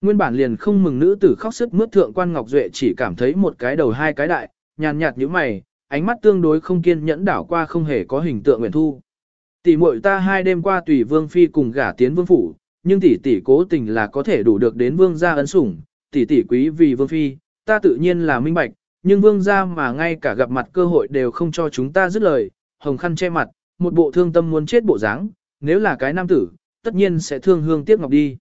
Nguyên bản liền không mừng nữ tử khóc sức mướt thượng quan Ngọc Duệ chỉ cảm thấy một cái đầu hai cái đại, nhàn nhạt như mày, ánh mắt tương đối không kiên nhẫn đảo qua không hề có hình tượng nguyện thu. Tỷ muội ta hai đêm qua tùy vương phi cùng gả tiến vương phủ, nhưng tỷ tỷ cố tình là có thể đủ được đến vương gia ấn sủng, tỷ tỷ quý vì vương phi, ta tự nhiên là minh bạch, nhưng vương gia mà ngay cả gặp mặt cơ hội đều không cho chúng ta dứt lời, hồng khăn che mặt, một bộ thương tâm muốn chết bộ dáng, nếu là cái nam tử, tất nhiên sẽ thương hương tiếc ngọc đi.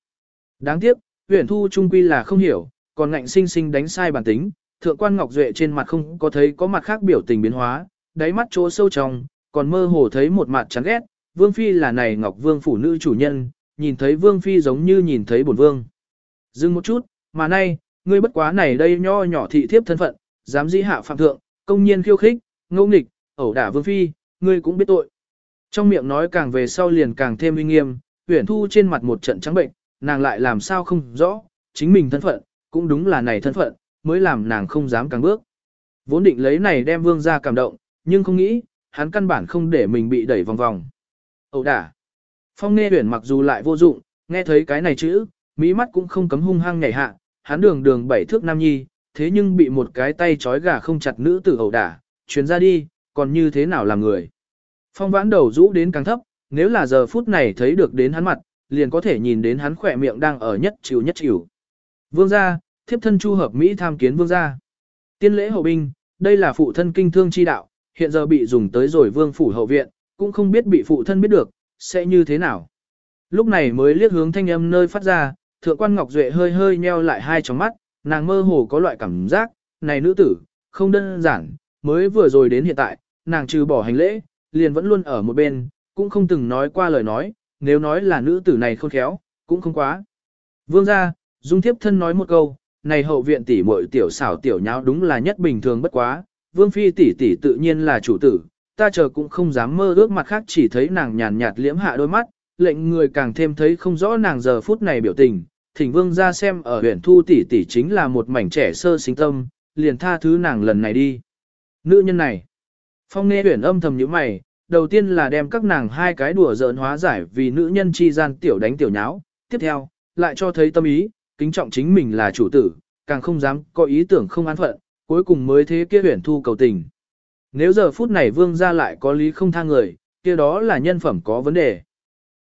Đáng tiếc, huyền thu trung quy là không hiểu, còn ngạnh sinh sinh đánh sai bản tính, thượng quan ngọc duệ trên mặt không có thấy có mặt khác biểu tình biến hóa, đáy mắt chỗ sâu trong, còn mơ hồ thấy một mặt chán ghét, vương phi là này ngọc vương phủ nữ chủ nhân, nhìn thấy vương phi giống như nhìn thấy bổn vương. Dừng một chút, mà nay, ngươi bất quá này đây nho nhỏ thị thiếp thân phận, dám dĩ hạ phạm thượng, công nhiên khiêu khích, ngẫu nghịch, ẩu đả vương phi, ngươi cũng biết tội. Trong miệng nói càng về sau liền càng thêm uy nghiêm, Uyển Thu trên mặt một trận trắng bệnh, nàng lại làm sao không rõ, chính mình thân phận, cũng đúng là này thân phận, mới làm nàng không dám càng bước. Vốn định lấy này đem vương ra cảm động, nhưng không nghĩ, hắn căn bản không để mình bị đẩy vòng vòng. Ẩu đả. Phong nghe huyển mặc dù lại vô dụng, nghe thấy cái này chữ, mỹ mắt cũng không cấm hung hăng nhảy hạ, hắn đường đường bảy thước nam nhi, thế nhưng bị một cái tay trói gà không chặt nữ tử ẩu đả, chuyến ra đi, còn như thế nào là người. Phong vãn đầu rũ đến càng thấp, nếu là giờ phút này thấy được đến hắn mặt, liền có thể nhìn đến hắn khỏe miệng đang ở nhất chịu nhất chịu. Vương gia, thiếp thân chu hợp Mỹ tham kiến vương gia. Tiên lễ hậu binh, đây là phụ thân kinh thương chi đạo, hiện giờ bị dùng tới rồi vương phủ hậu viện, cũng không biết bị phụ thân biết được, sẽ như thế nào. Lúc này mới liếc hướng thanh âm nơi phát ra, thượng quan Ngọc Duệ hơi hơi nheo lại hai tròng mắt, nàng mơ hồ có loại cảm giác, này nữ tử, không đơn giản, mới vừa rồi đến hiện tại, nàng trừ bỏ hành lễ, liền vẫn luôn ở một bên, cũng không từng nói qua lời nói, nếu nói là nữ tử này khôn khéo, cũng không quá. Vương gia, Dung Thiếp thân nói một câu, này hậu viện tỷ muội tiểu xảo tiểu nháo đúng là nhất bình thường bất quá, Vương phi tỷ tỷ tự nhiên là chủ tử, ta chờ cũng không dám mơ ước mặt khác chỉ thấy nàng nhàn nhạt liễm hạ đôi mắt, lệnh người càng thêm thấy không rõ nàng giờ phút này biểu tình, thỉnh vương ra xem ở huyện thu tỷ tỷ chính là một mảnh trẻ sơ sinh tâm, liền tha thứ nàng lần này đi. Nữ nhân này, phong nghe huyện âm thầm như mày, đầu tiên là đem các nàng hai cái đùa giỡn hóa giải vì nữ nhân chi gian tiểu đánh tiểu nháo, tiếp theo, lại cho thấy tâm ý, kính trọng chính mình là chủ tử, càng không dám có ý tưởng không an phận, cuối cùng mới thế kia huyển thu cầu tình. Nếu giờ phút này vương ra lại có lý không tha người, kia đó là nhân phẩm có vấn đề.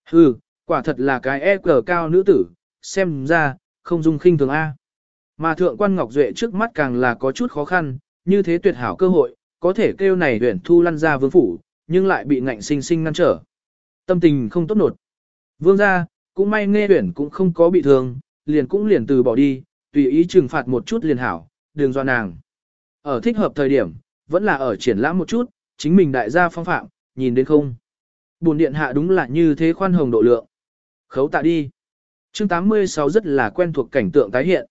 Hừ, quả thật là cái e cờ cao nữ tử, xem ra, không dung khinh thường A. Mà thượng quan Ngọc Duệ trước mắt càng là có chút khó khăn, như thế tuyệt hảo cơ hội, có thể kêu này huyển thu lăn ra vương phủ, nhưng lại bị ngạnh sinh sinh ngăn trở. Tâm tình không tốt nột. Vương gia, cũng may nghe huyển cũng không có bị thương, liền cũng liền từ bỏ đi, tùy ý trừng phạt một chút liền hảo, đường do nàng. Ở thích hợp thời điểm, vẫn là ở triển lãm một chút, chính mình đại gia phong phạm, nhìn đến không. Bồn điện hạ đúng là như thế khoan hồng độ lượng. Khấu tạ đi. chương 86 rất là quen thuộc cảnh tượng tái hiện.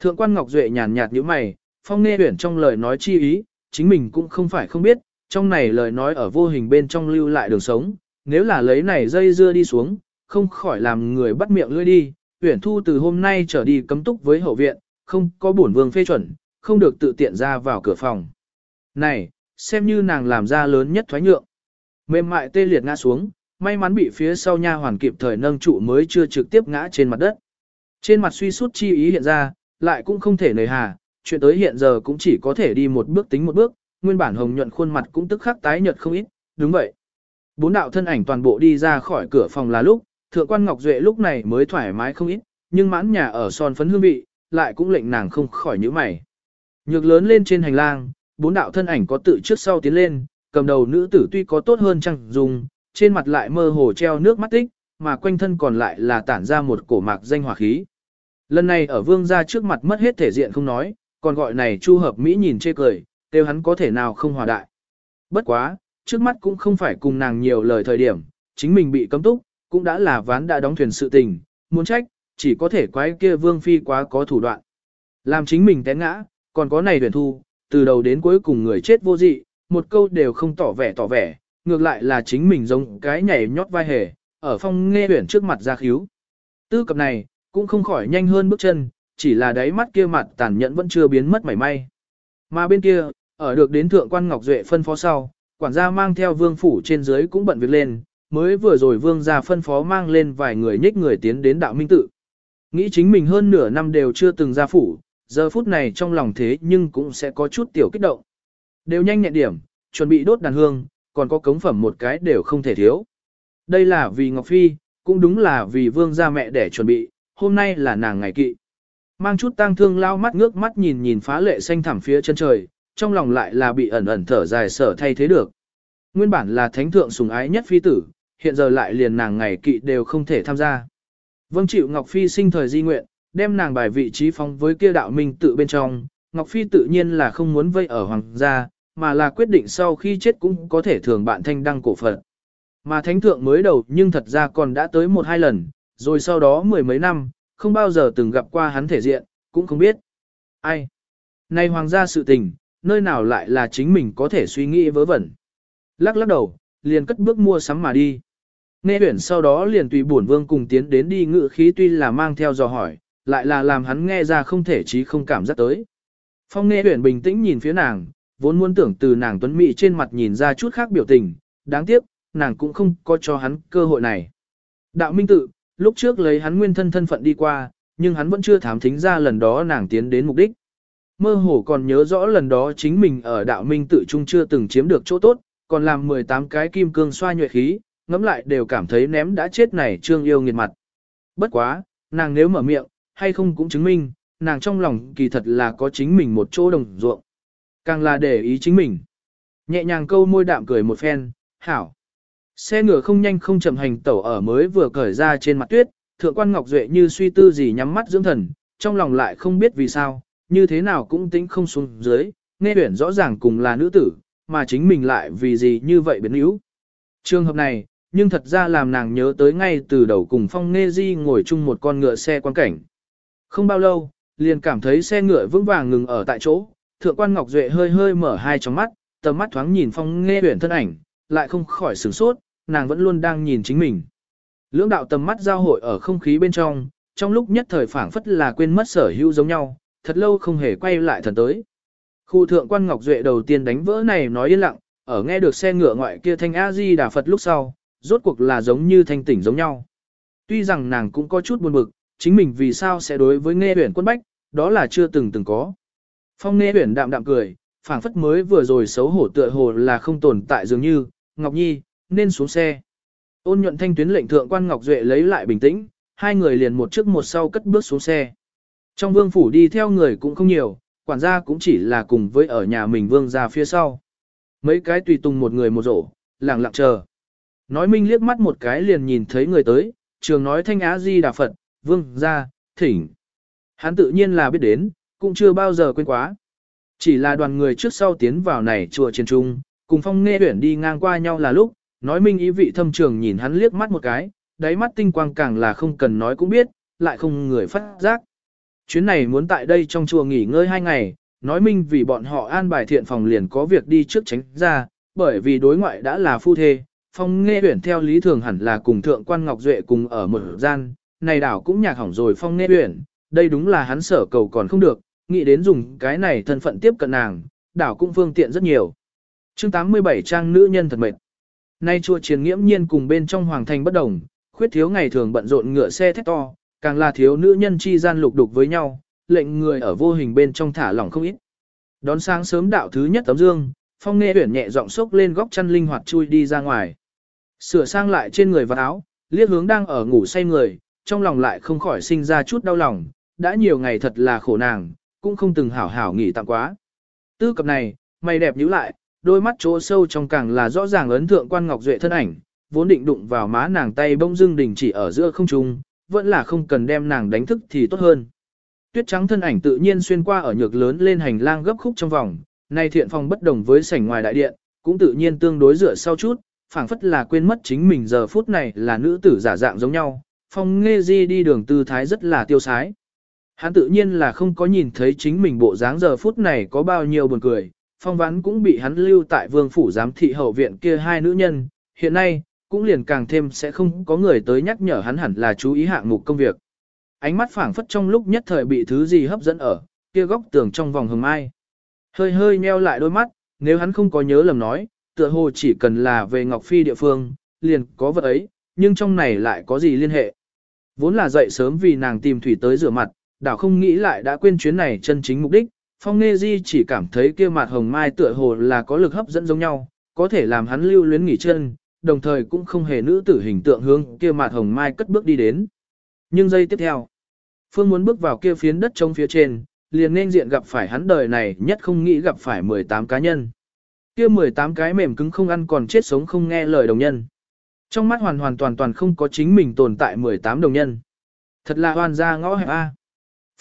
Thượng quan Ngọc Duệ nhàn nhạt như mày, phong nghe huyển trong lời nói chi ý, chính mình cũng không phải không biết, trong này lời nói ở vô hình bên trong lưu lại đường sống, nếu là lấy này dây dưa đi xuống, không khỏi làm người bắt miệng lưỡi đi, huyển thu từ hôm nay trở đi cấm túc với hậu viện, không có bổn vương phê chuẩn, không được tự tiện ra vào cửa phòng. Này, xem như nàng làm ra lớn nhất thoái nhượng. Mềm mại tê liệt ngã xuống, may mắn bị phía sau nha hoàn kịp thời nâng trụ mới chưa trực tiếp ngã trên mặt đất. Trên mặt suy sút chi ý hiện ra, lại cũng không thể nời hà, chuyện tới hiện giờ cũng chỉ có thể đi một bước tính một bước, nguyên bản hồng nhuận khuôn mặt cũng tức khắc tái nhợt không ít, đúng vậy. Bốn đạo thân ảnh toàn bộ đi ra khỏi cửa phòng là lúc, thượng quan Ngọc Duệ lúc này mới thoải mái không ít, nhưng mãn nhà ở son phấn hương vị, lại cũng lệnh nàng không khỏi nhíu mày. Nhược lớn lên trên hành lang, bốn đạo thân ảnh có tự trước sau tiến lên, cầm đầu nữ tử tuy có tốt hơn chăng dùng, trên mặt lại mơ hồ treo nước mắt tích, mà quanh thân còn lại là tản ra một cổ mạc danh hỏa khí. Lần này ở vương gia trước mặt mất hết thể diện không nói, còn gọi này chu hợp Mỹ nhìn chê cười, kêu hắn có thể nào không hòa đại. Bất quá, trước mắt cũng không phải cùng nàng nhiều lời thời điểm, chính mình bị cấm túc, cũng đã là ván đã đóng thuyền sự tình, muốn trách, chỉ có thể quái kia vương phi quá có thủ đoạn. Làm chính mình té ngã, còn có này tuyển thu, từ đầu đến cuối cùng người chết vô dị, một câu đều không tỏ vẻ tỏ vẻ, ngược lại là chính mình giống cái nhảy nhót vai hề, ở phong nghe tuyển trước mặt ra khíu. Tư cập này, cũng không khỏi nhanh hơn bước chân, chỉ là đáy mắt kia mặt tàn nhẫn vẫn chưa biến mất mảy may. Mà bên kia, ở được đến thượng quan Ngọc Duệ phân phó sau, quản gia mang theo vương phủ trên dưới cũng bận việc lên, mới vừa rồi vương gia phân phó mang lên vài người nhích người tiến đến đạo minh tự. Nghĩ chính mình hơn nửa năm đều chưa từng ra phủ, giờ phút này trong lòng thế nhưng cũng sẽ có chút tiểu kích động. Đều nhanh nhẹn điểm, chuẩn bị đốt đàn hương, còn có cống phẩm một cái đều không thể thiếu. Đây là vì Ngọc Phi, cũng đúng là vì vương gia mẹ để chuẩn bị, hôm nay là nàng ngày kỵ. Mang chút tang thương lao mắt ngước mắt nhìn nhìn phá lệ xanh thẳm phía chân trời, trong lòng lại là bị ẩn ẩn thở dài sở thay thế được. Nguyên bản là thánh thượng sùng ái nhất phi tử, hiện giờ lại liền nàng ngày kỵ đều không thể tham gia. Vâng chịu Ngọc Phi sinh thời di nguyện, đem nàng bài vị trí phong với kia đạo minh tự bên trong, Ngọc Phi tự nhiên là không muốn vây ở hoàng gia, mà là quyết định sau khi chết cũng có thể thường bạn thanh đăng cổ phận. Mà thánh thượng mới đầu nhưng thật ra còn đã tới một hai lần, rồi sau đó mười mấy năm, không bao giờ từng gặp qua hắn thể diện, cũng không biết. Ai? Này hoàng gia sự tình, nơi nào lại là chính mình có thể suy nghĩ vớ vẩn. Lắc lắc đầu, liền cất bước mua sắm mà đi. Nghe huyển sau đó liền tùy bổn vương cùng tiến đến đi ngự khí tuy là mang theo dò hỏi, lại là làm hắn nghe ra không thể chí không cảm giác tới. Phong nghe tuyển bình tĩnh nhìn phía nàng, vốn muốn tưởng từ nàng tuấn mỹ trên mặt nhìn ra chút khác biểu tình, đáng tiếc, nàng cũng không có cho hắn cơ hội này. Đạo minh tự, lúc trước lấy hắn nguyên thân thân phận đi qua, nhưng hắn vẫn chưa thám thính ra lần đó nàng tiến đến mục đích. Mơ hồ còn nhớ rõ lần đó chính mình ở đạo minh tự trung chưa từng chiếm được chỗ tốt, còn làm 18 cái kim cương xoa nhuệ khí, ngẫm lại đều cảm thấy ném đã chết này trương yêu nghiệt mặt. Bất quá, nàng nếu mở miệng, hay không cũng chứng minh, nàng trong lòng kỳ thật là có chính mình một chỗ đồng ruộng. Càng là để ý chính mình. Nhẹ nhàng câu môi đạm cười một phen, hảo. Xe ngựa không nhanh không chậm hành tẩu ở mới vừa cởi ra trên mặt tuyết, thượng quan Ngọc Duệ như suy tư gì nhắm mắt dưỡng thần, trong lòng lại không biết vì sao, như thế nào cũng tính không xuống dưới, nghe huyển rõ ràng cùng là nữ tử, mà chính mình lại vì gì như vậy biến yếu. Trường hợp này, nhưng thật ra làm nàng nhớ tới ngay từ đầu cùng phong nghe di ngồi chung một con ngựa xe quan cảnh. Không bao lâu, liền cảm thấy xe ngựa vững vàng ngừng ở tại chỗ, thượng quan Ngọc Duệ hơi hơi mở hai tròng mắt, tầm mắt thoáng nhìn phong nghe huyển thân ảnh, lại không khỏi sửng sốt, nàng vẫn luôn đang nhìn chính mình. Lưỡng đạo tầm mắt giao hội ở không khí bên trong, trong lúc nhất thời phảng phất là quên mất sở hữu giống nhau, thật lâu không hề quay lại thần tới. Khu thượng quan Ngọc Duệ đầu tiên đánh vỡ này nói yên lặng, ở nghe được xe ngựa ngoại kia thanh A-di đà Phật lúc sau, rốt cuộc là giống như thanh tỉnh giống nhau. Tuy rằng nàng cũng có chút buồn bực, chính mình vì sao sẽ đối với nghe huyển quân bách, đó là chưa từng từng có. Phong nghe huyển đạm đạm cười, phảng phất mới vừa rồi xấu hổ tựa hồ là không tồn tại dường như, Ngọc Nhi, nên xuống xe. Ôn nhuận thanh tuyến lệnh thượng quan Ngọc Duệ lấy lại bình tĩnh, hai người liền một trước một sau cất bước xuống xe. Trong vương phủ đi theo người cũng không nhiều, quản gia cũng chỉ là cùng với ở nhà mình vương ra phía sau. Mấy cái tùy tùng một người một rổ, lặng lặng chờ. Nói minh liếc mắt một cái liền nhìn thấy người tới, trường nói thanh á di đà Phật, vương ra, thỉnh. Hắn tự nhiên là biết đến, cũng chưa bao giờ quên quá. Chỉ là đoàn người trước sau tiến vào này chùa trên trung, cùng phong nghe huyển đi ngang qua nhau là lúc, nói minh ý vị thâm trường nhìn hắn liếc mắt một cái, đáy mắt tinh quang càng là không cần nói cũng biết, lại không người phát giác. Chuyến này muốn tại đây trong chùa nghỉ ngơi hai ngày, nói minh vì bọn họ an bài thiện phòng liền có việc đi trước tránh ra, bởi vì đối ngoại đã là phu thê, phong nghe huyển theo lý thường hẳn là cùng thượng quan Ngọc Duệ cùng ở một gian, này đảo cũng nhạc hỏng rồi phong nghe huyển, đây đúng là hắn sở cầu còn không được, nghĩ đến dùng cái này thân phận tiếp cận nàng, đảo cũng phương tiện rất nhiều. chương 87 trang nữ nhân thật mệt. Nay chùa chiến nghiễm nhiên cùng bên trong hoàng thành bất đồng, khuyết thiếu ngày thường bận rộn ngựa xe thét to, càng là thiếu nữ nhân chi gian lục đục với nhau, lệnh người ở vô hình bên trong thả lỏng không ít. Đón sáng sớm đạo thứ nhất tấm dương, phong nghe huyển nhẹ giọng sốc lên góc chăn linh hoạt chui đi ra ngoài. Sửa sang lại trên người và áo, liếc hướng đang ở ngủ say người, trong lòng lại không khỏi sinh ra chút đau lòng, đã nhiều ngày thật là khổ nàng, cũng không từng hảo hảo nghỉ tạm quá. Tư cập này, mày đẹp nhíu lại, đôi mắt chỗ sâu trong càng là rõ ràng ấn thượng quan ngọc duệ thân ảnh, vốn định đụng vào má nàng tay bông dưng đình chỉ ở giữa không trung, vẫn là không cần đem nàng đánh thức thì tốt hơn. Tuyết trắng thân ảnh tự nhiên xuyên qua ở nhược lớn lên hành lang gấp khúc trong vòng, nay thiện phòng bất đồng với sảnh ngoài đại điện, cũng tự nhiên tương đối dựa sau chút, phảng phất là quên mất chính mình giờ phút này là nữ tử giả dạng giống nhau, phong nghe di đi đường tư thái rất là tiêu sái. Hắn tự nhiên là không có nhìn thấy chính mình bộ dáng giờ phút này có bao nhiêu buồn cười, phong vắn cũng bị hắn lưu tại vương phủ giám thị hậu viện kia hai nữ nhân, hiện nay, cũng liền càng thêm sẽ không có người tới nhắc nhở hắn hẳn là chú ý hạng mục công việc. Ánh mắt phảng phất trong lúc nhất thời bị thứ gì hấp dẫn ở, kia góc tường trong vòng hừng mai. Hơi hơi nheo lại đôi mắt, nếu hắn không có nhớ lầm nói, tựa hồ chỉ cần là về Ngọc Phi địa phương, liền có vật ấy, nhưng trong này lại có gì liên hệ. Vốn là dậy sớm vì nàng tìm thủy tới rửa mặt, đảo không nghĩ lại đã quên chuyến này chân chính mục đích, Phong Nê Di chỉ cảm thấy kia mặt hồng mai tựa hồ là có lực hấp dẫn giống nhau, có thể làm hắn lưu luyến nghỉ chân, đồng thời cũng không hề nữ tử hình tượng hướng kia mặt hồng mai cất bước đi đến. Nhưng giây tiếp theo, Phương muốn bước vào kia phiến đất trống phía trên, liền nên diện gặp phải hắn đời này nhất không nghĩ gặp phải 18 cá nhân. Kia 18 cái mềm cứng không ăn còn chết sống không nghe lời đồng nhân. Trong mắt hoàn hoàn toàn toàn không có chính mình tồn tại 18 đồng nhân. Thật là hoàn ra ngõ hẹp A.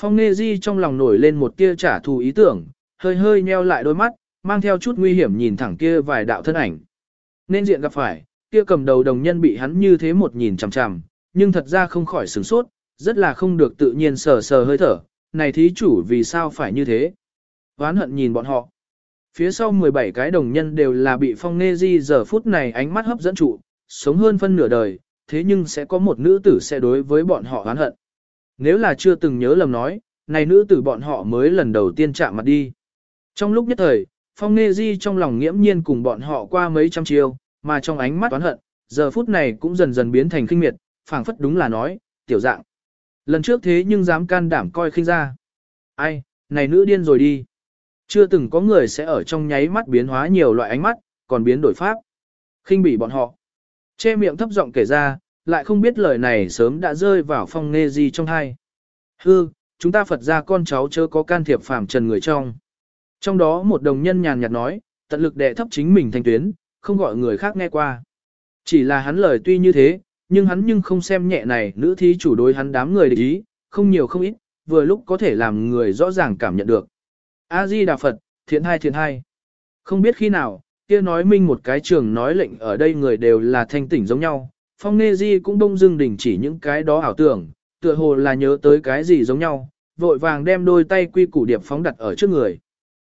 Phong Nghê Di trong lòng nổi lên một tia trả thù ý tưởng, hơi hơi nheo lại đôi mắt, mang theo chút nguy hiểm nhìn thẳng kia vài đạo thân ảnh. Nên diện gặp phải, kia cầm đầu đồng nhân bị hắn như thế một nhìn chằm chằm, nhưng thật ra không khỏi sửng sốt, rất là không được tự nhiên sờ sờ hơi thở, này thí chủ vì sao phải như thế. Ván hận nhìn bọn họ. Phía sau 17 cái đồng nhân đều là bị phong nê di giờ phút này ánh mắt hấp dẫn trụ, sống hơn phân nửa đời, thế nhưng sẽ có một nữ tử sẽ đối với bọn họ oán hận. Nếu là chưa từng nhớ lầm nói, này nữ tử bọn họ mới lần đầu tiên chạm mặt đi. Trong lúc nhất thời, phong nê di trong lòng nghiễm nhiên cùng bọn họ qua mấy trăm chiêu, mà trong ánh mắt oán hận, giờ phút này cũng dần dần biến thành kinh miệt, phảng phất đúng là nói, tiểu dạng. Lần trước thế nhưng dám can đảm coi khinh ra. Ai, này nữ điên rồi đi. Chưa từng có người sẽ ở trong nháy mắt biến hóa nhiều loại ánh mắt, còn biến đổi pháp. khinh bỉ bọn họ. Che miệng thấp giọng kể ra, lại không biết lời này sớm đã rơi vào phong nghe gì trong hai. Hư, chúng ta Phật ra con cháu chớ có can thiệp phàm trần người trong. Trong đó một đồng nhân nhàn nhạt nói, tận lực đệ thấp chính mình thành tuyến, không gọi người khác nghe qua. Chỉ là hắn lời tuy như thế, nhưng hắn nhưng không xem nhẹ này nữ thí chủ đối hắn đám người để ý, không nhiều không ít, vừa lúc có thể làm người rõ ràng cảm nhận được. A-di Đà Phật, thiện hai thiện hai. Không biết khi nào, kia nói minh một cái trường nói lệnh ở đây người đều là thanh tỉnh giống nhau, phong nê di cũng đông dưng đình chỉ những cái đó ảo tưởng, tựa hồ là nhớ tới cái gì giống nhau, vội vàng đem đôi tay quy củ điệp phóng đặt ở trước người.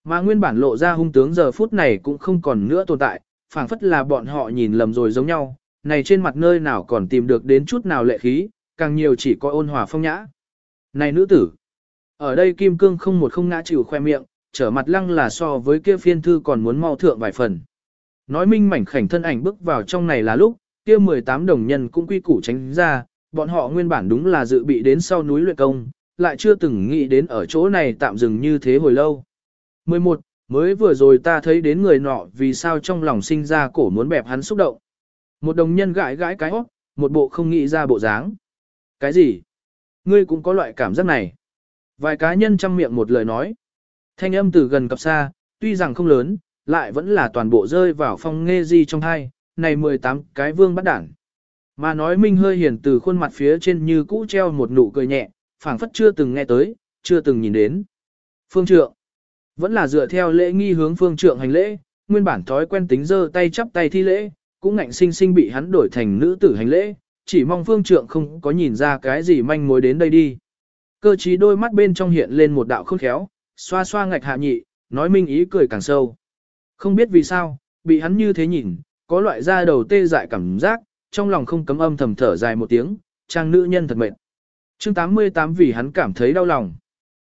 Mà nguyên bản lộ ra hung tướng giờ phút này cũng không còn nữa tồn tại, phảng phất là bọn họ nhìn lầm rồi giống nhau, này trên mặt nơi nào còn tìm được đến chút nào lệ khí, càng nhiều chỉ có ôn hòa phong nhã. Này nữ tử, ở đây kim cương không một không ngã chịu khoe miệng, trở mặt lăng là so với kia phiên thư còn muốn mau thượng vài phần. Nói minh mảnh khảnh thân ảnh bước vào trong này là lúc, kia 18 đồng nhân cũng quy củ tránh ra, bọn họ nguyên bản đúng là dự bị đến sau núi luyện công, lại chưa từng nghĩ đến ở chỗ này tạm dừng như thế hồi lâu. 11. Mới vừa rồi ta thấy đến người nọ vì sao trong lòng sinh ra cổ muốn bẹp hắn xúc động. Một đồng nhân gãi gãi cái óc, một bộ không nghĩ ra bộ dáng. Cái gì? Ngươi cũng có loại cảm giác này. Vài cá nhân chăm miệng một lời nói. Thanh âm từ gần cập xa, tuy rằng không lớn, lại vẫn là toàn bộ rơi vào phong nghe di trong hai, này 18 cái vương bắt đảng. Mà nói minh hơi hiền từ khuôn mặt phía trên như cũ treo một nụ cười nhẹ, phảng phất chưa từng nghe tới, chưa từng nhìn đến. Phương trượng, vẫn là dựa theo lễ nghi hướng phương trượng hành lễ, nguyên bản thói quen tính dơ tay chắp tay thi lễ, cũng ngạnh sinh sinh bị hắn đổi thành nữ tử hành lễ, chỉ mong phương trượng không có nhìn ra cái gì manh mối đến đây đi. Cơ trí đôi mắt bên trong hiện lên một đạo khôn khéo, xoa xoa ngạch hạ nhị, nói minh ý cười càng sâu. Không biết vì sao, bị hắn như thế nhìn, có loại da đầu tê dại cảm giác, trong lòng không cấm âm thầm thở dài một tiếng, trang nữ nhân thật mệt. chương 88 vì hắn cảm thấy đau lòng.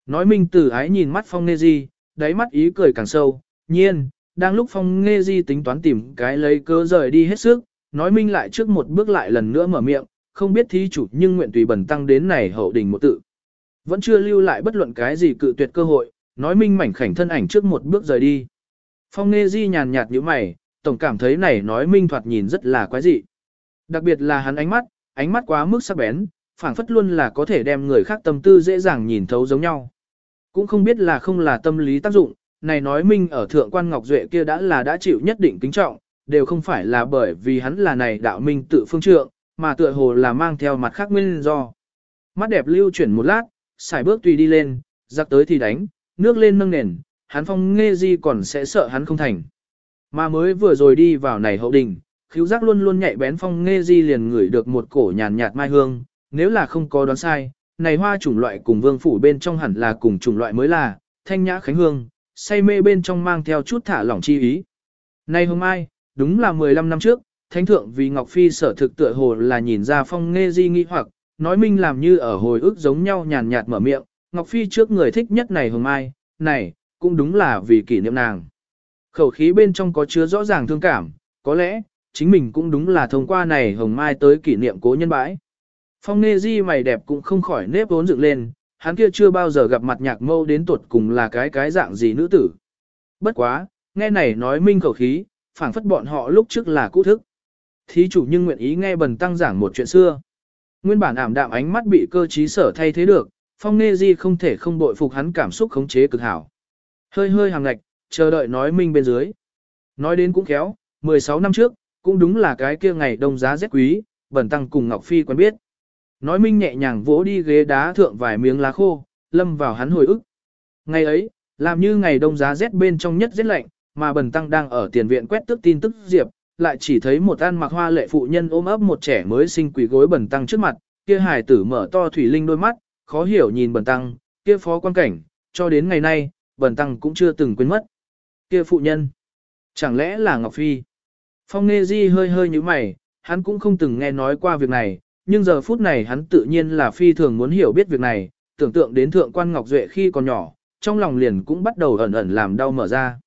Nói minh tử ái nhìn mắt phong nê di, đáy mắt ý cười càng sâu, nhiên, đang lúc phong nghe di tính toán tìm cái lấy cơ rời đi hết sức, nói minh lại trước một bước lại lần nữa mở miệng, không biết thí chủ nhưng nguyện tùy bẩn tăng đến này hậu đình một tự. Vẫn chưa lưu lại bất luận cái gì cự tuyệt cơ hội, nói minh mảnh khảnh thân ảnh trước một bước rời đi. Phong Nghê di nhàn nhạt như mày, tổng cảm thấy này nói minh thoạt nhìn rất là quái dị. Đặc biệt là hắn ánh mắt, ánh mắt quá mức sắc bén, phảng phất luôn là có thể đem người khác tâm tư dễ dàng nhìn thấu giống nhau. Cũng không biết là không là tâm lý tác dụng, này nói minh ở thượng quan Ngọc Duệ kia đã là đã chịu nhất định kính trọng, đều không phải là bởi vì hắn là này đạo minh tự phương trượng, mà tựa hồ là mang theo mặt khác nguyên do. Mắt đẹp lưu chuyển một lát, xài bước tùy đi lên, giặc tới thì đánh, nước lên nâng nền, hắn phong nghe gì còn sẽ sợ hắn không thành. Mà mới vừa rồi đi vào này hậu đình, khiếu giác luôn luôn nhạy bén phong nghe di liền ngửi được một cổ nhàn nhạt mai hương, nếu là không có đoán sai, này hoa chủng loại cùng vương phủ bên trong hẳn là cùng chủng loại mới là, thanh nhã khánh hương, say mê bên trong mang theo chút thả lỏng chi ý. Này hôm mai, đúng là 15 năm trước, thánh thượng vì Ngọc Phi sở thực tựa hồ là nhìn ra phong nghe di nghi hoặc, nói minh làm như ở hồi ức giống nhau nhàn nhạt mở miệng, Ngọc Phi trước người thích nhất này Hồng mai, này, cũng đúng là vì kỷ niệm nàng. Khẩu khí bên trong có chứa rõ ràng thương cảm, có lẽ, chính mình cũng đúng là thông qua này hồng mai tới kỷ niệm cố nhân bãi. Phong Nê Di mày đẹp cũng không khỏi nếp vốn dựng lên, hắn kia chưa bao giờ gặp mặt nhạc mâu đến tuột cùng là cái cái dạng gì nữ tử. Bất quá, nghe này nói minh khẩu khí, phảng phất bọn họ lúc trước là cũ thức. Thí chủ nhưng nguyện ý nghe bần tăng giảng một chuyện xưa. Nguyên bản ảm đạm ánh mắt bị cơ trí sở thay thế được, phong nê di không thể không bội phục hắn cảm xúc khống chế cực hảo. Hơi hơi hàng ngạch, chờ đợi nói minh bên dưới. Nói đến cũng khéo, 16 năm trước, cũng đúng là cái kia ngày đông giá rét quý, bần tăng cùng Ngọc Phi quen biết. Nói minh nhẹ nhàng vỗ đi ghế đá thượng vài miếng lá khô, lâm vào hắn hồi ức. Ngày ấy, làm như ngày đông giá rét bên trong nhất rét lạnh, mà bần tăng đang ở tiền viện quét tước tin tức diệp, lại chỉ thấy một an mặc hoa lệ phụ nhân ôm ấp một trẻ mới sinh quỷ gối bần tăng trước mặt, kia hài tử mở to thủy linh đôi mắt, khó hiểu nhìn bần tăng, kia phó quan cảnh, cho đến ngày nay, bần tăng cũng chưa từng quên mất. Kia phụ nhân, chẳng lẽ là Ngọc Phi? Phong Nghê Di hơi hơi như mày, hắn cũng không từng nghe nói qua việc này, nhưng giờ phút này hắn tự nhiên là phi thường muốn hiểu biết việc này, tưởng tượng đến thượng quan Ngọc Duệ khi còn nhỏ, trong lòng liền cũng bắt đầu ẩn ẩn làm đau mở ra.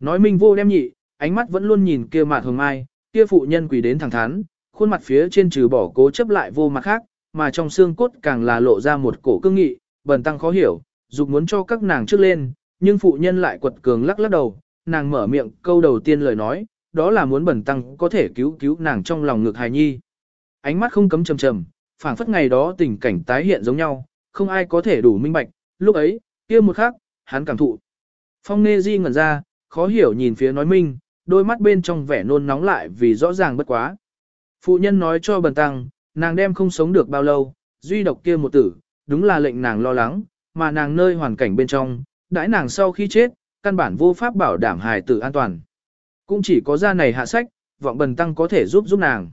Nói minh vô đem nhị, ánh mắt vẫn luôn nhìn kia mạt hồng mai, kia phụ nhân quỳ đến thẳng thắn, khuôn mặt phía trên trừ bỏ cố chấp lại vô mặt khác, mà trong xương cốt càng là lộ ra một cổ cương nghị, bần tăng khó hiểu, dục muốn cho các nàng trước lên, nhưng phụ nhân lại quật cường lắc lắc đầu, nàng mở miệng câu đầu tiên lời nói, đó là muốn bần tăng có thể cứu cứu nàng trong lòng ngược hài nhi. Ánh mắt không cấm trầm trầm, phảng phất ngày đó tình cảnh tái hiện giống nhau, không ai có thể đủ minh bạch, lúc ấy, kia một khắc, hắn cảm thụ. Phong Nê Di ngẩn ra, khó hiểu nhìn phía nói minh, đôi mắt bên trong vẻ nôn nóng lại vì rõ ràng bất quá. Phụ nhân nói cho bần tăng, nàng đem không sống được bao lâu, duy độc kia một tử, đúng là lệnh nàng lo lắng, mà nàng nơi hoàn cảnh bên trong, đãi nàng sau khi chết, căn bản vô pháp bảo đảm hài tử an toàn. Cũng chỉ có ra này hạ sách, vọng bần tăng có thể giúp giúp nàng.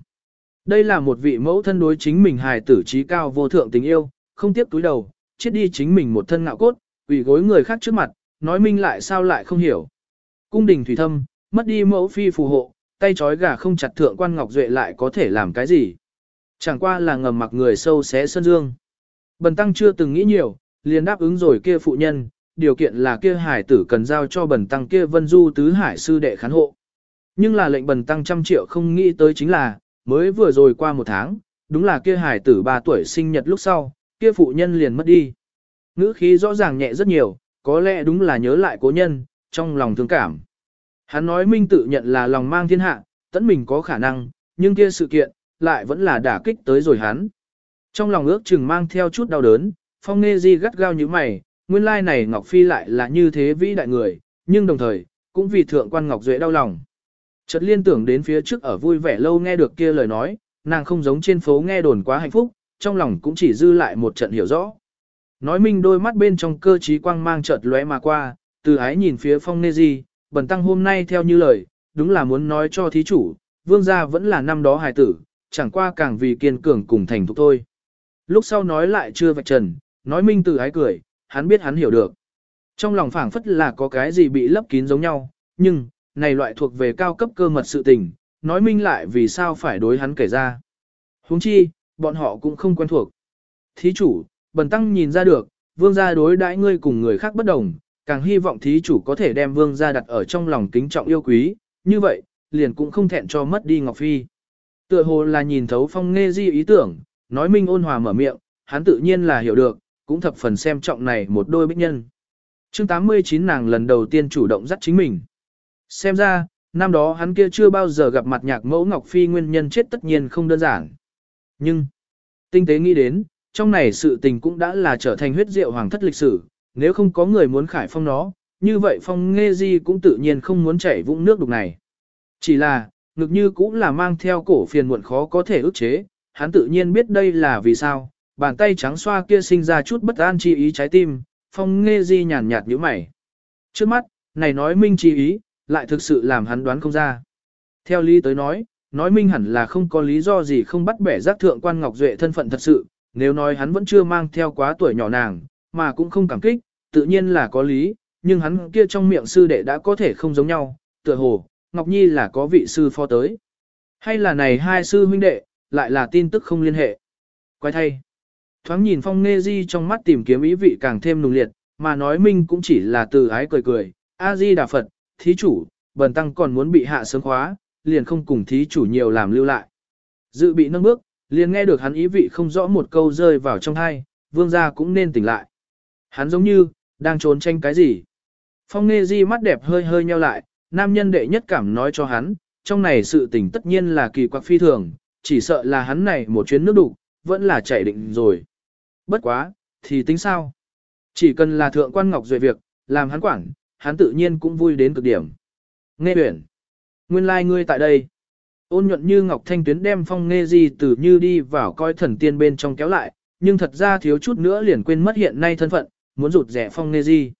Đây là một vị mẫu thân đối chính mình hài tử trí cao vô thượng tình yêu, không tiếc túi đầu, chết đi chính mình một thân ngạo cốt, ủy gối người khác trước mặt, nói minh lại sao lại không hiểu. Cung đình thủy thâm, mất đi mẫu phi phù hộ, tay trói gà không chặt thượng quan ngọc duệ lại có thể làm cái gì. Chẳng qua là ngầm mặc người sâu xé sơn dương. Bần tăng chưa từng nghĩ nhiều, liền đáp ứng rồi kia phụ nhân, điều kiện là kia hải tử cần giao cho bần tăng kia vân du tứ hải sư đệ khán hộ. Nhưng là lệnh bần tăng trăm triệu không nghĩ tới chính là, mới vừa rồi qua một tháng, đúng là kia hải tử 3 tuổi sinh nhật lúc sau, kia phụ nhân liền mất đi. Ngữ khí rõ ràng nhẹ rất nhiều, có lẽ đúng là nhớ lại cố nhân, trong lòng thương cảm. Hắn nói minh tự nhận là lòng mang thiên hạ, tẫn mình có khả năng, nhưng kia sự kiện, lại vẫn là đả kích tới rồi hắn. Trong lòng ước chừng mang theo chút đau đớn, phong nê di gắt gao như mày, nguyên lai này Ngọc Phi lại là như thế vĩ đại người, nhưng đồng thời, cũng vì thượng quan Ngọc Duệ đau lòng. Chợt liên tưởng đến phía trước ở vui vẻ lâu nghe được kia lời nói, nàng không giống trên phố nghe đồn quá hạnh phúc, trong lòng cũng chỉ dư lại một trận hiểu rõ. Nói minh đôi mắt bên trong cơ trí quang mang chợt lóe mà qua, từ ái nhìn phía phong nê di, bần tăng hôm nay theo như lời, đúng là muốn nói cho thí chủ, vương gia vẫn là năm đó hài tử, chẳng qua càng vì kiên cường cùng thành thục thôi. Lúc sau nói lại chưa vạch trần, nói minh từ ái cười, hắn biết hắn hiểu được. Trong lòng phảng phất là có cái gì bị lấp kín giống nhau, nhưng, này loại thuộc về cao cấp cơ mật sự tình, nói minh lại vì sao phải đối hắn kể ra. huống chi, bọn họ cũng không quen thuộc. Thí chủ, bần tăng nhìn ra được, vương gia đối đãi ngươi cùng người khác bất đồng, càng hy vọng thí chủ có thể đem vương gia đặt ở trong lòng kính trọng yêu quý, như vậy, liền cũng không thẹn cho mất đi Ngọc Phi. Tựa hồ là nhìn thấu phong nghe di ý tưởng, nói minh ôn hòa mở miệng, hắn tự nhiên là hiểu được, cũng thập phần xem trọng này một đôi bích nhân. chương 89 nàng lần đầu tiên chủ động dắt chính mình. Xem ra, năm đó hắn kia chưa bao giờ gặp mặt nhạc mẫu Ngọc Phi nguyên nhân chết tất nhiên không đơn giản. Nhưng, tinh tế nghĩ đến, trong này sự tình cũng đã là trở thành huyết diệu hoàng thất lịch sử, nếu không có người muốn khải phong nó, như vậy phong nghe di cũng tự nhiên không muốn chảy vũng nước đục này. Chỉ là, ngực như cũng là mang theo cổ phiền muộn khó có thể ức chế, hắn tự nhiên biết đây là vì sao, bàn tay trắng xoa kia sinh ra chút bất an chi ý trái tim, phong nghe di nhàn nhạt như mày. Trước mắt, này nói minh chi ý, lại thực sự làm hắn đoán không ra. Theo lý tới nói, nói minh hẳn là không có lý do gì không bắt bẻ giác thượng quan Ngọc Duệ thân phận thật sự, nếu nói hắn vẫn chưa mang theo quá tuổi nhỏ nàng, mà cũng không cảm kích, tự nhiên là có lý, nhưng hắn kia trong miệng sư đệ đã có thể không giống nhau, tựa hồ, Ngọc Nhi là có vị sư phó tới. Hay là này hai sư huynh đệ, lại là tin tức không liên hệ. Quay thay. Thoáng nhìn phong nghe di trong mắt tìm kiếm ý vị càng thêm nùng liệt, mà nói minh cũng chỉ là từ ái cười cười, A-di Đà Phật, thí chủ, bần tăng còn muốn bị hạ sớm khóa, liền không cùng thí chủ nhiều làm lưu lại. Dự bị nâng bước, liền nghe được hắn ý vị không rõ một câu rơi vào trong hai, vương gia cũng nên tỉnh lại. Hắn giống như, đang trốn tranh cái gì. Phong nghe di mắt đẹp hơi hơi nheo lại, nam nhân đệ nhất cảm nói cho hắn, trong này sự tình tất nhiên là kỳ quặc phi thường, chỉ sợ là hắn này một chuyến nước đủ, vẫn là chạy định rồi. Bất quá, thì tính sao? Chỉ cần là thượng quan ngọc duệ việc, làm hắn quản, hắn tự nhiên cũng vui đến cực điểm. Nghe huyển. Nguyên lai like ngươi tại đây. Ôn nhuận như ngọc thanh tuyến đem phong nghe di từ như đi vào coi thần tiên bên trong kéo lại, nhưng thật ra thiếu chút nữa liền quên mất hiện nay thân phận, muốn rụt rẻ phong nghe di.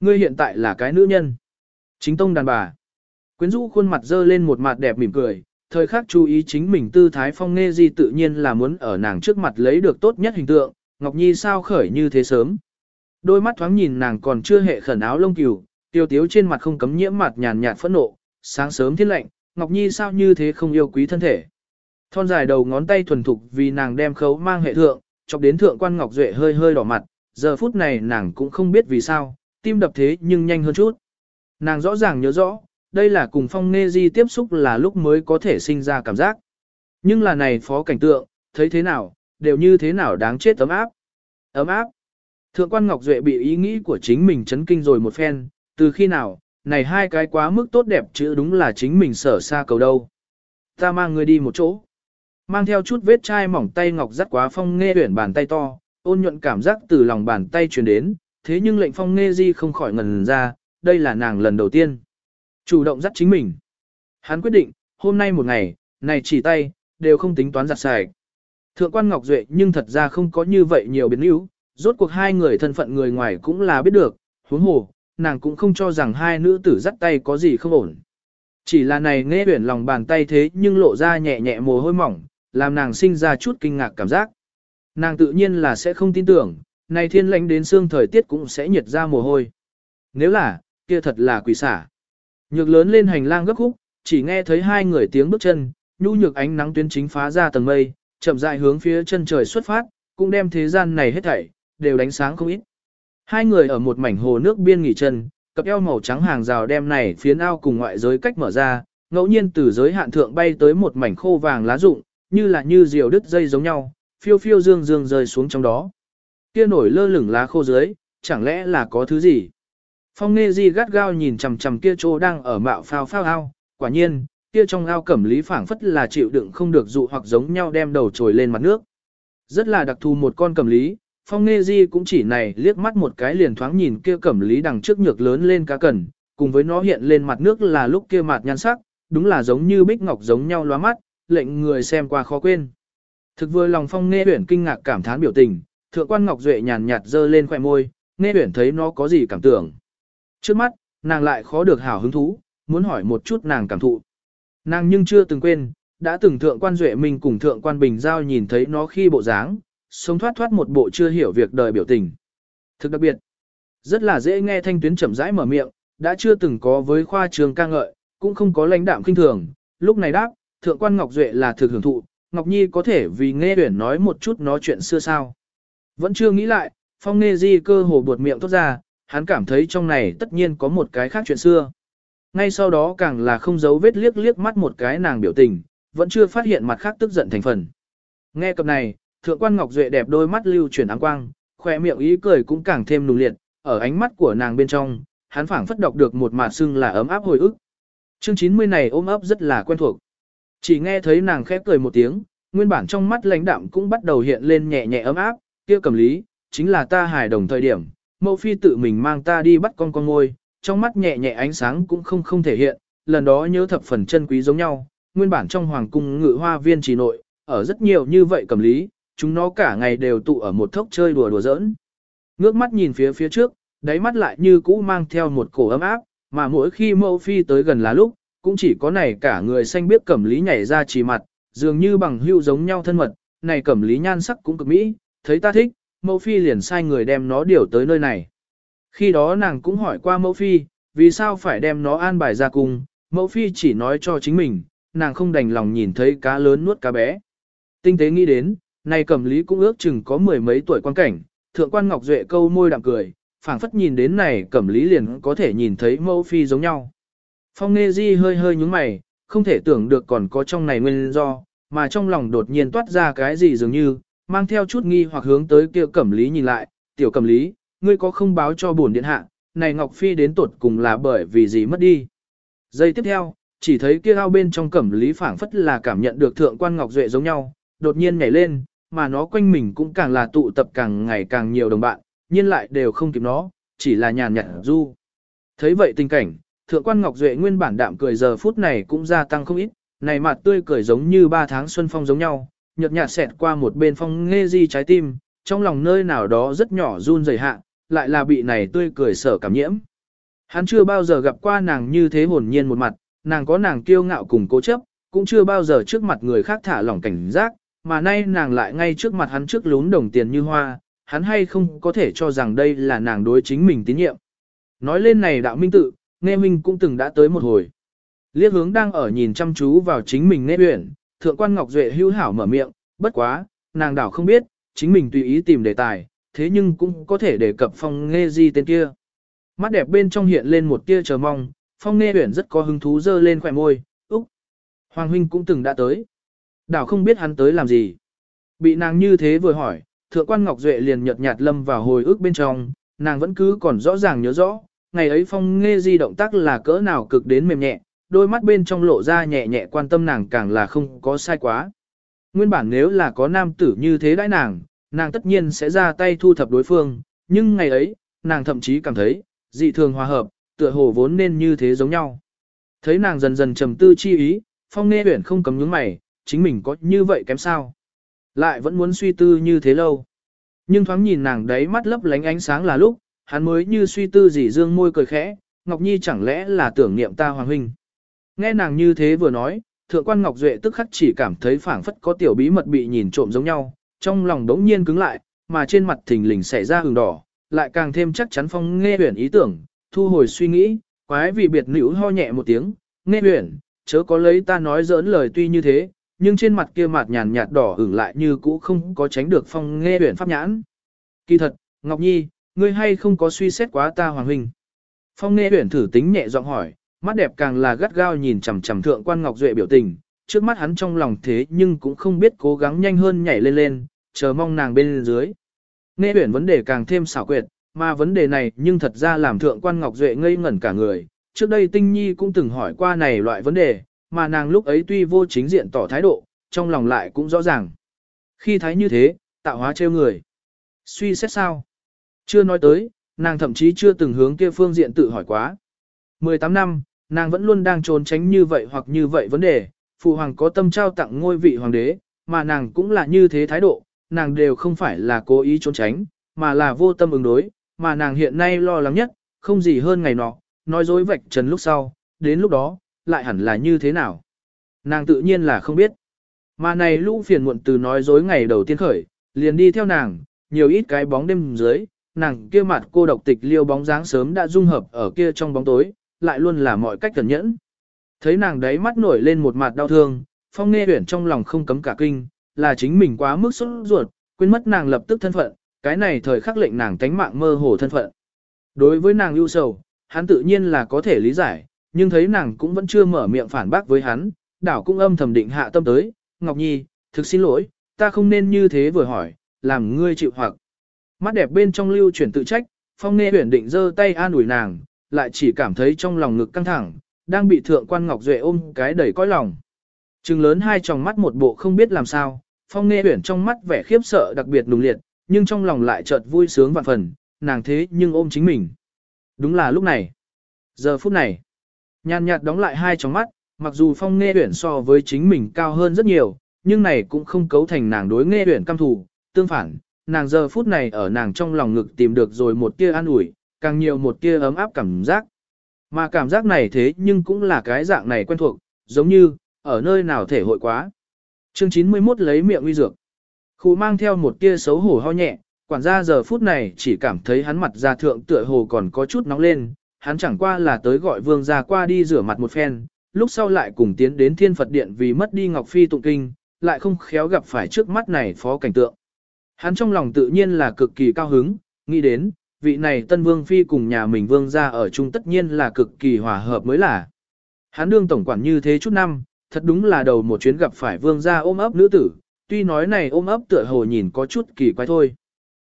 Ngươi hiện tại là cái nữ nhân. Chính tông đàn bà. Quyến rũ khuôn mặt dơ lên một mặt đẹp mỉm cười, thời khắc chú ý chính mình tư thái phong nghe gì tự nhiên là muốn ở nàng trước mặt lấy được tốt nhất hình tượng, Ngọc Nhi sao khởi như thế sớm. Đôi mắt thoáng nhìn nàng còn chưa hệ khẩn áo lông cừu, tiêu tiếu trên mặt không cấm nhiễm mặt nhàn nhạt phẫn nộ, sáng sớm thiên lạnh, Ngọc Nhi sao như thế không yêu quý thân thể. Thon dài đầu ngón tay thuần thục vì nàng đem khấu mang hệ thượng, chọc đến thượng quan Ngọc Duệ hơi hơi đỏ mặt, giờ phút này nàng cũng không biết vì sao, tim đập thế nhưng nhanh hơn chút. Nàng rõ ràng nhớ rõ, đây là cùng phong nê di tiếp xúc là lúc mới có thể sinh ra cảm giác. Nhưng là này phó cảnh tượng, thấy thế nào, đều như thế nào đáng chết ấm áp. Ấm áp. Thượng quan Ngọc Duệ bị ý nghĩ của chính mình chấn kinh rồi một phen, từ khi nào, này hai cái quá mức tốt đẹp chữ đúng là chính mình sở xa cầu đâu. Ta mang người đi một chỗ. Mang theo chút vết chai mỏng tay Ngọc dắt quá phong nghe huyển bàn tay to, ôn nhuận cảm giác từ lòng bàn tay truyền đến, thế nhưng lệnh phong nghe di không khỏi ngần ra, đây là nàng lần đầu tiên. Chủ động dắt chính mình. Hắn quyết định, hôm nay một ngày, này chỉ tay, đều không tính toán giặt sạch. Thượng quan Ngọc Duệ nhưng thật ra không có như vậy nhiều biến yếu, rốt cuộc hai người thân phận người ngoài cũng là biết được, huống hồ, nàng cũng không cho rằng hai nữ tử dắt tay có gì không ổn. Chỉ là này nghe huyển lòng bàn tay thế nhưng lộ ra nhẹ nhẹ mồ hôi mỏng, làm nàng sinh ra chút kinh ngạc cảm giác. Nàng tự nhiên là sẽ không tin tưởng, này thiên lãnh đến xương thời tiết cũng sẽ nhiệt ra mồ hôi. Nếu là, kia thật là quỷ xả. Nhược lớn lên hành lang gấp khúc, chỉ nghe thấy hai người tiếng bước chân, nhu nhược ánh nắng tuyến chính phá ra tầng mây, chậm rãi hướng phía chân trời xuất phát, cũng đem thế gian này hết thảy, đều đánh sáng không ít. Hai người ở một mảnh hồ nước biên nghỉ chân, cặp eo màu trắng hàng rào đem này phiến ao cùng ngoại giới cách mở ra, ngẫu nhiên từ giới hạn thượng bay tới một mảnh khô vàng lá rụng, như là như diều đứt dây giống nhau, phiêu phiêu dương dương rơi xuống trong đó. Kia nổi lơ lửng lá khô dưới, chẳng lẽ là có thứ gì? Phong Nghê Di gắt gao nhìn chằm chằm kia chỗ đang ở mạo phao phao ao, quả nhiên, kia trong ao cẩm lý phảng phất là chịu đựng không được dụ hoặc giống nhau đem đầu trồi lên mặt nước. Rất là đặc thù một con cẩm lý, Phong Nghê Di cũng chỉ này liếc mắt một cái liền thoáng nhìn kia cẩm lý đằng trước nhược lớn lên cá cần, cùng với nó hiện lên mặt nước là lúc kia mặt nhan sắc, đúng là giống như bích ngọc giống nhau loa mắt, lệnh người xem qua khó quên. Thực vừa lòng Phong Nghê Uyển kinh ngạc cảm thán biểu tình, thượng quan Ngọc Duệ nhàn nhạt dơ lên khóe môi, Nghê Uyển thấy nó có gì cảm tưởng. Trước mắt, nàng lại khó được hảo hứng thú, muốn hỏi một chút nàng cảm thụ. Nàng nhưng chưa từng quên, đã từng thượng quan duệ mình cùng thượng quan bình giao nhìn thấy nó khi bộ dáng, sống thoát thoát một bộ chưa hiểu việc đời biểu tình. Thực đặc biệt, rất là dễ nghe thanh tuyến chậm rãi mở miệng, đã chưa từng có với khoa trường ca ngợi, cũng không có lãnh đạm kinh thường, lúc này đáp, thượng quan Ngọc Duệ là thực hưởng thụ, Ngọc Nhi có thể vì nghe tuyển nói một chút nói chuyện xưa sao. Vẫn chưa nghĩ lại, phong nghe di cơ hồ buột miệng tốt ra, hắn cảm thấy trong này tất nhiên có một cái khác chuyện xưa. Ngay sau đó càng là không giấu vết liếc liếc mắt một cái nàng biểu tình, vẫn chưa phát hiện mặt khác tức giận thành phần. Nghe cập này, thượng quan Ngọc Duệ đẹp đôi mắt lưu chuyển áng quang, khỏe miệng ý cười cũng càng thêm nùng liệt, ở ánh mắt của nàng bên trong, hắn phảng phất đọc được một mạt xưng là ấm áp hồi ức. Chương 90 này ôm ấp rất là quen thuộc. Chỉ nghe thấy nàng khẽ cười một tiếng, nguyên bản trong mắt lãnh đạm cũng bắt đầu hiện lên nhẹ nhẹ ấm áp, kia cầm lý, chính là ta hài đồng thời điểm, mẫu phi tự mình mang ta đi bắt con con ngôi, trong mắt nhẹ nhẹ ánh sáng cũng không không thể hiện, lần đó nhớ thập phần chân quý giống nhau, nguyên bản trong hoàng cung ngự hoa viên trì nội, ở rất nhiều như vậy cầm lý, chúng nó cả ngày đều tụ ở một thốc chơi đùa đùa giỡn. Ngước mắt nhìn phía phía trước, đáy mắt lại như cũ mang theo một cổ ấm áp, mà mỗi khi mẫu phi tới gần là lúc, cũng chỉ có này cả người xanh biết cẩm lý nhảy ra chỉ mặt, dường như bằng hữu giống nhau thân mật, này cẩm lý nhan sắc cũng cực mỹ, thấy ta thích, mẫu phi liền sai người đem nó điều tới nơi này. Khi đó nàng cũng hỏi qua mẫu phi, vì sao phải đem nó an bài ra cùng, mẫu phi chỉ nói cho chính mình, nàng không đành lòng nhìn thấy cá lớn nuốt cá bé. Tinh tế nghĩ đến, này cẩm lý cũng ước chừng có mười mấy tuổi quan cảnh, thượng quan Ngọc Duệ câu môi đạm cười, phảng phất nhìn đến này cẩm lý liền có thể nhìn thấy mẫu phi giống nhau. Phong Nê Di hơi hơi nhúng mày, không thể tưởng được còn có trong này nguyên do, mà trong lòng đột nhiên toát ra cái gì dường như, mang theo chút nghi hoặc hướng tới kia cẩm lý nhìn lại, tiểu cẩm lý, ngươi có không báo cho bổn điện hạ, này Ngọc Phi đến tuột cùng là bởi vì gì mất đi. Giây tiếp theo, chỉ thấy kia ao bên trong cẩm lý phảng phất là cảm nhận được thượng quan Ngọc Duệ giống nhau, đột nhiên nhảy lên, mà nó quanh mình cũng càng là tụ tập càng ngày càng nhiều đồng bạn, nhưng lại đều không kịp nó, chỉ là nhàn nhạt du. Thấy vậy tình cảnh, thượng quan Ngọc Duệ nguyên bản đạm cười giờ phút này cũng gia tăng không ít, này mặt tươi cười giống như ba tháng xuân phong giống nhau, nhợt nhạt xẹt qua một bên phong nghe di trái tim, trong lòng nơi nào đó rất nhỏ run rẩy hạ, lại là bị này tươi cười sở cảm nhiễm. Hắn chưa bao giờ gặp qua nàng như thế hồn nhiên một mặt, nàng có nàng kiêu ngạo cùng cố chấp, cũng chưa bao giờ trước mặt người khác thả lỏng cảnh giác, mà nay nàng lại ngay trước mặt hắn trước lún đồng tiền như hoa, hắn hay không có thể cho rằng đây là nàng đối chính mình tín nhiệm. Nói lên này đạo minh tự, nghe minh cũng từng đã tới một hồi. Liếc hướng đang ở nhìn chăm chú vào chính mình nghe uyển, thượng quan Ngọc Duệ hữu hảo mở miệng, bất quá, nàng đảo không biết, chính mình tùy ý tìm đề tài, thế nhưng cũng có thể đề cập phong nghe di tên kia. Mắt đẹp bên trong hiện lên một tia chờ mong, phong nghe uyển rất có hứng thú dơ lên khỏe môi, úc. Hoàng huynh cũng từng đã tới. Đảo không biết hắn tới làm gì. Bị nàng như thế vừa hỏi, thượng quan Ngọc Duệ liền nhợt nhạt lâm vào hồi ức bên trong, nàng vẫn cứ còn rõ ràng nhớ rõ, ngày ấy phong nghe di động tác là cỡ nào cực đến mềm nhẹ, đôi mắt bên trong lộ ra nhẹ nhẹ quan tâm nàng càng là không có sai quá. Nguyên bản nếu là có nam tử như thế đãi nàng, nàng tất nhiên sẽ ra tay thu thập đối phương, nhưng ngày ấy, nàng thậm chí cảm thấy, dị thường hòa hợp, tựa hồ vốn nên như thế giống nhau. Thấy nàng dần dần trầm tư chi ý, phong nghe huyển không cấm nhướng mày, chính mình có như vậy kém sao. Lại vẫn muốn suy tư như thế lâu. Nhưng thoáng nhìn nàng đấy mắt lấp lánh ánh sáng là lúc, hắn mới như suy tư gì dương môi cười khẽ, Ngọc Nhi chẳng lẽ là tưởng niệm ta hoàng huynh. Nghe nàng như thế vừa nói, thượng quan Ngọc Duệ tức khắc chỉ cảm thấy phảng phất có tiểu bí mật bị nhìn trộm giống nhau, trong lòng đống nhiên cứng lại, mà trên mặt thình lình xảy ra hừng đỏ, lại càng thêm chắc chắn phong nghe huyển ý tưởng, thu hồi suy nghĩ, quái vì biệt nữ ho nhẹ một tiếng, nghe huyển, chớ có lấy ta nói giỡn lời tuy như thế, nhưng trên mặt kia mặt nhàn nhạt đỏ hửng lại như cũ không có tránh được phong nghe huyển pháp nhãn. Kỳ thật, Ngọc Nhi, ngươi hay không có suy xét quá ta hoàng huynh? Phong nghe huyển thử tính nhẹ giọng hỏi, mắt đẹp càng là gắt gao nhìn chằm chằm thượng quan Ngọc Duệ biểu tình, trước mắt hắn trong lòng thế nhưng cũng không biết cố gắng nhanh hơn nhảy lên lên, chờ mong nàng bên dưới. Nghe huyển vấn đề càng thêm xảo quyệt, mà vấn đề này nhưng thật ra làm thượng quan Ngọc Duệ ngây ngẩn cả người. Trước đây Tinh Nhi cũng từng hỏi qua này loại vấn đề, mà nàng lúc ấy tuy vô chính diện tỏ thái độ, trong lòng lại cũng rõ ràng. Khi thái như thế, tạo hóa trêu người. Suy xét sao? Chưa nói tới, nàng thậm chí chưa từng hướng kia phương diện tự hỏi quá. 18 năm, nàng vẫn luôn đang trốn tránh như vậy hoặc như vậy vấn đề, phụ hoàng có tâm trao tặng ngôi vị hoàng đế, mà nàng cũng là như thế thái độ, nàng đều không phải là cố ý trốn tránh, mà là vô tâm ứng đối, mà nàng hiện nay lo lắng nhất, không gì hơn ngày nọ, nói dối vạch trần lúc sau, đến lúc đó, lại hẳn là như thế nào. Nàng tự nhiên là không biết. Mà này lũ phiền muộn từ nói dối ngày đầu tiên khởi, liền đi theo nàng, nhiều ít cái bóng đêm dưới, nàng kia mặt cô độc tịch liêu bóng dáng sớm đã dung hợp ở kia trong bóng tối, lại luôn là mọi cách cẩn nhẫn. Thấy nàng đấy mắt nổi lên một mặt đau thương, phong nghe huyển trong lòng không cấm cả kinh, là chính mình quá mức sốt ruột, quên mất nàng lập tức thân phận, cái này thời khắc lệnh nàng tánh mạng mơ hồ thân phận. Đối với nàng ưu sầu, hắn tự nhiên là có thể lý giải, nhưng thấy nàng cũng vẫn chưa mở miệng phản bác với hắn, đảo cũng âm thầm định hạ tâm tới, Ngọc Nhi, thực xin lỗi, ta không nên như thế vừa hỏi, làm ngươi chịu hoặc. Mắt đẹp bên trong lưu chuyển tự trách, phong nghe huyển định giơ tay an ủi nàng, lại chỉ cảm thấy trong lòng ngực căng thẳng, đang bị thượng quan Ngọc Duệ ôm cái đầy cõi lòng. Trừng lớn hai tròng mắt một bộ không biết làm sao, phong nghe huyển trong mắt vẻ khiếp sợ đặc biệt nùng liệt, nhưng trong lòng lại chợt vui sướng vạn phần, nàng thế nhưng ôm chính mình. Đúng là lúc này, giờ phút này, nhàn nhạt đóng lại hai tròng mắt, mặc dù phong nghe huyển so với chính mình cao hơn rất nhiều, nhưng này cũng không cấu thành nàng đối nghe huyển căm thù, tương phản, nàng giờ phút này ở nàng trong lòng ngực tìm được rồi một tia an ủi, càng nhiều một tia ấm áp cảm giác. Mà cảm giác này thế nhưng cũng là cái dạng này quen thuộc, giống như, ở nơi nào thể hội quá. Chương 91 lấy miệng uy dược. Khu mang theo một tia xấu hổ ho nhẹ, quản gia giờ phút này chỉ cảm thấy hắn mặt ra thượng tựa hồ còn có chút nóng lên, hắn chẳng qua là tới gọi vương ra qua đi rửa mặt một phen, lúc sau lại cùng tiến đến thiên Phật điện vì mất đi Ngọc Phi tụng kinh, lại không khéo gặp phải trước mắt này phó cảnh tượng. Hắn trong lòng tự nhiên là cực kỳ cao hứng, nghĩ đến, vị này tân vương phi cùng nhà mình vương ra ở chung tất nhiên là cực kỳ hòa hợp mới là. Hắn đương tổng quản như thế chút năm, thật đúng là đầu một chuyến gặp phải vương gia ôm ấp nữ tử, tuy nói này ôm ấp tựa hồ nhìn có chút kỳ quái thôi.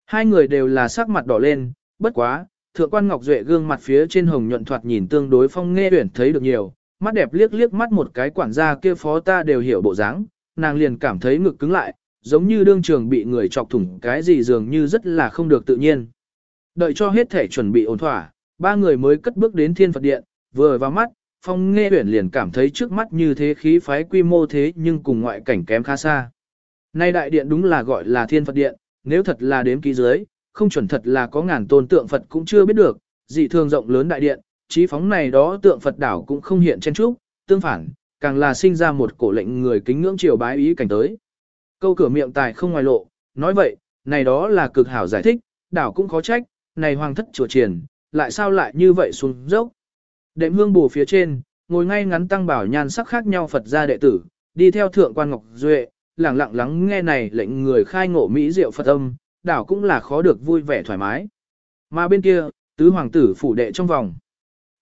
Hai người đều là sắc mặt đỏ lên, bất quá, thượng quan Ngọc Duệ gương mặt phía trên hồng nhuận thoạt nhìn tương đối phong nghe tuyển thấy được nhiều, mắt đẹp liếc liếc mắt một cái quản gia kia phó ta đều hiểu bộ dáng, nàng liền cảm thấy ngực cứng lại, giống như đương trường bị người chọc thủng cái gì dường như rất là không được tự nhiên. Đợi cho hết thể chuẩn bị ổn thỏa, ba người mới cất bước đến thiên Phật điện, vừa vào mắt, phong nghe Uyển liền cảm thấy trước mắt như thế khí phái quy mô thế nhưng cùng ngoại cảnh kém khá xa. Nay đại điện đúng là gọi là thiên Phật điện, nếu thật là đếm ký dưới, không chuẩn thật là có ngàn tôn tượng Phật cũng chưa biết được, dị thường rộng lớn đại điện, trí phóng này đó tượng Phật đảo cũng không hiện trên trúc, tương phản, càng là sinh ra một cổ lệnh người kính ngưỡng triều bái ý cảnh tới. Câu cửa miệng tài không ngoài lộ, nói vậy, này đó là cực hảo giải thích, đảo cũng khó trách, này hoàng thất chùa triển, lại sao lại như vậy xuống dốc. Đệm hương bù phía trên, ngồi ngay ngắn tăng bảo nhan sắc khác nhau Phật gia đệ tử, đi theo thượng quan Ngọc Duệ, lẳng lặng lắng nghe này lệnh người khai ngộ Mỹ diệu Phật âm, đảo cũng là khó được vui vẻ thoải mái. Mà bên kia, tứ hoàng tử phủ đệ trong vòng.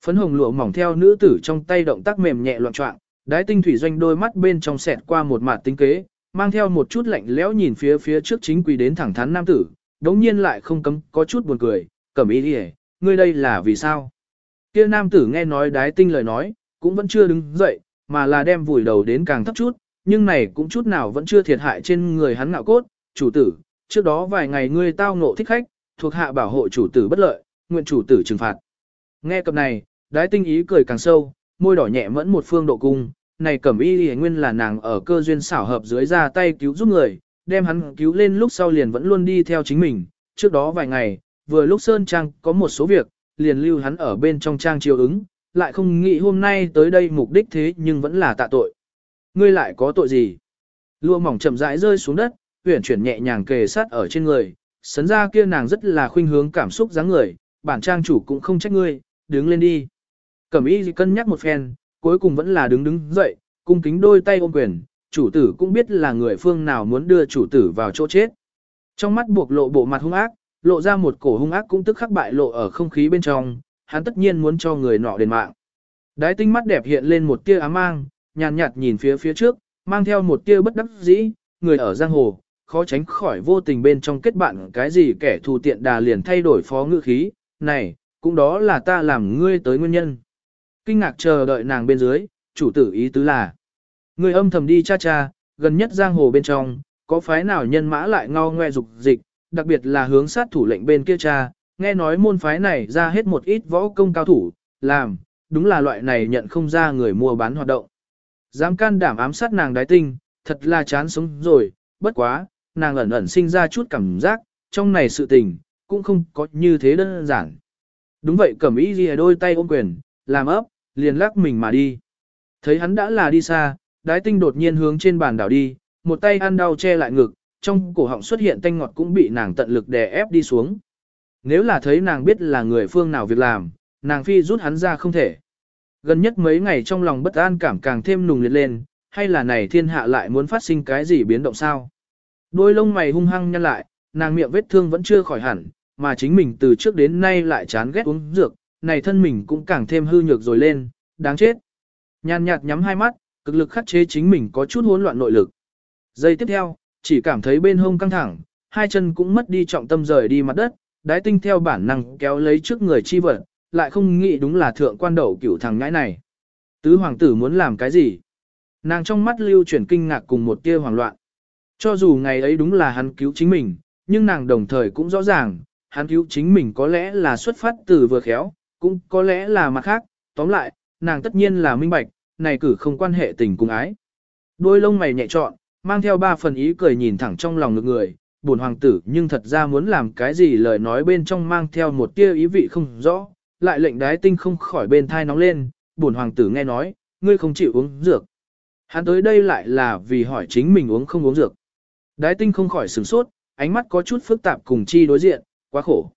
Phấn hồng lụa mỏng theo nữ tử trong tay động tác mềm nhẹ loạn trọng, đái tinh thủy doanh đôi mắt bên trong xẹt qua một mặt tinh kế, mang theo một chút lạnh lẽo nhìn phía phía trước chính quỳ đến thẳng thắn nam tử, đống nhiên lại không cấm có chút buồn cười, cẩm ý đi ngươi đây là vì sao? Kia nam tử nghe nói đái tinh lời nói, cũng vẫn chưa đứng dậy, mà là đem vùi đầu đến càng thấp chút, nhưng này cũng chút nào vẫn chưa thiệt hại trên người hắn ngạo cốt, chủ tử, trước đó vài ngày ngươi tao ngộ thích khách, thuộc hạ bảo hộ chủ tử bất lợi, nguyện chủ tử trừng phạt. Nghe cập này, đái tinh ý cười càng sâu, môi đỏ nhẹ mẫn một phương độ cung, này cẩm y hề nguyên là nàng ở cơ duyên xảo hợp dưới ra tay cứu giúp người, đem hắn cứu lên lúc sau liền vẫn luôn đi theo chính mình, trước đó vài ngày, vừa lúc Sơn Trang có một số việc, liền lưu hắn ở bên trong trang chiều ứng, lại không nghĩ hôm nay tới đây mục đích thế nhưng vẫn là tạ tội. Ngươi lại có tội gì? Lua mỏng chậm rãi rơi xuống đất, huyển chuyển nhẹ nhàng kề sát ở trên người, sấn ra kia nàng rất là khuynh hướng cảm xúc dáng người, bản trang chủ cũng không trách ngươi, đứng lên đi. Cẩm y cân nhắc một phen, cuối cùng vẫn là đứng đứng dậy, cung kính đôi tay ôm quyền, chủ tử cũng biết là người phương nào muốn đưa chủ tử vào chỗ chết. Trong mắt buộc lộ bộ mặt hung ác, lộ ra một cổ hung ác cũng tức khắc bại lộ ở không khí bên trong, hắn tất nhiên muốn cho người nọ đền mạng. Đái tinh mắt đẹp hiện lên một tia ám mang, nhàn nhạt nhìn phía phía trước, mang theo một tia bất đắc dĩ, người ở giang hồ, khó tránh khỏi vô tình bên trong kết bạn cái gì kẻ thù tiện đà liền thay đổi phó ngữ khí, này, cũng đó là ta làm ngươi tới nguyên nhân. Kinh ngạc chờ đợi nàng bên dưới, chủ tử ý tứ là, người âm thầm đi cha cha, gần nhất giang hồ bên trong, có phái nào nhân mã lại ngao ngoe dục dịch, đặc biệt là hướng sát thủ lệnh bên kia cha, nghe nói môn phái này ra hết một ít võ công cao thủ, làm, đúng là loại này nhận không ra người mua bán hoạt động. Dám can đảm ám sát nàng đái tinh, thật là chán sống rồi, bất quá, nàng ẩn ẩn sinh ra chút cảm giác, trong này sự tình, cũng không có như thế đơn giản. Đúng vậy cẩm ý ghi đôi tay ôm quyền, làm ấp, liền lắc mình mà đi. Thấy hắn đã là đi xa, đái tinh đột nhiên hướng trên bàn đảo đi, một tay ăn đau che lại ngực, trong cổ họng xuất hiện tanh ngọt cũng bị nàng tận lực đè ép đi xuống. Nếu là thấy nàng biết là người phương nào việc làm, nàng phi rút hắn ra không thể. Gần nhất mấy ngày trong lòng bất an cảm càng thêm nùng liệt lên, hay là này thiên hạ lại muốn phát sinh cái gì biến động sao? Đôi lông mày hung hăng nhăn lại, nàng miệng vết thương vẫn chưa khỏi hẳn, mà chính mình từ trước đến nay lại chán ghét uống dược, này thân mình cũng càng thêm hư nhược rồi lên, đáng chết. Nhàn nhạt nhắm hai mắt, cực lực khắc chế chính mình có chút hỗn loạn nội lực. Giây tiếp theo, chỉ cảm thấy bên hông căng thẳng, hai chân cũng mất đi trọng tâm rời đi mặt đất, đái tinh theo bản năng kéo lấy trước người chi vật, lại không nghĩ đúng là thượng quan đậu cửu thằng ngãi này. Tứ hoàng tử muốn làm cái gì? Nàng trong mắt lưu chuyển kinh ngạc cùng một tia hoảng loạn. Cho dù ngày ấy đúng là hắn cứu chính mình, nhưng nàng đồng thời cũng rõ ràng, hắn cứu chính mình có lẽ là xuất phát từ vừa khéo, cũng có lẽ là mặt khác, tóm lại, nàng tất nhiên là minh bạch, này cử không quan hệ tình cùng ái. Đôi lông mày nhẹ trọn, mang theo ba phần ý cười nhìn thẳng trong lòng ngực người, buồn hoàng tử nhưng thật ra muốn làm cái gì lời nói bên trong mang theo một tia ý vị không rõ, lại lệnh đái tinh không khỏi bên thai nóng lên, buồn hoàng tử nghe nói, ngươi không chịu uống dược. Hắn tới đây lại là vì hỏi chính mình uống không uống dược. Đái tinh không khỏi sửng sốt, ánh mắt có chút phức tạp cùng chi đối diện, quá khổ.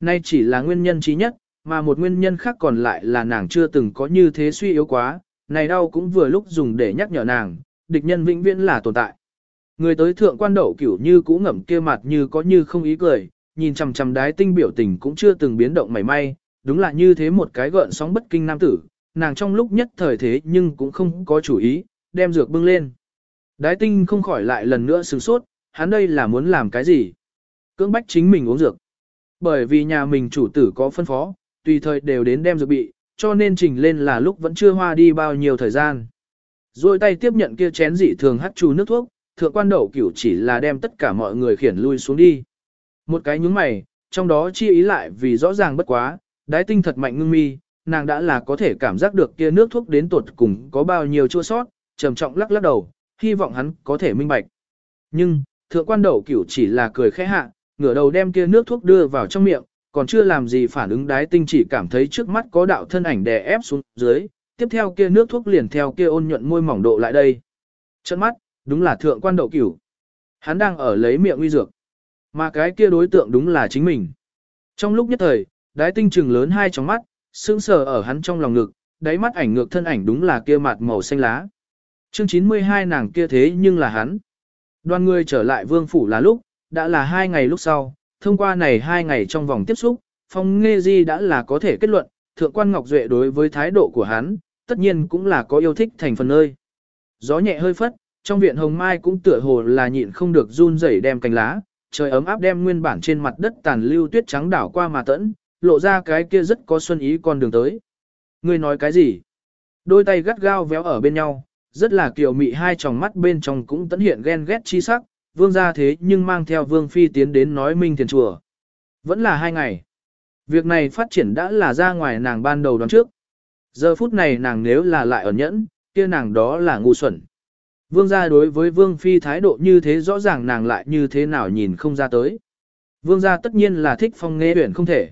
Nay chỉ là nguyên nhân trí nhất, mà một nguyên nhân khác còn lại là nàng chưa từng có như thế suy yếu quá, này đau cũng vừa lúc dùng để nhắc nhở nàng, địch nhân vĩnh viễn là tồn tại. Người tới thượng quan đậu kiểu như cũ ngậm kia mặt như có như không ý cười, nhìn chằm chằm đái tinh biểu tình cũng chưa từng biến động mảy may, đúng là như thế một cái gợn sóng bất kinh nam tử, nàng trong lúc nhất thời thế nhưng cũng không có chủ ý, đem dược bưng lên. Đái tinh không khỏi lại lần nữa sửng sốt, hắn đây là muốn làm cái gì? Cưỡng bách chính mình uống dược. Bởi vì nhà mình chủ tử có phân phó, tùy thời đều đến đem dược bị, cho nên trình lên là lúc vẫn chưa hoa đi bao nhiêu thời gian. Rồi tay tiếp nhận kia chén dị thường hắt chú nước thuốc, thượng quan đậu cửu chỉ là đem tất cả mọi người khiển lui xuống đi. Một cái nhúng mày, trong đó chi ý lại vì rõ ràng bất quá, đái tinh thật mạnh ngưng mi, nàng đã là có thể cảm giác được kia nước thuốc đến tột cùng có bao nhiêu chua sót, trầm trọng lắc lắc đầu, hy vọng hắn có thể minh bạch. Nhưng, thượng quan đậu cửu chỉ là cười khẽ hạ, ngửa đầu đem kia nước thuốc đưa vào trong miệng, còn chưa làm gì phản ứng đái tinh chỉ cảm thấy trước mắt có đạo thân ảnh đè ép xuống dưới, tiếp theo kia nước thuốc liền theo kia ôn nhuận môi mỏng độ lại đây. Chân mắt, đúng là thượng quan đậu cửu. Hắn đang ở lấy miệng uy dược. Mà cái kia đối tượng đúng là chính mình. Trong lúc nhất thời, đái tinh trừng lớn hai tròng mắt, sững sờ ở hắn trong lòng ngực, đáy mắt ảnh ngược thân ảnh đúng là kia mặt màu xanh lá. Chương 92 nàng kia thế nhưng là hắn. Đoàn người trở lại vương phủ là lúc, đã là hai ngày lúc sau, thông qua này hai ngày trong vòng tiếp xúc, Phong Nghê Di đã là có thể kết luận, Thượng quan Ngọc Duệ đối với thái độ của hắn, tất nhiên cũng là có yêu thích thành phần nơi. Gió nhẹ hơi phất, trong viện hồng mai cũng tựa hồ là nhịn không được run rẩy đem cánh lá, trời ấm áp đem nguyên bản trên mặt đất tàn lưu tuyết trắng đảo qua mà tẫn, lộ ra cái kia rất có xuân ý con đường tới. Ngươi nói cái gì? Đôi tay gắt gao véo ở bên nhau, rất là kiều mị hai tròng mắt bên trong cũng tấn hiện ghen ghét chi sắc, vương gia thế nhưng mang theo vương phi tiến đến nói minh thiền chùa. Vẫn là hai ngày. Việc này phát triển đã là ra ngoài nàng ban đầu đoán trước. Giờ phút này nàng nếu là lại ẩn nhẫn, kia nàng đó là ngu xuẩn. Vương gia đối với vương phi thái độ như thế rõ ràng nàng lại như thế nào nhìn không ra tới. Vương gia tất nhiên là thích phong nghe huyển không thể.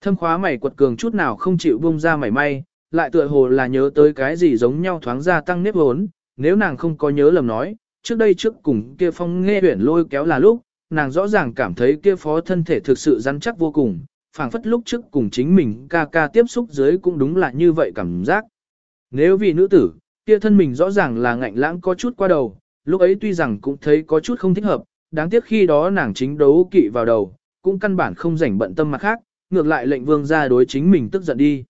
Thâm khóa mày quật cường chút nào không chịu vương ra mảy may, lại tựa hồ là nhớ tới cái gì giống nhau thoáng ra tăng nếp hốn, nếu nàng không có nhớ lầm nói, trước đây trước cùng kia phong nghe huyển lôi kéo là lúc, nàng rõ ràng cảm thấy kia phó thân thể thực sự rắn chắc vô cùng, phảng phất lúc trước cùng chính mình ca ca tiếp xúc dưới cũng đúng là như vậy cảm giác. Nếu vì nữ tử, kia thân mình rõ ràng là ngạnh lãng có chút qua đầu, lúc ấy tuy rằng cũng thấy có chút không thích hợp, đáng tiếc khi đó nàng chính đấu kỵ vào đầu, cũng căn bản không rảnh bận tâm mặt khác, ngược lại lệnh vương ra đối chính mình tức giận đi.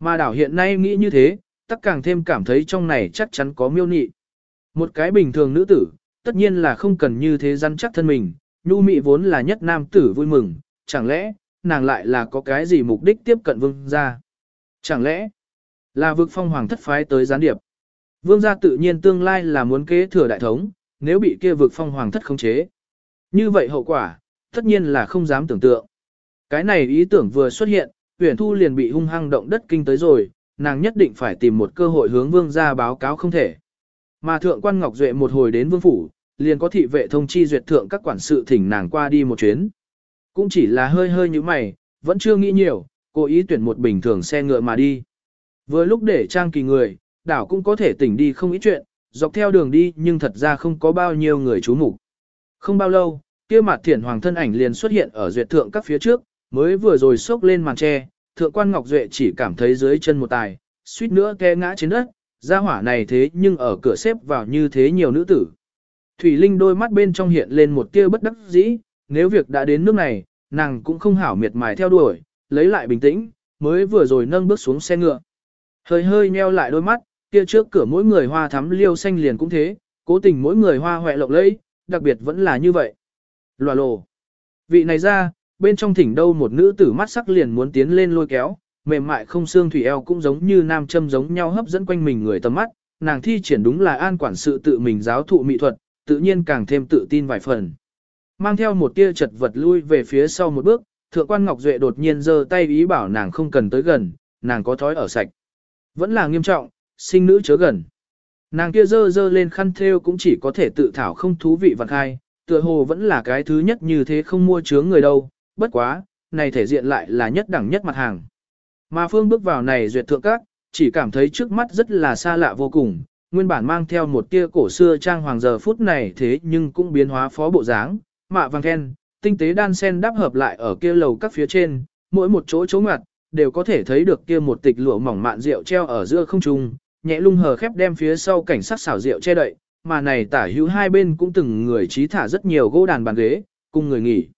Mà đảo hiện nay nghĩ như thế, tất càng thêm cảm thấy trong này chắc chắn có miêu nị. Một cái bình thường nữ tử, tất nhiên là không cần như thế rắn chắc thân mình, nhu mị vốn là nhất nam tử vui mừng, chẳng lẽ, nàng lại là có cái gì mục đích tiếp cận vương gia? Chẳng lẽ, là vực phong hoàng thất phái tới gián điệp? Vương gia tự nhiên tương lai là muốn kế thừa đại thống, nếu bị kia vực phong hoàng thất khống chế. Như vậy hậu quả, tất nhiên là không dám tưởng tượng. Cái này ý tưởng vừa xuất hiện, huyền thu liền bị hung hăng động đất kinh tới rồi, nàng nhất định phải tìm một cơ hội hướng vương gia báo cáo không thể. Mà thượng quan Ngọc Duệ một hồi đến vương phủ, liền có thị vệ thông chi duyệt thượng các quản sự thỉnh nàng qua đi một chuyến. Cũng chỉ là hơi hơi như mày, vẫn chưa nghĩ nhiều, cố ý tuyển một bình thường xe ngựa mà đi. Vừa lúc để trang kỳ người, đảo cũng có thể tỉnh đi không ít chuyện, dọc theo đường đi nhưng thật ra không có bao nhiêu người chú mục. Không bao lâu, kia mặt thiển hoàng thân ảnh liền xuất hiện ở duyệt thượng các phía trước, mới vừa rồi xốc lên màn tre, thượng quan Ngọc Duệ chỉ cảm thấy dưới chân một tài, suýt nữa té ngã trên đất, gia hỏa này thế nhưng ở cửa xếp vào như thế nhiều nữ tử. Thủy Linh đôi mắt bên trong hiện lên một tia bất đắc dĩ, nếu việc đã đến nước này, nàng cũng không hảo miệt mài theo đuổi, lấy lại bình tĩnh, mới vừa rồi nâng bước xuống xe ngựa. Hơi hơi nheo lại đôi mắt, kia trước cửa mỗi người hoa thắm liêu xanh liền cũng thế, cố tình mỗi người hoa hoẹ lộng lẫy, đặc biệt vẫn là như vậy. Lòa lồ. Vị này ra, bên trong thỉnh đâu một nữ tử mắt sắc liền muốn tiến lên lôi kéo, mềm mại không xương thủy eo cũng giống như nam châm giống nhau hấp dẫn quanh mình người tầm mắt, nàng thi triển đúng là an quản sự tự mình giáo thụ mỹ thuật, tự nhiên càng thêm tự tin vài phần. Mang theo một tia chật vật lui về phía sau một bước, thượng quan Ngọc Duệ đột nhiên giơ tay ý bảo nàng không cần tới gần, nàng có thói ở sạch. Vẫn là nghiêm trọng, sinh nữ chớ gần. Nàng kia dơ dơ lên khăn thêu cũng chỉ có thể tự thảo không thú vị vặt hai, tựa hồ vẫn là cái thứ nhất như thế không mua chướng người đâu, bất quá, này thể diện lại là nhất đẳng nhất mặt hàng. Mà Phương bước vào này duyệt thượng các, chỉ cảm thấy trước mắt rất là xa lạ vô cùng, nguyên bản mang theo một tia cổ xưa trang hoàng giờ phút này thế nhưng cũng biến hóa phó bộ dáng, mạ vàng khen, tinh tế đan sen đáp hợp lại ở kia lầu các phía trên, mỗi một chỗ chỗ ngoặt, đều có thể thấy được kia một tịch lụa mỏng mạn rượu treo ở giữa không trung, nhẹ lung hờ khép đem phía sau cảnh sát xảo rượu che đậy, mà này tả hữu hai bên cũng từng người trí thả rất nhiều gỗ đàn bàn ghế, cùng người nghỉ.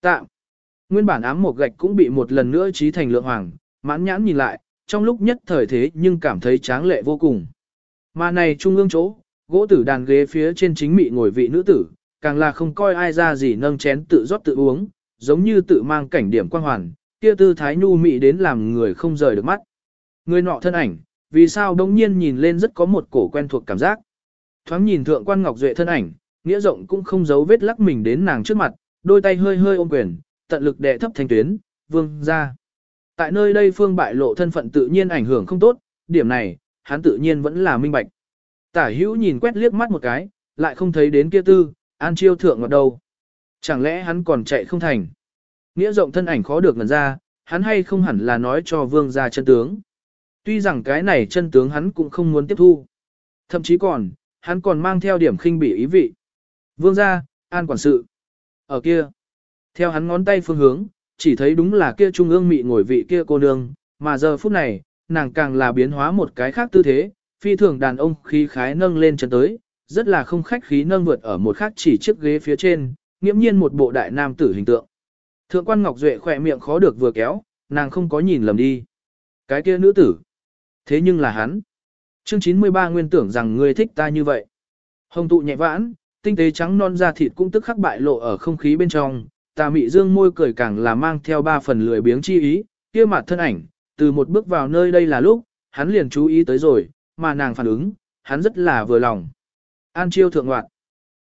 Tạm. Nguyên bản ám một gạch cũng bị một lần nữa trí thành lượng hoàng, mãn nhãn nhìn lại, trong lúc nhất thời thế nhưng cảm thấy tráng lệ vô cùng. Mà này trung ương chỗ, gỗ tử đàn ghế phía trên chính mị ngồi vị nữ tử, càng là không coi ai ra gì nâng chén tự rót tự uống, giống như tự mang cảnh điểm quang hoàn, kia tư thái nhu mị đến làm người không rời được mắt. Người nọ thân ảnh, vì sao đông nhiên nhìn lên rất có một cổ quen thuộc cảm giác. Thoáng nhìn thượng quan ngọc duệ thân ảnh, nghĩa rộng cũng không giấu vết lắc mình đến nàng trước mặt, đôi tay hơi hơi ôm quyền, tận lực đè thấp thanh tuyến, vương ra. Tại nơi đây phương bại lộ thân phận tự nhiên ảnh hưởng không tốt, điểm này, hắn tự nhiên vẫn là minh bạch. Tả hữu nhìn quét liếc mắt một cái, lại không thấy đến kia tư, an chiêu thượng ở đâu. Chẳng lẽ hắn còn chạy không thành? Nghĩa rộng thân ảnh khó được ngần ra, hắn hay không hẳn là nói cho vương ra chân tướng. Tuy rằng cái này chân tướng hắn cũng không muốn tiếp thu. Thậm chí còn, hắn còn mang theo điểm khinh bỉ ý vị. Vương ra, an quản sự. Ở kia, theo hắn ngón tay phương hướng, chỉ thấy đúng là kia trung ương mị ngồi vị kia cô nương, mà giờ phút này, nàng càng là biến hóa một cái khác tư thế, phi thường đàn ông khí khái nâng lên chân tới, rất là không khách khí nâng vượt ở một khác chỉ chiếc ghế phía trên, nghiễm nhiên một bộ đại nam tử hình tượng. Thượng quan Ngọc Duệ khỏe miệng khó được vừa kéo, nàng không có nhìn lầm đi. Cái kia nữ tử. Thế nhưng là hắn. Chương 93 nguyên tưởng rằng ngươi thích ta như vậy. Hồng tụ nhẹ vãn, tinh tế trắng non da thịt cũng tức khắc bại lộ ở không khí bên trong, tà mị dương môi cười càng là mang theo ba phần lười biếng chi ý, kia mặt thân ảnh, từ một bước vào nơi đây là lúc, hắn liền chú ý tới rồi, mà nàng phản ứng, hắn rất là vừa lòng. An chiêu thượng ngoạn,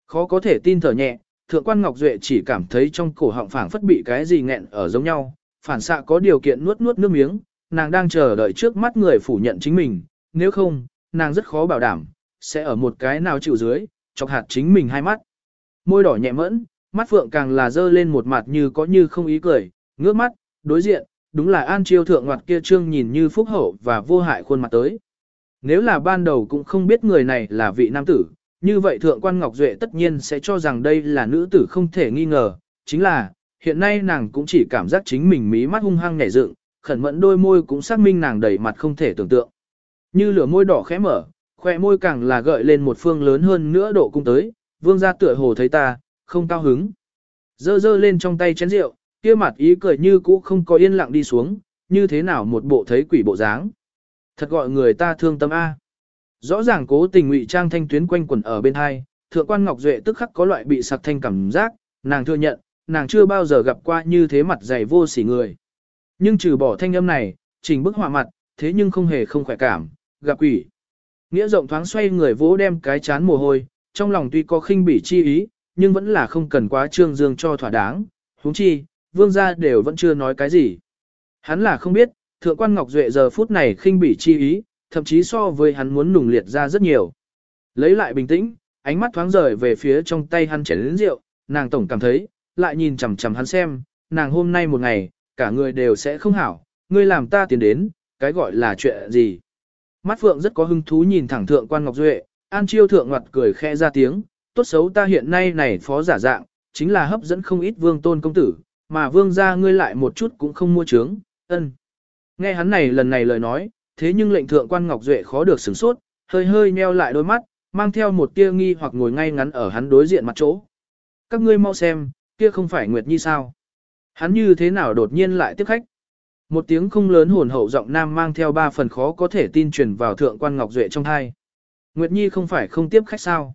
khó có thể tin thở nhẹ, thượng quan Ngọc Duệ chỉ cảm thấy trong cổ họng phảng phất bị cái gì nghẹn ở giống nhau, phản xạ có điều kiện nuốt nuốt nước miếng, nàng đang chờ đợi trước mắt người phủ nhận chính mình, nếu không, nàng rất khó bảo đảm, sẽ ở một cái nào chịu dưới, chọc hạt chính mình hai mắt. Môi đỏ nhẹ mẫn, mắt phượng càng là dơ lên một mặt như có như không ý cười, ngước mắt, đối diện, đúng là an chiêu thượng ngoặt kia trương nhìn như phúc hậu và vô hại khuôn mặt tới. Nếu là ban đầu cũng không biết người này là vị nam tử, như vậy thượng quan Ngọc Duệ tất nhiên sẽ cho rằng đây là nữ tử không thể nghi ngờ, chính là, hiện nay nàng cũng chỉ cảm giác chính mình mí mắt hung hăng nhảy dựng, khẩn mẫn đôi môi cũng xác minh nàng đầy mặt không thể tưởng tượng. Như lửa môi đỏ khẽ mở, khoe môi càng là gợi lên một phương lớn hơn nữa độ cung tới, vương gia tựa hồ thấy ta, không cao hứng. Dơ dơ lên trong tay chén rượu, kia mặt ý cười như cũ không có yên lặng đi xuống, như thế nào một bộ thấy quỷ bộ dáng. Thật gọi người ta thương tâm A. Rõ ràng cố tình ngụy trang thanh tuyến quanh quẩn ở bên hai, thượng quan Ngọc Duệ tức khắc có loại bị sặc thanh cảm giác, nàng thừa nhận, nàng chưa bao giờ gặp qua như thế mặt dày vô sỉ người. Nhưng trừ bỏ thanh âm này, trình bức họa mặt, thế nhưng không hề không khỏe cảm, gặp quỷ. Nghĩa rộng thoáng xoay người vỗ đem cái chán mồ hôi, trong lòng tuy có khinh bỉ chi ý, nhưng vẫn là không cần quá trương dương cho thỏa đáng. huống chi, vương gia đều vẫn chưa nói cái gì. Hắn là không biết, thượng quan Ngọc Duệ giờ phút này khinh bỉ chi ý, thậm chí so với hắn muốn nùng liệt ra rất nhiều. Lấy lại bình tĩnh, ánh mắt thoáng rời về phía trong tay hắn chén lĩnh rượu, nàng tổng cảm thấy, lại nhìn chằm chằm hắn xem, nàng hôm nay một ngày, cả người đều sẽ không hảo, ngươi làm ta tiến đến, cái gọi là chuyện gì. Mắt Phượng rất có hứng thú nhìn thẳng thượng quan Ngọc Duệ, An Chiêu thượng ngoặt cười khẽ ra tiếng, tốt xấu ta hiện nay này phó giả dạng, chính là hấp dẫn không ít vương tôn công tử, mà vương gia ngươi lại một chút cũng không mua trướng, ân. Nghe hắn này lần này lời nói, thế nhưng lệnh thượng quan Ngọc Duệ khó được sửng sốt, hơi hơi nheo lại đôi mắt, mang theo một tia nghi hoặc ngồi ngay ngắn ở hắn đối diện mặt chỗ. Các ngươi mau xem, kia không phải Nguyệt Nhi sao? Hắn như thế nào đột nhiên lại tiếp khách? Một tiếng không lớn hồn hậu giọng nam mang theo ba phần khó có thể tin truyền vào thượng quan Ngọc Duệ trong thai. Nguyệt Nhi không phải không tiếp khách sao?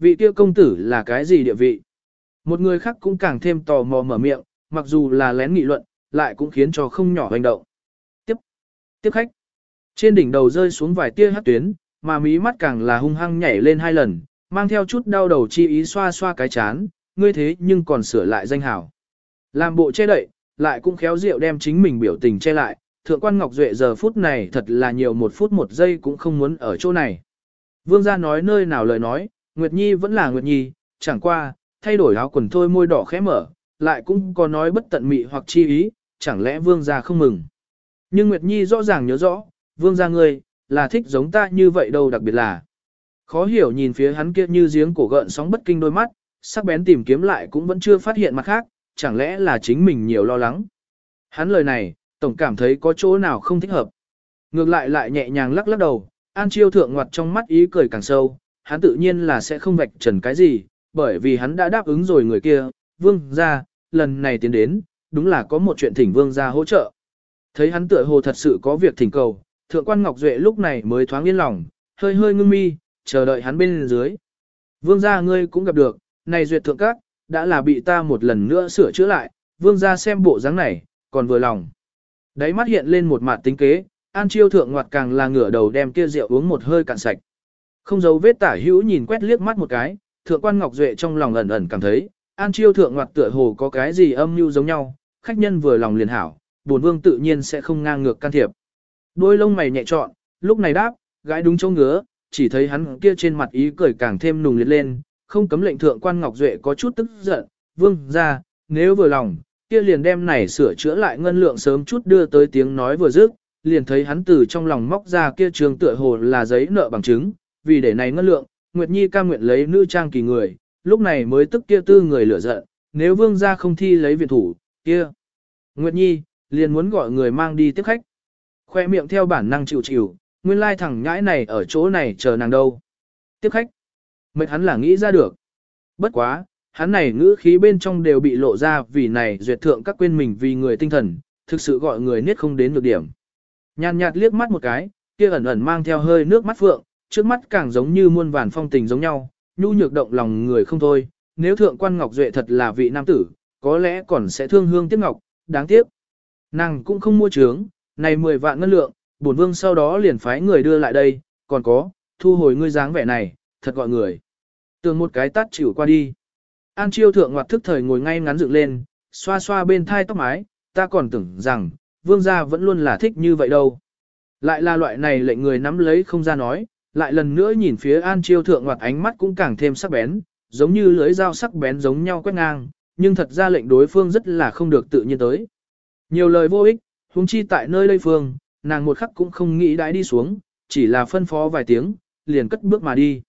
Vị kia công tử là cái gì địa vị? Một người khác cũng càng thêm tò mò mở miệng, mặc dù là lén nghị luận, lại cũng khiến cho không nhỏ hành động. Tiếp, tiếp khách. Trên đỉnh đầu rơi xuống vài tia hát tuyến, mà mí mắt càng là hung hăng nhảy lên hai lần, mang theo chút đau đầu chi ý xoa xoa cái chán, ngươi thế nhưng còn sửa lại danh hảo. Làm bộ che đậy, lại cũng khéo rượu đem chính mình biểu tình che lại, thượng quan Ngọc Duệ giờ phút này thật là nhiều một phút một giây cũng không muốn ở chỗ này. Vương gia nói nơi nào lời nói, Nguyệt Nhi vẫn là Nguyệt Nhi, chẳng qua, thay đổi áo quần thôi môi đỏ khẽ mở, lại cũng có nói bất tận mị hoặc chi ý, chẳng lẽ vương gia không mừng. Nhưng Nguyệt Nhi rõ ràng nhớ rõ, vương gia ngươi, là thích giống ta như vậy đâu đặc biệt là. Khó hiểu nhìn phía hắn kia như giếng cổ gợn sóng bất kinh đôi mắt, sắc bén tìm kiếm lại cũng vẫn chưa phát hiện mặt khác, chẳng lẽ là chính mình nhiều lo lắng. Hắn lời này, tổng cảm thấy có chỗ nào không thích hợp. Ngược lại lại nhẹ nhàng lắc lắc đầu, An Chiêu thượng ngoặt trong mắt ý cười càng sâu, hắn tự nhiên là sẽ không vạch trần cái gì, bởi vì hắn đã đáp ứng rồi người kia, vương gia, lần này tiến đến, đúng là có một chuyện thỉnh vương gia hỗ trợ. Thấy hắn tựa hồ thật sự có việc thỉnh cầu, thượng quan Ngọc Duệ lúc này mới thoáng yên lòng, hơi hơi ngưng mi, chờ đợi hắn bên dưới. Vương gia ngươi cũng gặp được, này duyệt thượng các, đã là bị ta một lần nữa sửa chữa lại, vương gia xem bộ dáng này, còn vừa lòng. Đáy mắt hiện lên một mặt tính kế, An Chiêu thượng ngoặt càng là ngửa đầu đem kia rượu uống một hơi cạn sạch. Không giấu vết tả hữu nhìn quét liếc mắt một cái, thượng quan Ngọc Duệ trong lòng ẩn ẩn cảm thấy, An Chiêu thượng ngoặt tựa hồ có cái gì âm mưu giống nhau, khách nhân vừa lòng liền hảo, bổn vương tự nhiên sẽ không ngang ngược can thiệp. Đôi lông mày nhẹ trọn, lúc này đáp, gái đúng chỗ ngứa, chỉ thấy hắn kia trên mặt ý cười càng thêm nùng liệt lên, không cấm lệnh thượng quan Ngọc Duệ có chút tức giận, vương ra, nếu vừa lòng, kia liền đem này sửa chữa lại ngân lượng sớm chút đưa tới tiếng nói vừa dứt, liền thấy hắn từ trong lòng móc ra kia trường tựa hồ là giấy nợ bằng chứng, vì để này ngân lượng, Nguyệt Nhi ca nguyện lấy nữ trang kỳ người, lúc này mới tức kia tư người lửa giận, nếu vương gia không thi lấy viện thủ, kia. Nguyệt Nhi, liền muốn gọi người mang đi tiếp khách. Khoe miệng theo bản năng chịu chịu, nguyên lai thằng nhãi này ở chỗ này chờ nàng đâu. Tiếp khách. Mệt hắn là nghĩ ra được. Bất quá, hắn này ngữ khí bên trong đều bị lộ ra vì này duyệt thượng các quên mình vì người tinh thần, thực sự gọi người niết không đến được điểm. Nhàn nhạt liếc mắt một cái, kia ẩn ẩn mang theo hơi nước mắt phượng, trước mắt càng giống như muôn vàn phong tình giống nhau, nhu nhược động lòng người không thôi, nếu thượng quan Ngọc Duệ thật là vị nam tử, có lẽ còn sẽ thương hương tiếc ngọc, đáng tiếc. Nàng cũng không mua trướng, này 10 vạn ngân lượng, bổn vương sau đó liền phái người đưa lại đây, còn có, thu hồi ngươi dáng vẻ này, thật gọi người. Tường một cái tắt chịu qua đi. An chiêu thượng ngoặt thức thời ngồi ngay ngắn dựng lên, xoa xoa bên thai tóc mái, ta còn tưởng rằng, vương gia vẫn luôn là thích như vậy đâu. Lại là loại này lệnh người nắm lấy không ra nói, lại lần nữa nhìn phía An Chiêu thượng ngoặt ánh mắt cũng càng thêm sắc bén, giống như lưới dao sắc bén giống nhau quét ngang, nhưng thật ra lệnh đối phương rất là không được tự nhiên tới. Nhiều lời vô ích, huống chi tại nơi đây phương, nàng một khắc cũng không nghĩ đãi đi xuống, chỉ là phân phó vài tiếng, liền cất bước mà đi.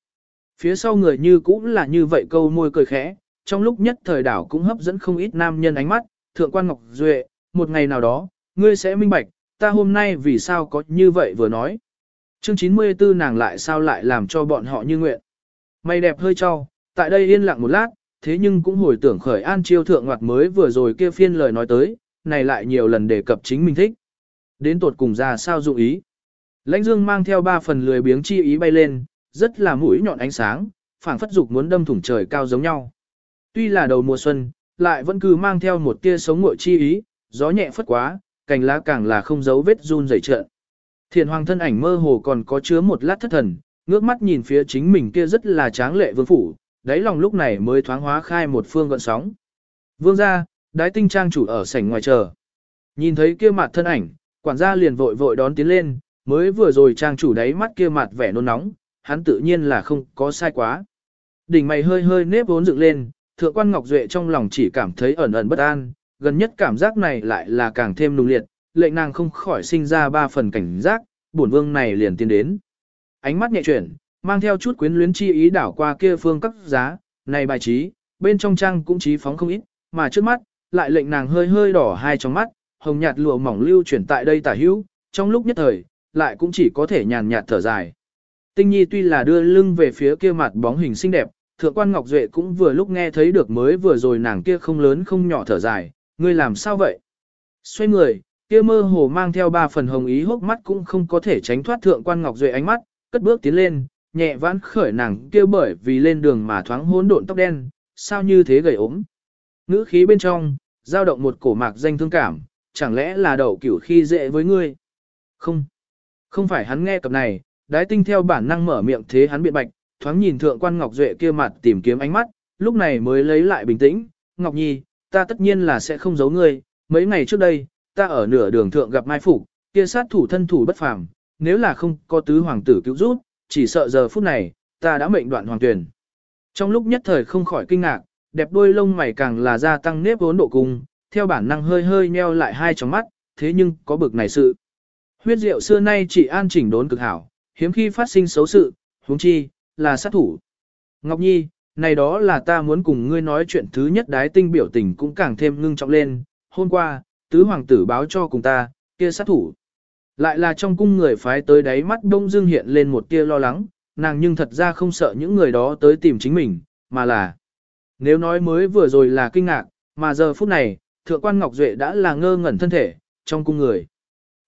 Phía sau người như cũng là như vậy câu môi cười khẽ, trong lúc nhất thời đảo cũng hấp dẫn không ít nam nhân ánh mắt, thượng quan Ngọc Duệ, một ngày nào đó, ngươi sẽ minh bạch, ta hôm nay vì sao có như vậy vừa nói. Chương 94 nàng lại sao lại làm cho bọn họ như nguyện. Mày đẹp hơi cho, tại đây yên lặng một lát, thế nhưng cũng hồi tưởng khởi an chiêu thượng ngoặt mới vừa rồi kia phiên lời nói tới, này lại nhiều lần đề cập chính mình thích. Đến tột cùng ra sao dụng ý. Lãnh dương mang theo ba phần lười biếng chi ý bay lên, rất là mũi nhọn ánh sáng, phảng phất dục muốn đâm thủng trời cao giống nhau. Tuy là đầu mùa xuân, lại vẫn cứ mang theo một tia sống ngội chi ý, gió nhẹ phất quá, cành lá càng là không giấu vết run rẩy trợn. Thiền hoàng thân ảnh mơ hồ còn có chứa một lát thất thần, ngước mắt nhìn phía chính mình kia rất là tráng lệ vương phủ, đáy lòng lúc này mới thoáng hóa khai một phương gợn sóng. Vương gia, đái tinh trang chủ ở sảnh ngoài chờ. Nhìn thấy kia mặt thân ảnh, quản gia liền vội vội đón tiến lên, mới vừa rồi trang chủ đáy mắt kia mặt vẻ nôn nóng, hắn tự nhiên là không có sai quá. Đỉnh mày hơi hơi nếp vốn dựng lên, thượng quan Ngọc Duệ trong lòng chỉ cảm thấy ẩn ẩn bất an, gần nhất cảm giác này lại là càng thêm nung liệt, lệnh nàng không khỏi sinh ra ba phần cảnh giác, bổn vương này liền tiến đến. Ánh mắt nhẹ chuyển, mang theo chút quyến luyến chi ý đảo qua kia phương cấp giá, này bài trí, bên trong trang cũng trí phóng không ít, mà trước mắt, lại lệnh nàng hơi hơi đỏ hai trong mắt, hồng nhạt lụa mỏng lưu chuyển tại đây tả hữu, trong lúc nhất thời, lại cũng chỉ có thể nhàn nhạt thở dài. Tinh Nhi tuy là đưa lưng về phía kia mặt bóng hình xinh đẹp, thượng quan Ngọc Duệ cũng vừa lúc nghe thấy được mới vừa rồi nàng kia không lớn không nhỏ thở dài, ngươi làm sao vậy? Xoay người, kia mơ hồ mang theo ba phần hồng ý hốc mắt cũng không có thể tránh thoát thượng quan Ngọc Duệ ánh mắt, cất bước tiến lên, nhẹ vãn khởi nàng kia bởi vì lên đường mà thoáng hỗn độn tóc đen, sao như thế gầy ốm. Ngữ khí bên trong, dao động một cổ mạc danh thương cảm, chẳng lẽ là đậu cửu khi dễ với ngươi? Không, không phải hắn nghe cập này, đái tinh theo bản năng mở miệng thế hắn biện bạch, thoáng nhìn thượng quan Ngọc Duệ kia mặt tìm kiếm ánh mắt, lúc này mới lấy lại bình tĩnh, Ngọc Nhi, ta tất nhiên là sẽ không giấu ngươi, mấy ngày trước đây, ta ở nửa đường thượng gặp Mai Phục, kia sát thủ thân thủ bất phàm, nếu là không có tứ hoàng tử cứu giúp, chỉ sợ giờ phút này, ta đã mệnh đoạn hoàng tuyển. Trong lúc nhất thời không khỏi kinh ngạc, đẹp đôi lông mày càng là gia tăng nếp vốn độ cung, theo bản năng hơi hơi nheo lại hai tròng mắt, thế nhưng có bực này sự. Huyết rượu xưa nay chỉ an chỉnh đốn cực hảo, hiếm khi phát sinh xấu sự, huống chi, là sát thủ. Ngọc Nhi, này đó là ta muốn cùng ngươi nói chuyện thứ nhất đái tinh biểu tình cũng càng thêm ngưng trọng lên, hôm qua, tứ hoàng tử báo cho cùng ta, kia sát thủ. Lại là trong cung người phái tới đáy mắt đông dương hiện lên một tia lo lắng, nàng nhưng thật ra không sợ những người đó tới tìm chính mình, mà là nếu nói mới vừa rồi là kinh ngạc, mà giờ phút này, thượng quan Ngọc Duệ đã là ngơ ngẩn thân thể, trong cung người.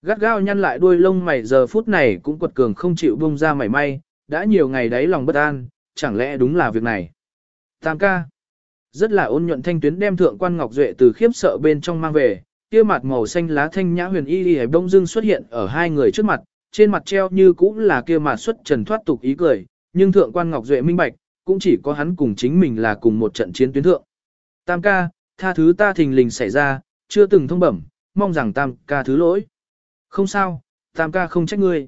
Gắt gao nhăn lại đuôi lông mày giờ phút này cũng quật cường không chịu bông ra mảy may, đã nhiều ngày đấy lòng bất an, chẳng lẽ đúng là việc này. Tam ca. Rất là ôn nhuận thanh tuyến đem thượng quan Ngọc Duệ từ khiếp sợ bên trong mang về, kia mặt màu xanh lá thanh nhã huyền y y đông dưng xuất hiện ở hai người trước mặt, trên mặt treo như cũng là kia mặt xuất trần thoát tục ý cười, nhưng thượng quan Ngọc Duệ minh bạch, cũng chỉ có hắn cùng chính mình là cùng một trận chiến tuyến thượng. Tam ca, tha thứ ta thình lình xảy ra, chưa từng thông bẩm, mong rằng tam ca thứ lỗi. Không sao, tam ca không trách ngươi.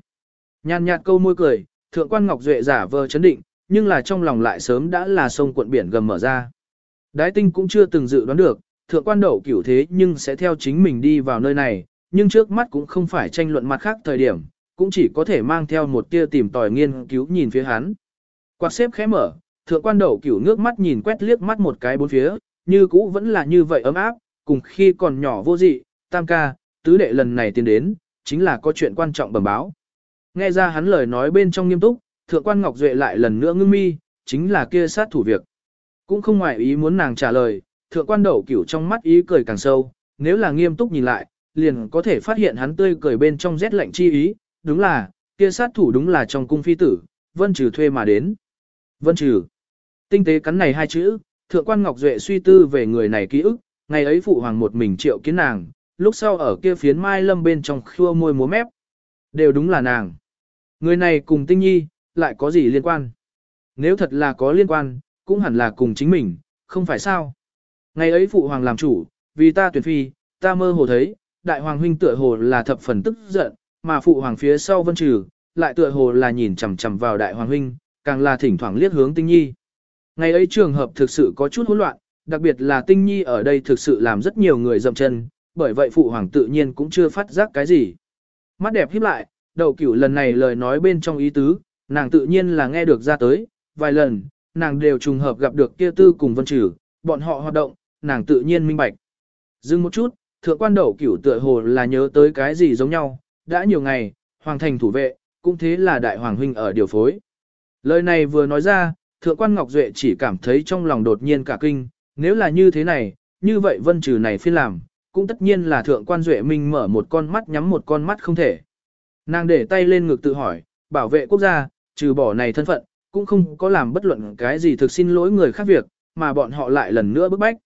Nhàn nhạt câu môi cười, thượng quan Ngọc Duệ giả vờ chấn định, nhưng là trong lòng lại sớm đã là sông cuộn biển gầm mở ra. Đái tinh cũng chưa từng dự đoán được, thượng quan đậu kiểu thế nhưng sẽ theo chính mình đi vào nơi này, nhưng trước mắt cũng không phải tranh luận mặt khác thời điểm, cũng chỉ có thể mang theo một tia tìm tòi nghiên cứu nhìn phía hắn. Quạt xếp khẽ mở, thượng quan đậu kiểu nước mắt nhìn quét liếc mắt một cái bốn phía, như cũ vẫn là như vậy ấm áp, cùng khi còn nhỏ vô dị, tam ca, tứ đệ lần này tiến đến, chính là có chuyện quan trọng bẩm báo. Nghe ra hắn lời nói bên trong nghiêm túc, thượng quan Ngọc Duệ lại lần nữa ngưng mi, chính là kia sát thủ việc. Cũng không ngoại ý muốn nàng trả lời, thượng quan đậu cửu trong mắt ý cười càng sâu, nếu là nghiêm túc nhìn lại, liền có thể phát hiện hắn tươi cười bên trong rét lạnh chi ý, đúng là, kia sát thủ đúng là trong cung phi tử, vân trừ thuê mà đến. Vân trừ. Tinh tế cắn này hai chữ, thượng quan Ngọc Duệ suy tư về người này ký ức, ngày ấy phụ hoàng một mình triệu kiến nàng, lúc sau ở kia phiến mai lâm bên trong khua môi múa mép. Đều đúng là nàng. Người này cùng tinh nhi, lại có gì liên quan? Nếu thật là có liên quan, cũng hẳn là cùng chính mình, không phải sao? Ngày ấy phụ hoàng làm chủ, vì ta tuyển phi, ta mơ hồ thấy, đại hoàng huynh tựa hồ là thập phần tức giận, mà phụ hoàng phía sau vân trừ, lại tựa hồ là nhìn chằm chằm vào đại hoàng huynh, càng là thỉnh thoảng liếc hướng tinh nhi. Ngày ấy trường hợp thực sự có chút hỗn loạn, đặc biệt là tinh nhi ở đây thực sự làm rất nhiều người dậm chân, bởi vậy phụ hoàng tự nhiên cũng chưa phát giác cái gì. Mắt đẹp híp lại, đầu cửu lần này lời nói bên trong ý tứ, nàng tự nhiên là nghe được ra tới, vài lần, nàng đều trùng hợp gặp được kia tư cùng vân trừ, bọn họ hoạt động, nàng tự nhiên minh bạch. Dừng một chút, thượng quan đầu cửu tựa hồ là nhớ tới cái gì giống nhau, đã nhiều ngày, hoàng thành thủ vệ, cũng thế là đại hoàng huynh ở điều phối. Lời này vừa nói ra, thượng quan Ngọc Duệ chỉ cảm thấy trong lòng đột nhiên cả kinh, nếu là như thế này, như vậy vân trừ này phiên làm, cũng tất nhiên là thượng quan Duệ Minh mở một con mắt nhắm một con mắt không thể. Nàng để tay lên ngực tự hỏi, bảo vệ quốc gia, trừ bỏ này thân phận, cũng không có làm bất luận cái gì thực xin lỗi người khác việc, mà bọn họ lại lần nữa bức bách.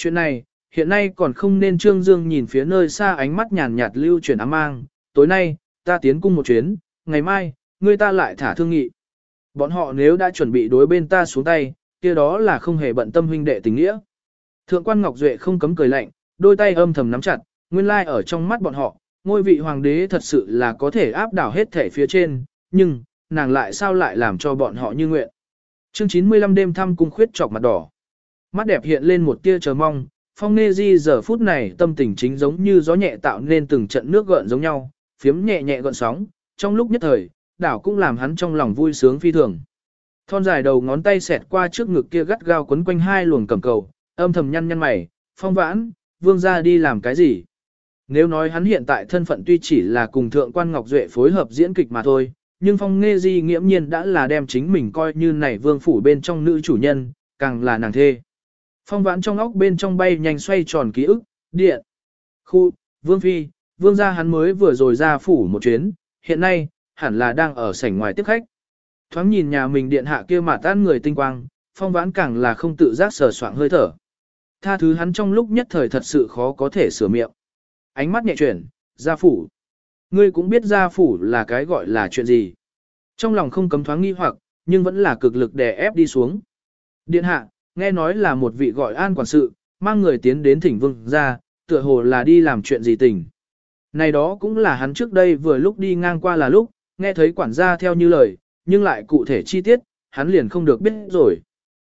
Chuyện này, hiện nay còn không nên Trương Dương nhìn phía nơi xa ánh mắt nhàn nhạt lưu chuyển ám mang, tối nay, ta tiến cung một chuyến, ngày mai, người ta lại thả thương nghị. Bọn họ nếu đã chuẩn bị đối bên ta xuống tay, kia đó là không hề bận tâm huynh đệ tình nghĩa. Thượng quan Ngọc Duệ không cấm cười lạnh, đôi tay âm thầm nắm chặt, nguyên lai ở trong mắt bọn họ, ngôi vị hoàng đế thật sự là có thể áp đảo hết thể phía trên, nhưng, nàng lại sao lại làm cho bọn họ như nguyện. Chương 95 đêm thăm cung khuyết trọc mặt đỏ. Mắt đẹp hiện lên một tia chờ mong, phong nê di giờ phút này tâm tình chính giống như gió nhẹ tạo nên từng trận nước gợn giống nhau, phiếm nhẹ nhẹ gợn sóng, trong lúc nhất thời, đảo cũng làm hắn trong lòng vui sướng phi thường. Thon dài đầu ngón tay xẹt qua trước ngực kia gắt gao quấn quanh hai luồng cầm cầu, âm thầm nhăn nhăn mày, phong vãn, vương ra đi làm cái gì? Nếu nói hắn hiện tại thân phận tuy chỉ là cùng thượng quan Ngọc Duệ phối hợp diễn kịch mà thôi, nhưng phong nghe di nghiễm nhiên đã là đem chính mình coi như này vương phủ bên trong nữ chủ nhân, càng là nàng thê. Phong vãn trong óc bên trong bay nhanh xoay tròn ký ức, điện, khu, vương phi, vương gia hắn mới vừa rồi ra phủ một chuyến, hiện nay, hẳn là đang ở sảnh ngoài tiếp khách. Thoáng nhìn nhà mình điện hạ kia mà tan người tinh quang, phong vãn càng là không tự giác sờ soạng hơi thở. Tha thứ hắn trong lúc nhất thời thật sự khó có thể sửa miệng. Ánh mắt nhẹ chuyển, gia phủ. Ngươi cũng biết gia phủ là cái gọi là chuyện gì. Trong lòng không cấm thoáng nghi hoặc, nhưng vẫn là cực lực đè ép đi xuống. Điện hạ, nghe nói là một vị gọi an quản sự, mang người tiến đến thỉnh vương ra, tựa hồ là đi làm chuyện gì tỉnh. Này đó cũng là hắn trước đây vừa lúc đi ngang qua là lúc, nghe thấy quản gia theo như lời, nhưng lại cụ thể chi tiết, hắn liền không được biết rồi.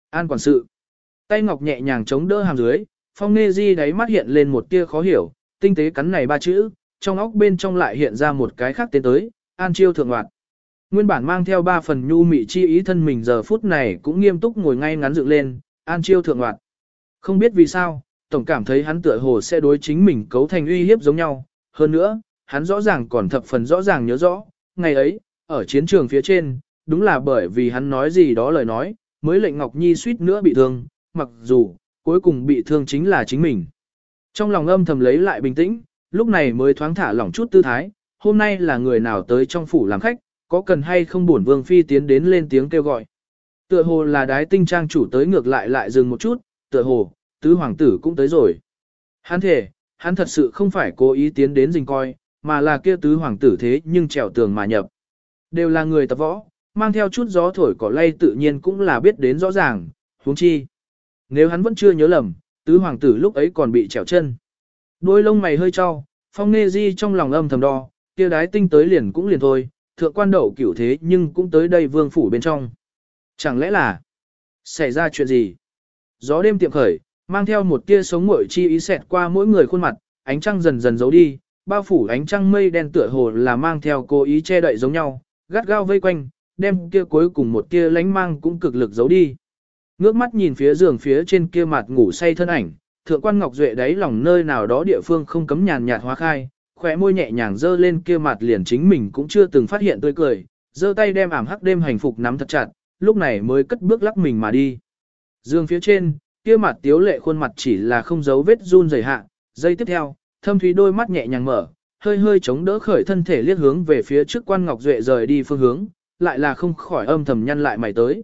An quản sự. Tay ngọc nhẹ nhàng chống đỡ hàm dưới, phong nghe di đáy mắt hiện lên một tia khó hiểu, tinh tế cắn này ba chữ, trong óc bên trong lại hiện ra một cái khác tên tới, an chiêu thượng hoạt. Nguyên bản mang theo ba phần nhu mị chi ý thân mình giờ phút này cũng nghiêm túc ngồi ngay ngắn dựng lên, an chiêu thượng loạt. Không biết vì sao, tổng cảm thấy hắn tựa hồ sẽ đối chính mình cấu thành uy hiếp giống nhau. Hơn nữa, hắn rõ ràng còn thập phần rõ ràng nhớ rõ, ngày ấy, ở chiến trường phía trên, đúng là bởi vì hắn nói gì đó lời nói, mới lệnh Ngọc Nhi suýt nữa bị thương, mặc dù, cuối cùng bị thương chính là chính mình. Trong lòng âm thầm lấy lại bình tĩnh, lúc này mới thoáng thả lỏng chút tư thái, hôm nay là người nào tới trong phủ làm khách, có cần hay không bổn vương phi tiến đến lên tiếng kêu gọi. Tựa hồ là đái tinh trang chủ tới ngược lại lại dừng một chút, tựa hồ, tứ hoàng tử cũng tới rồi. Hắn thể, hắn thật sự không phải cố ý tiến đến dình coi, mà là kia tứ hoàng tử thế nhưng trèo tường mà nhập. Đều là người tập võ, mang theo chút gió thổi cỏ lay tự nhiên cũng là biết đến rõ ràng, huống chi. Nếu hắn vẫn chưa nhớ lầm, tứ hoàng tử lúc ấy còn bị trèo chân. Đôi lông mày hơi cho, phong nê di trong lòng âm thầm đo, kia đái tinh tới liền cũng liền thôi, thượng quan đậu cửu thế nhưng cũng tới đây vương phủ bên trong. Chẳng lẽ là xảy ra chuyện gì? Gió đêm tiệm khởi, mang theo một tia sống muội chi ý xẹt qua mỗi người khuôn mặt, ánh trăng dần dần giấu đi, bao phủ ánh trăng mây đen tựa hồ là mang theo cố ý che đậy giống nhau, gắt gao vây quanh, đem kia cuối cùng một tia lánh mang cũng cực lực giấu đi. Ngước mắt nhìn phía giường phía trên kia mặt ngủ say thân ảnh, thượng quan ngọc duệ đáy lòng nơi nào đó địa phương không cấm nhàn nhạt hóa khai, khỏe môi nhẹ nhàng dơ lên kia mặt liền chính mình cũng chưa từng phát hiện tươi cười, dơ tay đem ảm hắc đêm hành phục nắm thật chặt, lúc này mới cất bước lắc mình mà đi. Dương phía trên, kia mặt tiếu lệ khuôn mặt chỉ là không giấu vết run rẩy hạ, giây tiếp theo, thâm thúy đôi mắt nhẹ nhàng mở, hơi hơi chống đỡ khởi thân thể liếc hướng về phía trước quan ngọc duệ rời đi phương hướng, lại là không khỏi âm thầm nhăn lại mày tới.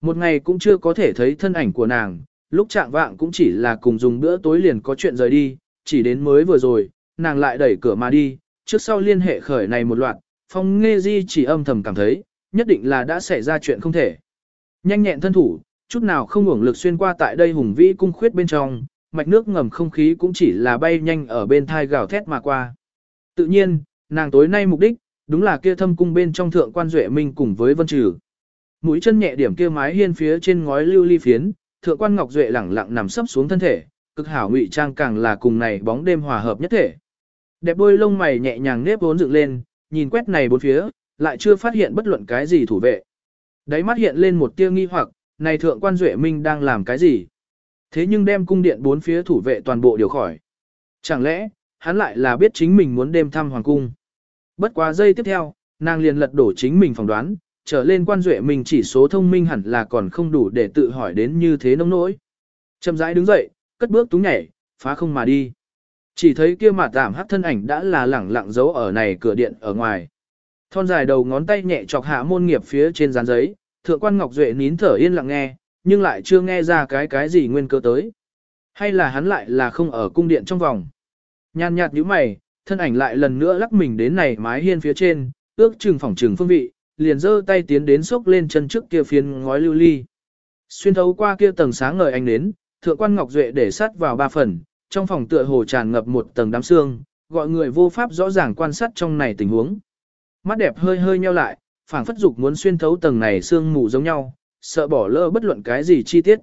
Một ngày cũng chưa có thể thấy thân ảnh của nàng, lúc trạng vạng cũng chỉ là cùng dùng bữa tối liền có chuyện rời đi, chỉ đến mới vừa rồi, nàng lại đẩy cửa mà đi, trước sau liên hệ khởi này một loạt, phong nghe di chỉ âm thầm cảm thấy, nhất định là đã xảy ra chuyện không thể. Nhanh nhẹn thân thủ, chút nào không ngủng lực xuyên qua tại đây hùng vĩ cung khuyết bên trong, mạch nước ngầm không khí cũng chỉ là bay nhanh ở bên thai gào thét mà qua. Tự nhiên, nàng tối nay mục đích, đúng là kia thâm cung bên trong thượng quan duệ minh cùng với vân trừ. Mũi chân nhẹ điểm kia mái hiên phía trên ngói lưu ly phiến, thượng quan ngọc duệ lẳng lặng nằm sấp xuống thân thể, cực hảo ngụy trang càng là cùng này bóng đêm hòa hợp nhất thể. Đẹp đôi lông mày nhẹ nhàng nếp vốn dựng lên, nhìn quét này bốn phía, lại chưa phát hiện bất luận cái gì thủ vệ. Đáy mắt hiện lên một tia nghi hoặc, này thượng quan duệ minh đang làm cái gì? Thế nhưng đem cung điện bốn phía thủ vệ toàn bộ điều khỏi. Chẳng lẽ, hắn lại là biết chính mình muốn đêm thăm hoàng cung? Bất quá giây tiếp theo, nàng liền lật đổ chính mình phỏng đoán, trở lên quan duệ mình chỉ số thông minh hẳn là còn không đủ để tự hỏi đến như thế nông nỗi. Chậm rãi đứng dậy, cất bước túng nhảy, phá không mà đi. Chỉ thấy kia mà tạm hắc thân ảnh đã là lẳng lặng giấu ở này cửa điện ở ngoài. Thon dài đầu ngón tay nhẹ chọc hạ môn nghiệp phía trên dán giấy, thượng quan Ngọc Duệ nín thở yên lặng nghe, nhưng lại chưa nghe ra cái cái gì nguyên cơ tới. Hay là hắn lại là không ở cung điện trong vòng. Nhàn nhạt như mày, thân ảnh lại lần nữa lắc mình đến này mái hiên phía trên, ước chừng phòng trừng phương vị, liền giơ tay tiến đến xốc lên chân trước kia phiến ngói lưu ly. Xuyên thấu qua kia tầng sáng ngời ánh đến, thượng quan Ngọc Duệ để sát vào ba phần, trong phòng tựa hồ tràn ngập một tầng đám xương, gọi người vô pháp rõ ràng quan sát trong này tình huống. Mắt đẹp hơi hơi nheo lại, phảng phất dục muốn xuyên thấu tầng này xương mù giống nhau, sợ bỏ lỡ bất luận cái gì chi tiết.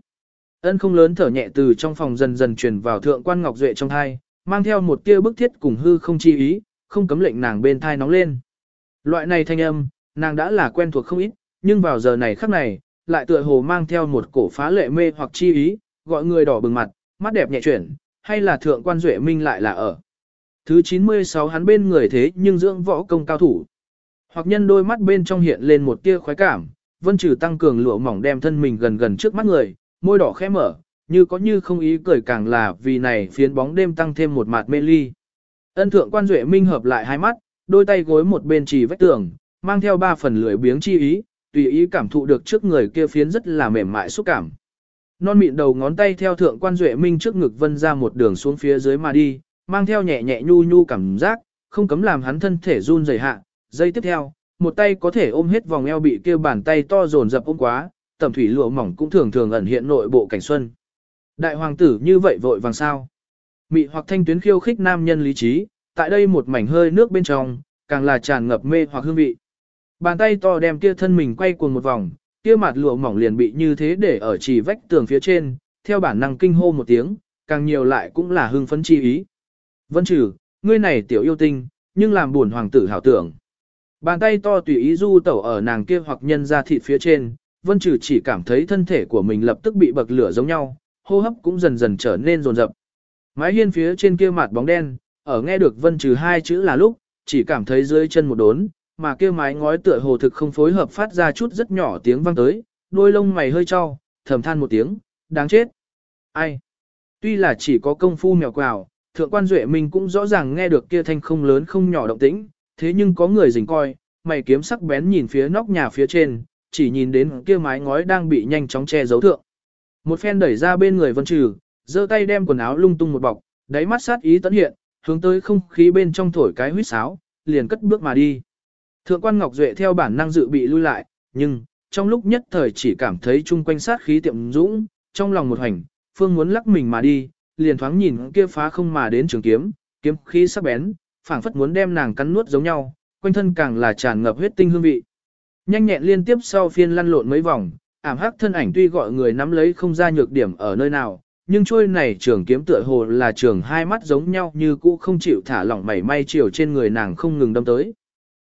Ân không lớn thở nhẹ từ trong phòng dần dần truyền vào thượng quan Ngọc Duệ trong thai, mang theo một tia bức thiết cùng hư không chi ý, không cấm lệnh nàng bên thai nóng lên. Loại này thanh âm, Nàng đã là quen thuộc không ít, nhưng vào giờ này khắc này, lại tựa hồ mang theo một cổ phá lệ mê hoặc chi ý, gọi người đỏ bừng mặt, mắt đẹp nhẹ chuyển, hay là thượng quan duệ minh lại là ở. Thứ 96 hắn bên người thế nhưng dưỡng võ công cao thủ. Hoặc nhân đôi mắt bên trong hiện lên một tia khoái cảm, vân trừ tăng cường lụa mỏng đem thân mình gần gần trước mắt người, môi đỏ khẽ mở, như có như không ý cười càng là vì này phiến bóng đêm tăng thêm một mạt mê ly. Ân thượng quan duệ minh hợp lại hai mắt, đôi tay gối một bên chỉ vách tường, mang theo ba phần lưỡi biếng chi ý, tùy ý cảm thụ được trước người kia phiến rất là mềm mại xúc cảm. Non mịn đầu ngón tay theo thượng quan duệ minh trước ngực vân ra một đường xuống phía dưới mà đi, mang theo nhẹ nhẹ nhu nhu cảm giác, không cấm làm hắn thân thể run rẩy hạ. Giây tiếp theo, một tay có thể ôm hết vòng eo bị kia bàn tay to dồn dập ôm quá, tẩm thủy lụa mỏng cũng thường thường ẩn hiện nội bộ cảnh xuân. Đại hoàng tử như vậy vội vàng sao? Mị hoặc thanh tuyến khiêu khích nam nhân lý trí, tại đây một mảnh hơi nước bên trong, càng là tràn ngập mê hoặc hương vị. Bàn tay to đem kia thân mình quay cuồng một vòng, kia mặt lụa mỏng liền bị như thế để ở chỉ vách tường phía trên, theo bản năng kinh hô một tiếng, càng nhiều lại cũng là hưng phấn chi ý. Vân trừ, ngươi này tiểu yêu tinh, nhưng làm buồn hoàng tử hảo tưởng. Bàn tay to tùy ý du tẩu ở nàng kia hoặc nhân ra thịt phía trên, vân trừ chỉ cảm thấy thân thể của mình lập tức bị bậc lửa giống nhau, hô hấp cũng dần dần trở nên rồn rập. Mái hiên phía trên kia mặt bóng đen, ở nghe được vân trừ hai chữ là lúc, chỉ cảm thấy dưới chân một đốn, mà kia mái ngói tựa hồ thực không phối hợp phát ra chút rất nhỏ tiếng vang tới, đôi lông mày hơi trao, thầm than một tiếng, đáng chết. Ai? Tuy là chỉ có công phu mèo quào, thượng quan duệ mình cũng rõ ràng nghe được kia thanh không lớn không nhỏ động tĩnh, thế nhưng có người dình coi, mày kiếm sắc bén nhìn phía nóc nhà phía trên, chỉ nhìn đến kia mái ngói đang bị nhanh chóng che giấu thượng. Một phen đẩy ra bên người vân trừ, giơ tay đem quần áo lung tung một bọc, đáy mắt sát ý tấn hiện, hướng tới không khí bên trong thổi cái huýt sáo, liền cất bước mà đi. Thượng quan Ngọc Duệ theo bản năng dự bị lui lại, nhưng, trong lúc nhất thời chỉ cảm thấy chung quanh sát khí tiệm dũng, trong lòng một hành, phương muốn lắc mình mà đi, liền thoáng nhìn kia phá không mà đến trường kiếm, kiếm khí sắc bén, phảng phất muốn đem nàng cắn nuốt giống nhau, quanh thân càng là tràn ngập huyết tinh hương vị. Nhanh nhẹn liên tiếp sau phiên lăn lộn mấy vòng, ảm hắc thân ảnh tuy gọi người nắm lấy không ra nhược điểm ở nơi nào, nhưng trôi này trường kiếm tựa hồ là trường hai mắt giống nhau như cũ không chịu thả lỏng mảy may chiều trên người nàng không ngừng đâm tới.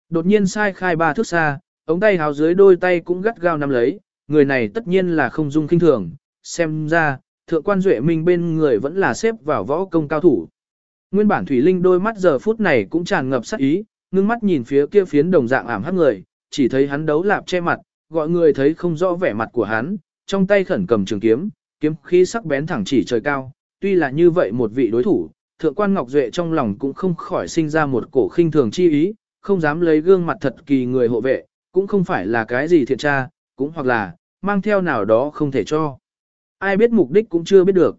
Đột nhiên sai khai ba thước xa, ống tay háo dưới đôi tay cũng gắt gao nắm lấy, người này tất nhiên là không dung kinh thường, xem ra, thượng quan duệ minh bên người vẫn là xếp vào võ công cao thủ. Nguyên bản Thủy Linh đôi mắt giờ phút này cũng tràn ngập sắc ý, ngưng mắt nhìn phía kia phiến đồng dạng ảm hắc người, chỉ thấy hắn đấu lạp che mặt, gọi người thấy không rõ vẻ mặt của hắn, trong tay khẩn cầm trường kiếm, kiếm khí sắc bén thẳng chỉ trời cao, tuy là như vậy một vị đối thủ, thượng quan Ngọc Duệ trong lòng cũng không khỏi sinh ra một cổ khinh thường chi ý, không dám lấy gương mặt thật kỳ người hộ vệ, cũng không phải là cái gì thiện tra, cũng hoặc là, mang theo nào đó không thể cho. Ai biết mục đích cũng chưa biết được.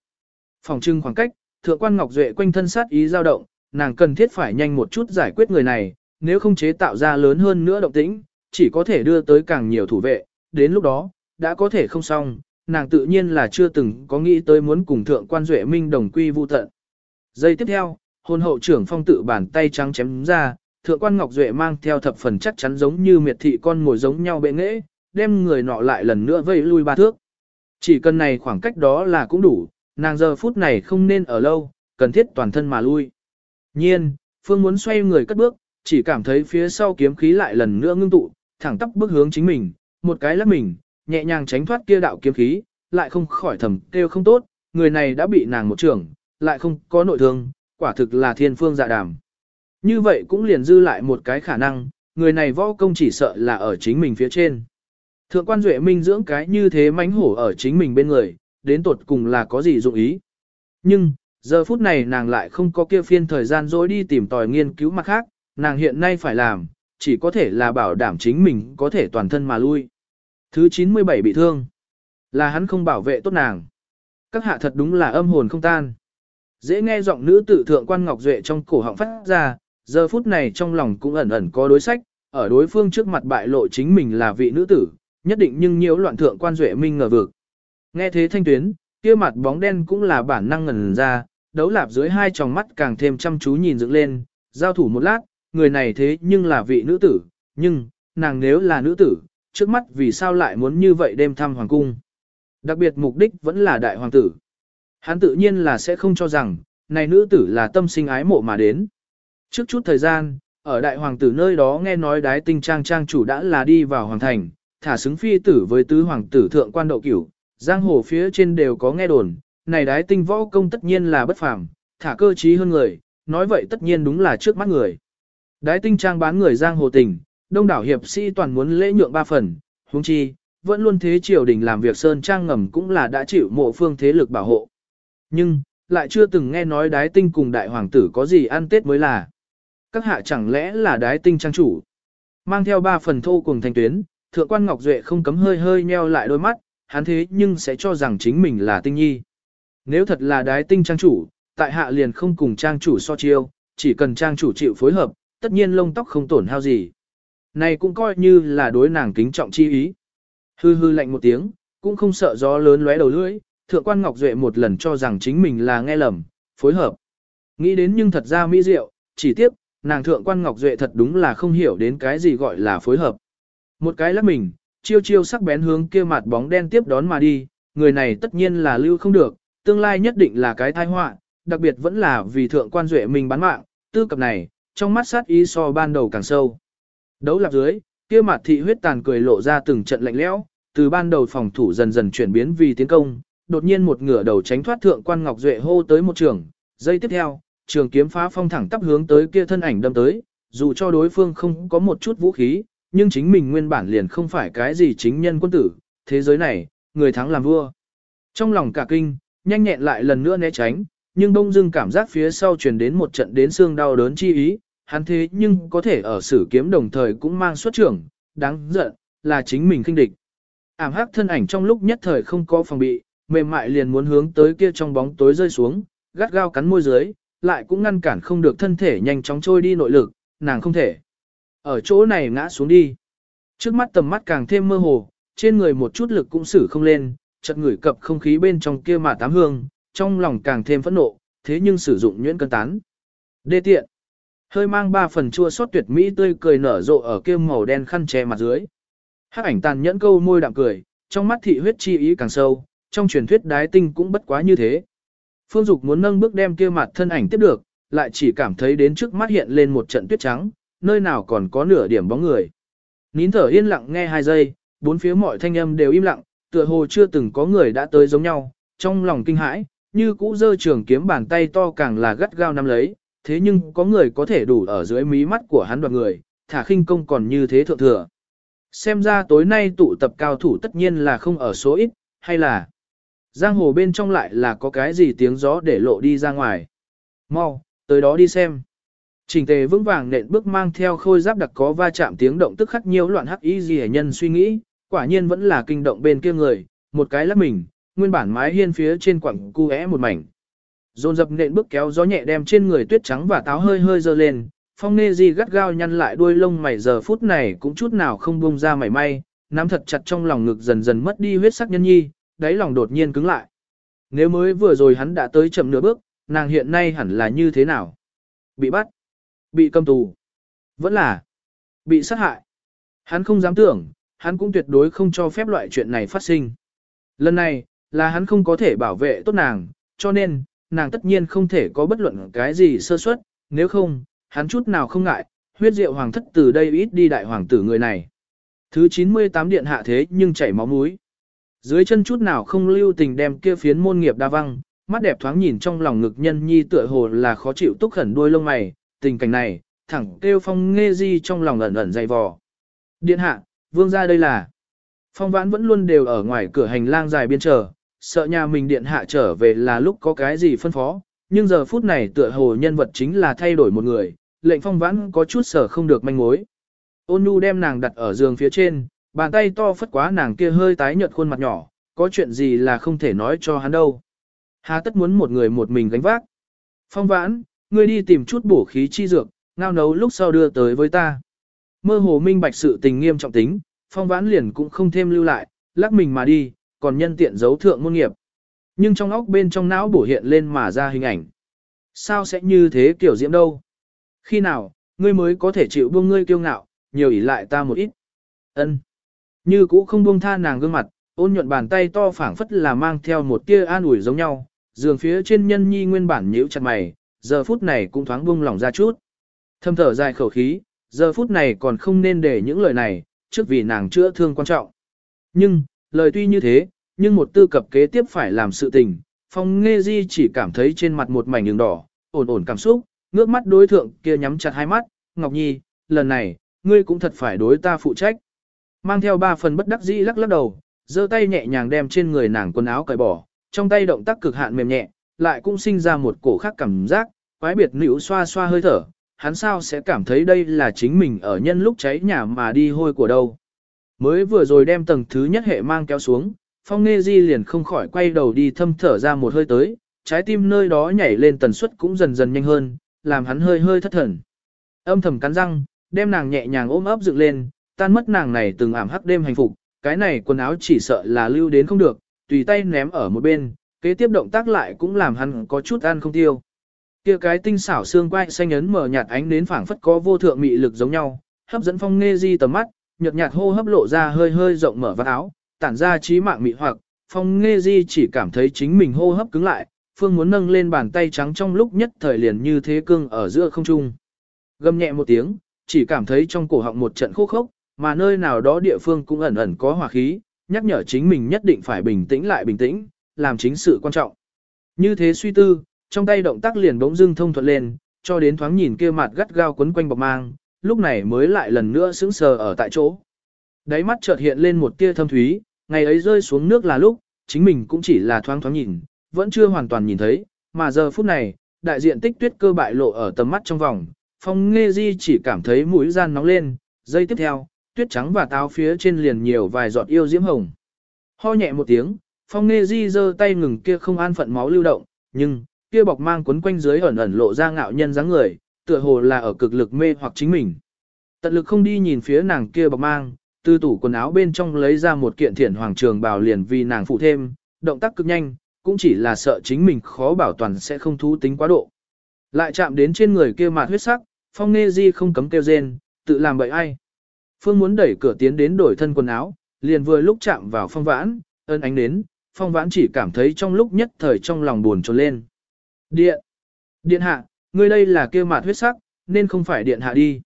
Phòng trưng khoảng cách, thượng quan Ngọc Duệ quanh thân sát ý dao động, nàng cần thiết phải nhanh một chút giải quyết người này, nếu không chế tạo ra lớn hơn nữa động tĩnh, chỉ có thể đưa tới càng nhiều thủ vệ, đến lúc đó, đã có thể không xong, nàng tự nhiên là chưa từng có nghĩ tới muốn cùng thượng quan Duệ Minh đồng quy vu tận. Giây tiếp theo, hôn hậu trưởng phong tự bàn tay trắng chém ra, thượng quan Ngọc Duệ mang theo thập phần chắc chắn giống như miệt thị con ngồi giống nhau bệ nghễ, đem người nọ lại lần nữa vây lui ba thước. Chỉ cần này khoảng cách đó là cũng đủ, nàng giờ phút này không nên ở lâu, cần thiết toàn thân mà lui. Nhiên, Phương muốn xoay người cất bước, chỉ cảm thấy phía sau kiếm khí lại lần nữa ngưng tụ, thẳng tắp bước hướng chính mình, một cái lắc mình, nhẹ nhàng tránh thoát kia đạo kiếm khí, lại không khỏi thầm kêu không tốt, người này đã bị nàng một trưởng, lại không có nội thương, quả thực là thiên phương dạ đàm. Như vậy cũng liền dư lại một cái khả năng, người này võ công chỉ sợ là ở chính mình phía trên. Thượng quan Duệ Minh dưỡng cái như thế mánh hổ ở chính mình bên người, đến tột cùng là có gì dụng ý. Nhưng, giờ phút này nàng lại không có kia phiên thời gian dối đi tìm tòi nghiên cứu mặt khác, nàng hiện nay phải làm, chỉ có thể là bảo đảm chính mình có thể toàn thân mà lui. Thứ 97 bị thương, là hắn không bảo vệ tốt nàng. Các hạ thật đúng là âm hồn không tan. Dễ nghe giọng nữ tử thượng quan Ngọc Duệ trong cổ họng phát ra, giờ phút này trong lòng cũng ẩn ẩn có đối sách, ở đối phương trước mặt bại lộ chính mình là vị nữ tử, nhất định nhưng nhiễu loạn thượng quan duệ minh ngờ vực. Nghe thế thanh tuyến, kia mặt bóng đen cũng là bản năng ngẩn ra, đấu lạp dưới hai tròng mắt càng thêm chăm chú nhìn dựng lên, giao thủ một lát, người này thế nhưng là vị nữ tử, nhưng, nàng nếu là nữ tử, trước mắt vì sao lại muốn như vậy đêm thăm hoàng cung. Đặc biệt mục đích vẫn là đại hoàng tử. Hắn tự nhiên là sẽ không cho rằng, này nữ tử là tâm sinh ái mộ mà đến. Trước chút thời gian, ở đại hoàng tử nơi đó nghe nói đái tinh trang trang chủ đã là đi vào hoàng thành, thả xứng phi tử với tứ hoàng tử thượng quan đậu cửu, giang hồ phía trên đều có nghe đồn, này đái tinh võ công tất nhiên là bất phàm, thả cơ trí hơn người, nói vậy tất nhiên đúng là trước mắt người. Đái tinh trang bán người giang hồ tình, đông đảo hiệp sĩ toàn muốn lễ nhượng ba phần, huống chi, vẫn luôn thế triều đình làm việc sơn trang ngầm cũng là đã chịu mộ phương thế lực bảo hộ. Nhưng, lại chưa từng nghe nói đái tinh cùng đại hoàng tử có gì ăn tết mới là. Các hạ chẳng lẽ là đái tinh trang chủ. Mang theo ba phần thô cùng thành tuyến, thượng quan Ngọc Duệ không cấm hơi hơi nheo lại đôi mắt, hắn thế nhưng sẽ cho rằng chính mình là tinh nhi. Nếu thật là đái tinh trang chủ, tại hạ liền không cùng trang chủ so chiêu, chỉ cần trang chủ chịu phối hợp, tất nhiên lông tóc không tổn hao gì. Này cũng coi như là đối nàng kính trọng chi ý. Hư hư lạnh một tiếng, cũng không sợ gió lớn lóe đầu lưỡi, thượng quan Ngọc Duệ một lần cho rằng chính mình là nghe lầm, phối hợp. Nghĩ đến nhưng thật ra mỹ diệu, chỉ tiếp, nàng thượng quan Ngọc Duệ thật đúng là không hiểu đến cái gì gọi là phối hợp. Một cái lắc mình, chiêu chiêu sắc bén hướng kia mặt bóng đen tiếp đón mà đi, người này tất nhiên là lưu không được, tương lai nhất định là cái tai họa, đặc biệt vẫn là vì thượng quan Duệ mình bán mạng, tư cập này, trong mắt sát ý so ban đầu càng sâu. Đấu lạp dưới, kia mặt thị huyết tàn cười lộ ra từng trận lạnh lẽo, từ ban đầu phòng thủ dần dần chuyển biến vì tiến công, đột nhiên một ngửa đầu tránh thoát thượng quan Ngọc Duệ hô tới một trường, giây tiếp theo, trường kiếm phá phong thẳng tắp hướng tới kia thân ảnh đâm tới, dù cho đối phương không có một chút vũ khí, nhưng chính mình nguyên bản liền không phải cái gì chính nhân quân tử, thế giới này, người thắng làm vua. Trong lòng cả kinh, nhanh nhẹn lại lần nữa né tránh, nhưng đông dưng cảm giác phía sau truyền đến một trận đến xương đau đớn chi ý, hắn thế nhưng có thể ở sử kiếm đồng thời cũng mang xuất trưởng, đáng giận, là chính mình kinh địch. Ảm hắc thân ảnh trong lúc nhất thời không có phòng bị, mềm mại liền muốn hướng tới kia trong bóng tối rơi xuống, gắt gao cắn môi dưới, lại cũng ngăn cản không được thân thể nhanh chóng trôi đi nội lực, nàng không thể. Ở chỗ này ngã xuống đi. Trước mắt tầm mắt càng thêm mơ hồ, trên người một chút lực cũng xử không lên, chợt ngửi cập không khí bên trong kia mà tám hương, trong lòng càng thêm phẫn nộ, thế nhưng sử dụng nhuyễn cân tán. Đê tiện. Hơi mang ba phần chua sót tuyệt mỹ tươi cười nở rộ ở kia màu đen khăn che mặt dưới. Hắc ảnh tàn nhẫn câu môi đạm cười, trong mắt thị huyết chi ý càng sâu, trong truyền thuyết đái tinh cũng bất quá như thế. Phương Dục muốn nâng bước đem kia mặt thân ảnh tiếp được, lại chỉ cảm thấy đến trước mắt hiện lên một trận tuyết trắng, nơi nào còn có nửa điểm bóng người. Nín thở yên lặng nghe hai giây, bốn phía mọi thanh âm đều im lặng, tựa hồ chưa từng có người đã tới giống nhau, trong lòng kinh hãi, như cũ dơ trường kiếm bàn tay to càng là gắt gao nắm lấy, thế nhưng có người có thể đủ ở dưới mí mắt của hắn đoạt người, thả khinh công còn như thế thượng thừa. Xem ra tối nay tụ tập cao thủ tất nhiên là không ở số ít, hay là giang hồ bên trong lại là có cái gì tiếng gió để lộ đi ra ngoài. Mau, tới đó đi xem. Trình tề vững vàng nện bước mang theo khôi giáp đặc có va chạm tiếng động tức khắc nhiều loạn hắc y gì nhân suy nghĩ, quả nhiên vẫn là kinh động bên kia người, một cái lắc mình, nguyên bản mái hiên phía trên quặng cu é một mảnh. Dồn dập nện bước kéo gió nhẹ đem trên người tuyết trắng và táo hơi hơi dơ lên, phong nê di gắt gao nhăn lại đuôi lông mày giờ phút này cũng chút nào không buông ra mảy may, nắm thật chặt trong lòng ngực dần dần mất đi huyết sắc nhân nhi, đáy lòng đột nhiên cứng lại. Nếu mới vừa rồi hắn đã tới chậm nửa bước, nàng hiện nay hẳn là như thế nào? Bị bắt? Bị cầm tù? Vẫn là bị sát hại? Hắn không dám tưởng, hắn cũng tuyệt đối không cho phép loại chuyện này phát sinh. Lần này, là hắn không có thể bảo vệ tốt nàng, cho nên, nàng tất nhiên không thể có bất luận cái gì sơ suất, nếu không, hắn chút nào không ngại, huyết diệu hoàng thất từ đây ít đi đại hoàng tử người này. Thứ 98 điện hạ thế nhưng chảy máu mũi. Dưới chân chút nào không lưu tình đem kia phiến môn nghiệp đa văng, mắt đẹp thoáng nhìn trong lòng ngực nhân nhi tựa hồ là khó chịu túc khẩn đuôi lông mày, tình cảnh này, thẳng kêu phong nghe di trong lòng ẩn ẩn dày vò. Điện hạ, vương ra đây là. Phong vãn vẫn luôn đều ở ngoài cửa hành lang dài biên chờ, sợ nhà mình điện hạ trở về là lúc có cái gì phân phó, nhưng giờ phút này tựa hồ nhân vật chính là thay đổi một người, lệnh phong vãn có chút sở không được manh mối. Ôn nhu đem nàng đặt ở giường phía trên, bàn tay to phất quá nàng kia hơi tái nhợt khuôn mặt nhỏ, có chuyện gì là không thể nói cho hắn đâu. Hà tất muốn một người một mình gánh vác. Phong vãn, ngươi đi tìm chút bổ khí chi dược, ngao nấu lúc sau đưa tới với ta. Mơ hồ minh bạch sự tình nghiêm trọng tính, phong vãn liền cũng không thêm lưu lại, lắc mình mà đi, còn nhân tiện giấu thượng môn nghiệp. Nhưng trong óc bên trong não bổ hiện lên mà ra hình ảnh. Sao sẽ như thế kiểu diễm đâu? Khi nào, ngươi mới có thể chịu buông ngươi kiêu ngạo, nhiều ỷ lại ta một ít. Ân. Như cũ không buông tha nàng gương mặt, ôn nhuận bàn tay to phảng phất là mang theo một tia an ủi giống nhau, giường phía trên nhân nhi nguyên bản nhíu chặt mày, giờ phút này cũng thoáng buông lòng ra chút. Thâm thở dài khẩu khí, giờ phút này còn không nên để những lời này, trước vì nàng chữa thương quan trọng. Nhưng, lời tuy như thế, nhưng một tư cập kế tiếp phải làm sự tình, phong nghe di chỉ cảm thấy trên mặt một mảnh đường đỏ, ổn ổn cảm xúc, ngước mắt đối thượng kia nhắm chặt hai mắt, Ngọc Nhi, lần này, ngươi cũng thật phải đối ta phụ trách. Mang theo ba phần bất đắc dĩ lắc lắc đầu, giơ tay nhẹ nhàng đem trên người nàng quần áo cởi bỏ, trong tay động tác cực hạn mềm nhẹ, lại cũng sinh ra một cổ khác cảm giác, quái biệt nữ xoa xoa hơi thở, hắn sao sẽ cảm thấy đây là chính mình ở nhân lúc cháy nhà mà đi hôi của đâu. Mới vừa rồi đem tầng thứ nhất hệ mang kéo xuống, phong nghe di liền không khỏi quay đầu đi thâm thở ra một hơi tới, trái tim nơi đó nhảy lên tần suất cũng dần dần nhanh hơn, làm hắn hơi hơi thất thần. Âm thầm cắn răng, đem nàng nhẹ nhàng ôm ấp dựng lên, tan mất nàng này từng ảm hắc đêm hạnh phục, cái này quần áo chỉ sợ là lưu đến không được, tùy tay ném ở một bên, kế tiếp động tác lại cũng làm hắn có chút ăn không tiêu. Kia cái tinh xảo xương quai xanh ấn mở nhạt ánh đến phảng phất có vô thượng mị lực giống nhau, hấp dẫn phong nghe di tầm mắt, nhợt nhạt hô hấp lộ ra hơi hơi rộng mở vạt áo, tản ra trí mạng mị hoặc, phong nghe di chỉ cảm thấy chính mình hô hấp cứng lại, phương muốn nâng lên bàn tay trắng trong lúc nhất thời liền như thế cương ở giữa không trung. Gầm nhẹ một tiếng, chỉ cảm thấy trong cổ họng một trận khô khốc, mà nơi nào đó địa phương cũng ẩn ẩn có hỏa khí, nhắc nhở chính mình nhất định phải bình tĩnh lại bình tĩnh, làm chính sự quan trọng. Như thế suy tư, trong tay động tác liền bỗng dưng thông thuận lên, cho đến thoáng nhìn kia mặt gắt gao quấn quanh bọc mang, lúc này mới lại lần nữa sững sờ ở tại chỗ. Đáy mắt chợt hiện lên một tia thâm thúy, ngày ấy rơi xuống nước là lúc, chính mình cũng chỉ là thoáng thoáng nhìn, vẫn chưa hoàn toàn nhìn thấy, mà giờ phút này, đại diện tích tuyết cơ bại lộ ở tầm mắt trong vòng, phong nghe di chỉ cảm thấy mũi gian nóng lên, giây tiếp theo, tuyết trắng và táo phía trên liền nhiều vài giọt yêu diễm hồng. Ho nhẹ một tiếng, phong nghe di giơ tay ngừng kia không an phận máu lưu động, nhưng, kia bọc mang quấn quanh dưới ẩn ẩn lộ ra ngạo nhân dáng người, tựa hồ là ở cực lực mê hoặc chính mình. Tận lực không đi nhìn phía nàng kia bọc mang, từ tủ quần áo bên trong lấy ra một kiện thiển hoàng trường bào liền vì nàng phụ thêm, động tác cực nhanh, cũng chỉ là sợ chính mình khó bảo toàn sẽ không thú tính quá độ. Lại chạm đến trên người kia mạt huyết sắc, phong Nghê di không cấm kêu rên, tự làm bậy ai. Phương muốn đẩy cửa tiến đến đổi thân quần áo, liền vừa lúc chạm vào phong vãn, ơn ánh đến, phong vãn chỉ cảm thấy trong lúc nhất thời trong lòng buồn trồn lên. Điện! Điện hạ, ngươi đây là kêu mạt huyết sắc, nên không phải điện hạ đi.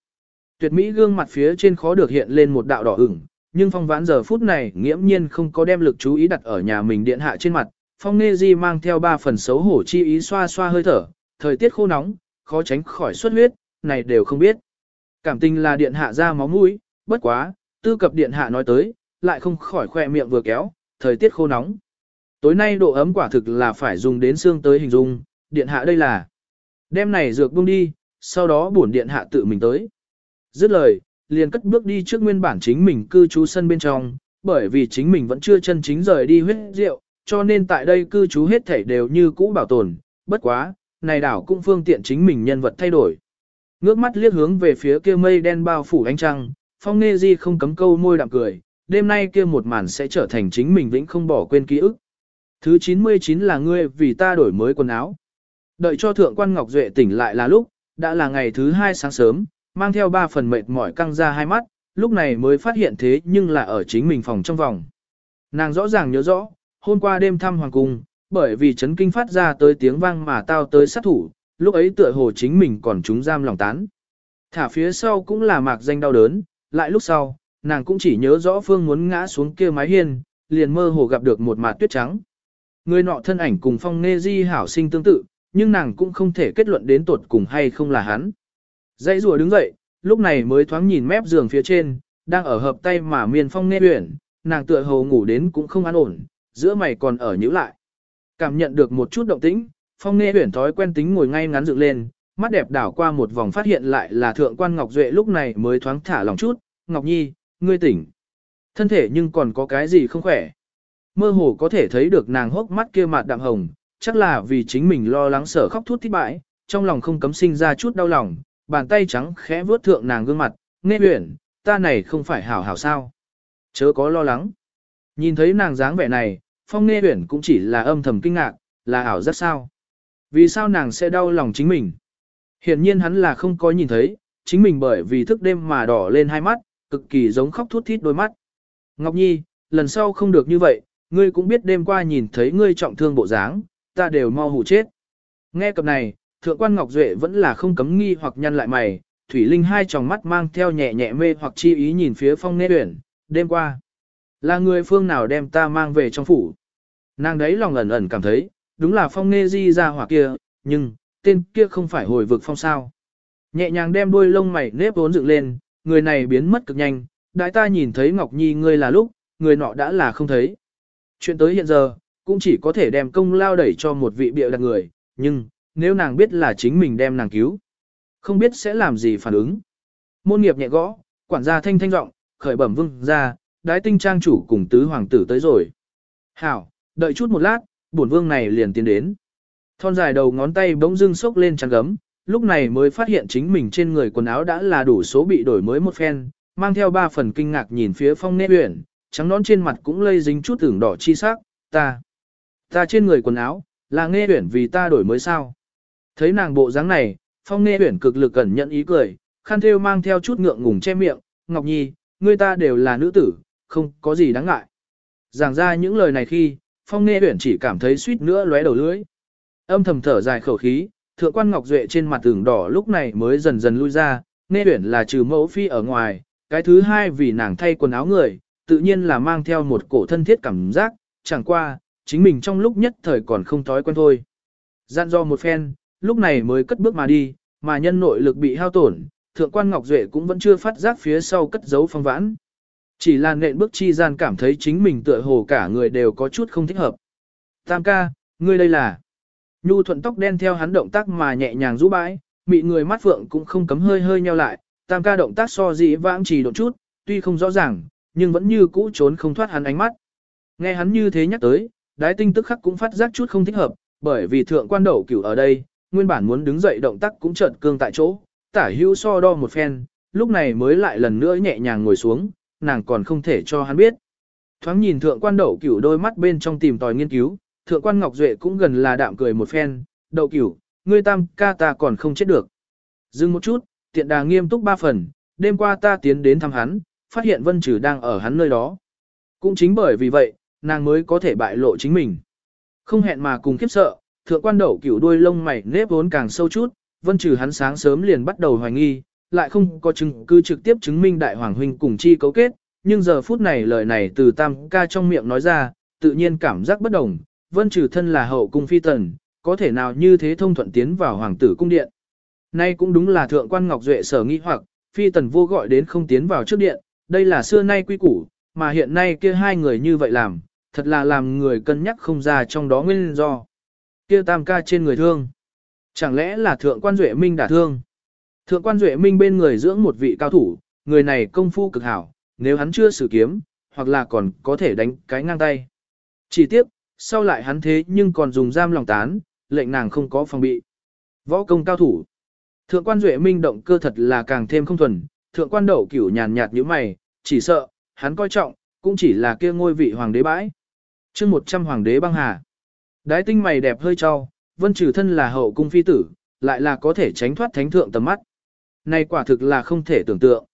Tuyệt mỹ gương mặt phía trên khó được hiện lên một đạo đỏ ửng, nhưng phong vãn giờ phút này nghiễm nhiên không có đem lực chú ý đặt ở nhà mình điện hạ trên mặt. Phong Nê Di mang theo ba phần xấu hổ chi ý xoa xoa hơi thở, thời tiết khô nóng, khó tránh khỏi xuất huyết, này đều không biết. Cảm tình là điện hạ ra máu mũi, bất quá, tư cập điện hạ nói tới, lại không khỏi khoe miệng vừa kéo, thời tiết khô nóng. Tối nay độ ấm quả thực là phải dùng đến xương tới hình dung, điện hạ đây là. Đem này dược buông đi, sau đó bổn điện hạ tự mình tới. Dứt lời, liền cất bước đi trước nguyên bản chính mình cư trú sân bên trong, bởi vì chính mình vẫn chưa chân chính rời đi huyết rượu, cho nên tại đây cư trú hết thảy đều như cũ bảo tồn, bất quá, này đảo cũng phương tiện chính mình nhân vật thay đổi. Ngước mắt liếc hướng về phía kia mây đen bao phủ ánh trăng, phong nghe di không cấm câu môi đạm cười, đêm nay kia một màn sẽ trở thành chính mình vĩnh không bỏ quên ký ức. Thứ 99 là ngươi vì ta đổi mới quần áo. Đợi cho thượng quan Ngọc Duệ tỉnh lại là lúc, đã là ngày thứ hai sáng sớm, mang theo ba phần mệt mỏi căng ra hai mắt, lúc này mới phát hiện thế nhưng là ở chính mình phòng trong vòng. Nàng rõ ràng nhớ rõ, hôm qua đêm thăm hoàng cung, bởi vì chấn kinh phát ra tới tiếng vang mà tao tới sát thủ, lúc ấy tựa hồ chính mình còn chúng giam lòng tán. Thả phía sau cũng là mạc danh đau đớn, lại lúc sau, nàng cũng chỉ nhớ rõ phương muốn ngã xuống kia mái hiên, liền mơ hồ gặp được một mặt tuyết trắng. Người nọ thân ảnh cùng phong nê di hảo sinh tương tự, nhưng nàng cũng không thể kết luận đến tuột cùng hay không là hắn. Dãy rùa đứng dậy, lúc này mới thoáng nhìn mép giường phía trên, đang ở hợp tay mà miền phong nghe huyển, nàng tựa hồ ngủ đến cũng không an ổn, giữa mày còn ở nhíu lại. Cảm nhận được một chút động tĩnh, phong nghe huyển thói quen tính ngồi ngay ngắn dựng lên, mắt đẹp đảo qua một vòng phát hiện lại là thượng quan Ngọc Duệ lúc này mới thoáng thả lòng chút, Ngọc Nhi, ngươi tỉnh. Thân thể nhưng còn có cái gì không khỏe. Mơ hồ có thể thấy được nàng hốc mắt kia mặt đạm hồng, chắc là vì chính mình lo lắng sở khóc thút thít bãi, trong lòng không cấm sinh ra chút đau lòng, bàn tay trắng khẽ vuốt thượng nàng gương mặt, nghe huyển, ta này không phải hảo hảo sao. Chớ có lo lắng. Nhìn thấy nàng dáng vẻ này, phong nghe huyển cũng chỉ là âm thầm kinh ngạc, là ảo rất sao. Vì sao nàng sẽ đau lòng chính mình? Hiển nhiên hắn là không có nhìn thấy, chính mình bởi vì thức đêm mà đỏ lên hai mắt, cực kỳ giống khóc thút thít đôi mắt. Ngọc Nhi, lần sau không được như vậy, ngươi cũng biết đêm qua nhìn thấy ngươi trọng thương bộ dáng, ta đều mau hủ chết. Nghe cập này, thượng quan Ngọc Duệ vẫn là không cấm nghi hoặc nhăn lại mày, Thủy Linh hai tròng mắt mang theo nhẹ nhẹ mê hoặc chi ý nhìn phía phong nê tuyển, đêm qua. Là người phương nào đem ta mang về trong phủ. Nàng đấy lòng ẩn ẩn cảm thấy, đúng là phong nê di ra hỏa kia, nhưng, tên kia không phải hồi vực phong sao. Nhẹ nhàng đem đuôi lông mày nếp vốn dựng lên, người này biến mất cực nhanh, đại ta nhìn thấy Ngọc Nhi ngươi là lúc, người nọ đã là không thấy. Chuyện tới hiện giờ, cũng chỉ có thể đem công lao đẩy cho một vị bịa đặt người, nhưng, nếu nàng biết là chính mình đem nàng cứu, không biết sẽ làm gì phản ứng. Môn nghiệp nhẹ gõ, quản gia thanh thanh giọng khởi bẩm vương ra, đái tinh trang chủ cùng tứ hoàng tử tới rồi. Hảo, đợi chút một lát, bổn vương này liền tiến đến. Thon dài đầu ngón tay bỗng dưng sốc lên trắng gấm, lúc này mới phát hiện chính mình trên người quần áo đã là đủ số bị đổi mới một phen, mang theo ba phần kinh ngạc nhìn phía phong nê uyển, trắng nón trên mặt cũng lây dính chút tưởng đỏ chi sắc, ta, ta trên người quần áo, là nghe huyển vì ta đổi mới sao. Thấy nàng bộ dáng này, phong nghe huyển cực lực cẩn nhận ý cười, khăn theo mang theo chút ngượng ngùng che miệng, Ngọc Nhi, ngươi ta đều là nữ tử, không có gì đáng ngại. Giảng ra những lời này khi, phong nghe huyển chỉ cảm thấy suýt nữa lóe đầu lưỡi. Âm thầm thở dài khẩu khí, thượng quan Ngọc Duệ trên mặt tưởng đỏ lúc này mới dần dần lui ra, nghe huyển là trừ mẫu phi ở ngoài, cái thứ hai vì nàng thay quần áo người, tự nhiên là mang theo một cổ thân thiết cảm giác, chẳng qua, chính mình trong lúc nhất thời còn không thói quen thôi. Gian do một phen, lúc này mới cất bước mà đi, mà nhân nội lực bị hao tổn, thượng quan Ngọc Duệ cũng vẫn chưa phát giác phía sau cất giấu phong vãn. Chỉ là nện bước chi gian cảm thấy chính mình tựa hồ cả người đều có chút không thích hợp. Tam ca, ngươi đây là... Nhu thuận tóc đen theo hắn động tác mà nhẹ nhàng rũ bãi, mị người mắt phượng cũng không cấm hơi hơi nheo lại, tam ca động tác so dị vãng chỉ độ chút, tuy không rõ ràng, nhưng vẫn như cũ trốn không thoát hắn ánh mắt. Nghe hắn như thế nhắc tới, đái tinh tức khắc cũng phát giác chút không thích hợp, bởi vì thượng quan đậu cửu ở đây, nguyên bản muốn đứng dậy động tác cũng chợt cương tại chỗ, tả hữu so đo một phen, lúc này mới lại lần nữa nhẹ nhàng ngồi xuống, nàng còn không thể cho hắn biết. Thoáng nhìn thượng quan đậu cửu đôi mắt bên trong tìm tòi nghiên cứu, thượng quan Ngọc Duệ cũng gần là đạm cười một phen, đậu cửu, ngươi tam ca ta còn không chết được. Dừng một chút, tiện đà nghiêm túc ba phần, đêm qua ta tiến đến thăm hắn, phát hiện vân trừ đang ở hắn nơi đó. Cũng chính bởi vì vậy, nàng mới có thể bại lộ chính mình. Không hẹn mà cùng khiếp sợ, thượng quan đậu cửu đuôi lông mày nếp vốn càng sâu chút, vân trừ hắn sáng sớm liền bắt đầu hoài nghi, lại không có chứng cứ trực tiếp chứng minh đại hoàng huynh cùng chi cấu kết, nhưng giờ phút này lời này từ tam ca trong miệng nói ra, tự nhiên cảm giác bất đồng, vân trừ thân là hậu cung phi tần, có thể nào như thế thông thuận tiến vào hoàng tử cung điện. Nay cũng đúng là thượng quan Ngọc Duệ sở nghi hoặc, phi tần vô gọi đến không tiến vào trước điện, đây là xưa nay quy củ, mà hiện nay kia hai người như vậy làm, thật là làm người cân nhắc không ra trong đó nguyên do. Kia tam ca trên người thương. Chẳng lẽ là thượng quan Duệ Minh đả thương? Thượng quan Duệ Minh bên người dưỡng một vị cao thủ, người này công phu cực hảo, nếu hắn chưa sử kiếm, hoặc là còn có thể đánh cái ngang tay. Chỉ tiếp, sau lại hắn thế nhưng còn dùng giam lòng tán, lệnh nàng không có phòng bị. Võ công cao thủ. Thượng quan Duệ Minh động cơ thật là càng thêm không thuần, thượng quan đậu cửu nhàn nhạt như mày, chỉ sợ, hắn coi trọng, cũng chỉ là kia ngôi vị hoàng đế bãi. chương 100 hoàng đế băng hà. Đái tinh mày đẹp hơi cho, vân trừ thân là hậu cung phi tử, lại là có thể tránh thoát thánh thượng tầm mắt. Này quả thực là không thể tưởng tượng.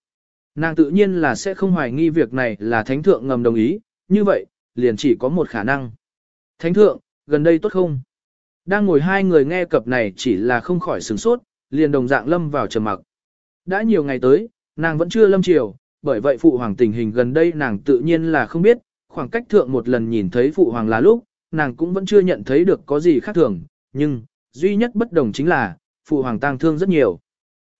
Nàng tự nhiên là sẽ không hoài nghi việc này là thánh thượng ngầm đồng ý, như vậy, liền chỉ có một khả năng. Thánh thượng, gần đây tốt không? Đang ngồi hai người nghe cập này chỉ là không khỏi sửng sốt, liền đồng dạng lâm vào trầm mặc. Đã nhiều ngày tới, nàng vẫn chưa lâm triều, bởi vậy phụ hoàng tình hình gần đây nàng tự nhiên là không biết, khoảng cách thượng một lần nhìn thấy phụ hoàng là lúc, nàng cũng vẫn chưa nhận thấy được có gì khác thường, nhưng, duy nhất bất đồng chính là, phụ hoàng tang thương rất nhiều.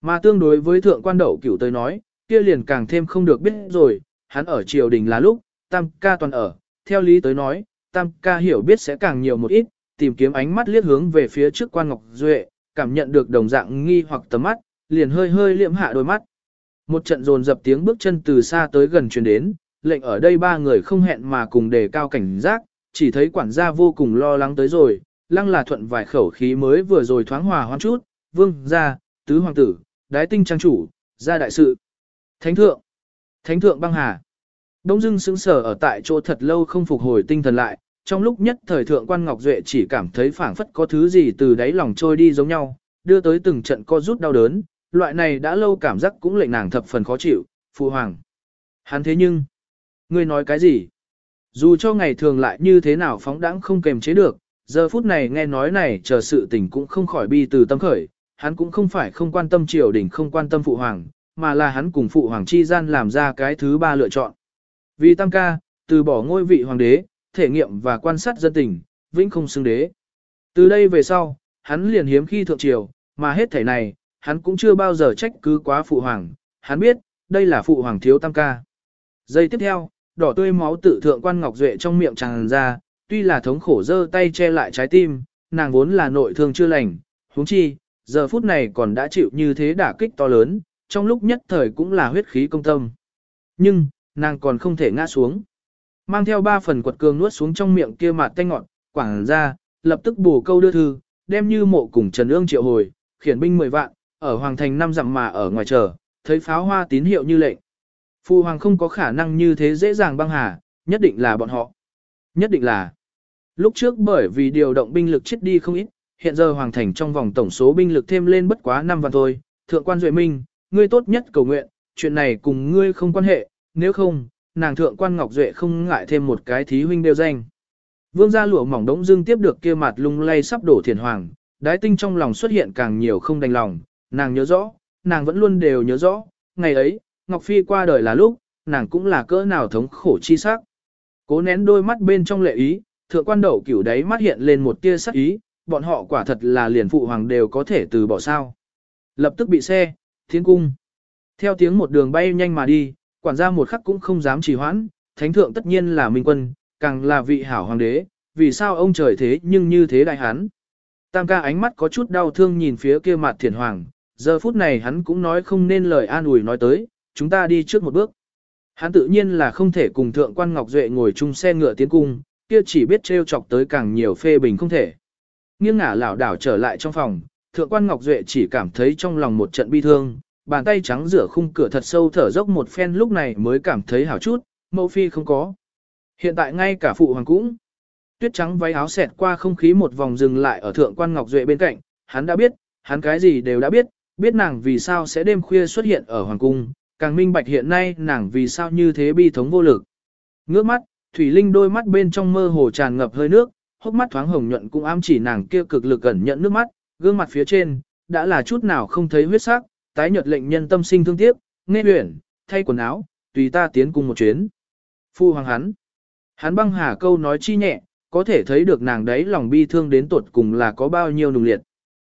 Mà tương đối với thượng quan đậu cửu tới nói, kia liền càng thêm không được biết rồi, hắn ở triều đình là lúc, tam ca toàn ở, theo lý tới nói, tam ca hiểu biết sẽ càng nhiều một ít, tìm kiếm ánh mắt liếc hướng về phía trước quan ngọc duệ, cảm nhận được đồng dạng nghi hoặc tầm mắt, liền hơi hơi liệm hạ đôi mắt. Một trận dồn dập tiếng bước chân từ xa tới gần truyền đến, lệnh ở đây ba người không hẹn mà cùng đề cao cảnh giác, chỉ thấy quản gia vô cùng lo lắng tới rồi, lăng là thuận vài khẩu khí mới vừa rồi thoáng hòa hoan chút, vương, gia, tứ hoàng tử, đái tinh trang chủ, gia đại sự. Thánh thượng, thánh thượng băng hà. Đông dưng sững sờ ở tại chỗ thật lâu không phục hồi tinh thần lại, trong lúc nhất thời thượng quan Ngọc Duệ chỉ cảm thấy phảng phất có thứ gì từ đáy lòng trôi đi giống nhau, đưa tới từng trận co rút đau đớn, loại này đã lâu cảm giác cũng lệnh nàng thập phần khó chịu, phụ hoàng. Hắn thế nhưng, ngươi nói cái gì? Dù cho ngày thường lại như thế nào phóng đãng không kềm chế được, giờ phút này nghe nói này chờ sự tình cũng không khỏi bi từ tâm khởi, hắn cũng không phải không quan tâm triều đình không quan tâm phụ hoàng, mà là hắn cùng phụ hoàng chi gian làm ra cái thứ ba lựa chọn. Vì tam ca, từ bỏ ngôi vị hoàng đế, thể nghiệm và quan sát dân tình, vĩnh không xứng đế. Từ đây về sau, hắn liền hiếm khi thượng triều, mà hết thể này, hắn cũng chưa bao giờ trách cứ quá phụ hoàng, hắn biết, đây là phụ hoàng thiếu tam ca. Giây tiếp theo, đỏ tươi máu tự thượng quan ngọc duệ trong miệng tràn ra, tuy là thống khổ giơ tay che lại trái tim, nàng vốn là nội thương chưa lành, huống chi, giờ phút này còn đã chịu như thế đả kích to lớn, trong lúc nhất thời cũng là huyết khí công tâm. Nhưng, nàng còn không thể ngã xuống. Mang theo ba phần quật cường nuốt xuống trong miệng kia mạt tanh ngọn, quảng ra, lập tức bổ câu đưa thư, đem như mộ cùng Trần Ương triệu hồi, khiển binh 10 vạn, ở hoàng thành năm dặm mà ở ngoài chờ, thấy pháo hoa tín hiệu như lệnh. Phu hoàng không có khả năng như thế dễ dàng băng hà, nhất định là bọn họ. Nhất định là. Lúc trước bởi vì điều động binh lực chết đi không ít, hiện giờ hoàng thành trong vòng tổng số binh lực thêm lên bất quá 5 vạn thôi. Thượng quan Duệ Minh, ngươi tốt nhất cầu nguyện, chuyện này cùng ngươi không quan hệ, nếu không, nàng thượng quan Ngọc Duệ không ngại thêm một cái thí huynh đều danh. Vương gia lụa mỏng đống dương tiếp được kia mặt lung lay sắp đổ thiền hoàng, đái tinh trong lòng xuất hiện càng nhiều không đành lòng, nàng nhớ rõ, nàng vẫn luôn đều nhớ rõ, ngày ấy, Ngọc Phi qua đời là lúc, nàng cũng là cỡ nào thống khổ chi sắc. Cố nén đôi mắt bên trong lệ ý, thượng quan đậu cửu đấy mắt hiện lên một tia sắc ý, bọn họ quả thật là liền phụ hoàng đều có thể từ bỏ sao. Lập tức bị xe, thiên cung. Theo tiếng một đường bay nhanh mà đi, quản gia một khắc cũng không dám trì hoãn, thánh thượng tất nhiên là minh quân, càng là vị hảo hoàng đế, vì sao ông trời thế nhưng như thế đại hán. Tam ca ánh mắt có chút đau thương nhìn phía kia mặt thiền hoàng, giờ phút này hắn cũng nói không nên lời an ủi nói tới, chúng ta đi trước một bước. Hắn tự nhiên là không thể cùng thượng quan Ngọc Duệ ngồi chung xe ngựa tiến cung, kia chỉ biết trêu chọc tới càng nhiều phê bình không thể. Nghiêng ngả lảo đảo trở lại trong phòng, thượng quan Ngọc Duệ chỉ cảm thấy trong lòng một trận bi thương, bàn tay trắng rửa khung cửa thật sâu thở dốc một phen lúc này mới cảm thấy hảo chút, mẫu phi không có. Hiện tại ngay cả phụ hoàng cũng. Tuyết trắng váy áo xẹt qua không khí một vòng dừng lại ở thượng quan Ngọc Duệ bên cạnh, hắn đã biết, hắn cái gì đều đã biết, biết nàng vì sao sẽ đêm khuya xuất hiện ở hoàng cung, càng minh bạch hiện nay nàng vì sao như thế bi thống vô lực. Ngước mắt, Thủy Linh đôi mắt bên trong mơ hồ tràn ngập hơi nước, hốc mắt thoáng hồng nhuận cũng ám chỉ nàng kia cực lực ẩn nhận nước mắt, gương mặt phía trên, đã là chút nào không thấy huyết sắc, tái nhợt lệnh nhân tâm sinh thương tiếc, nghe huyển, thay quần áo, tùy ta tiến cùng một chuyến. Phu hoàng hắn. Hắn băng hà câu nói chi nhẹ, có thể thấy được nàng đấy lòng bi thương đến tột cùng là có bao nhiêu nùng liệt.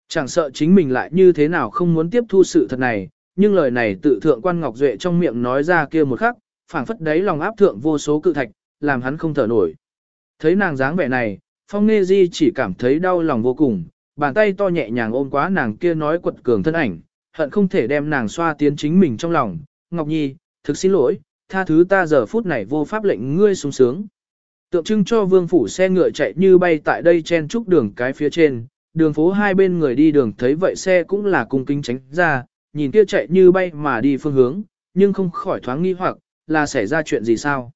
Chẳng sợ chính mình lại như thế nào không muốn tiếp thu sự thật này, nhưng lời này tự thượng quan Ngọc Duệ trong miệng nói ra kia một khắc, phảng phất đấy lòng áp thượng vô số cự thạch, làm hắn không thở nổi. Thấy nàng dáng vẻ này, Phong Nghê Di chỉ cảm thấy đau lòng vô cùng, bàn tay to nhẹ nhàng ôm quá nàng kia nói quật cường thân ảnh, hận không thể đem nàng xoa tiến chính mình trong lòng. Ngọc Nhi, thực xin lỗi, tha thứ ta giờ phút này vô pháp lệnh ngươi sung sướng. Tượng trưng cho vương phủ xe ngựa chạy như bay tại đây chen trúc đường cái phía trên, đường phố hai bên người đi đường thấy vậy xe cũng là cung kính tránh ra, nhìn kia chạy như bay mà đi phương hướng, nhưng không khỏi thoáng nghi hoặc, là xảy ra chuyện gì sao.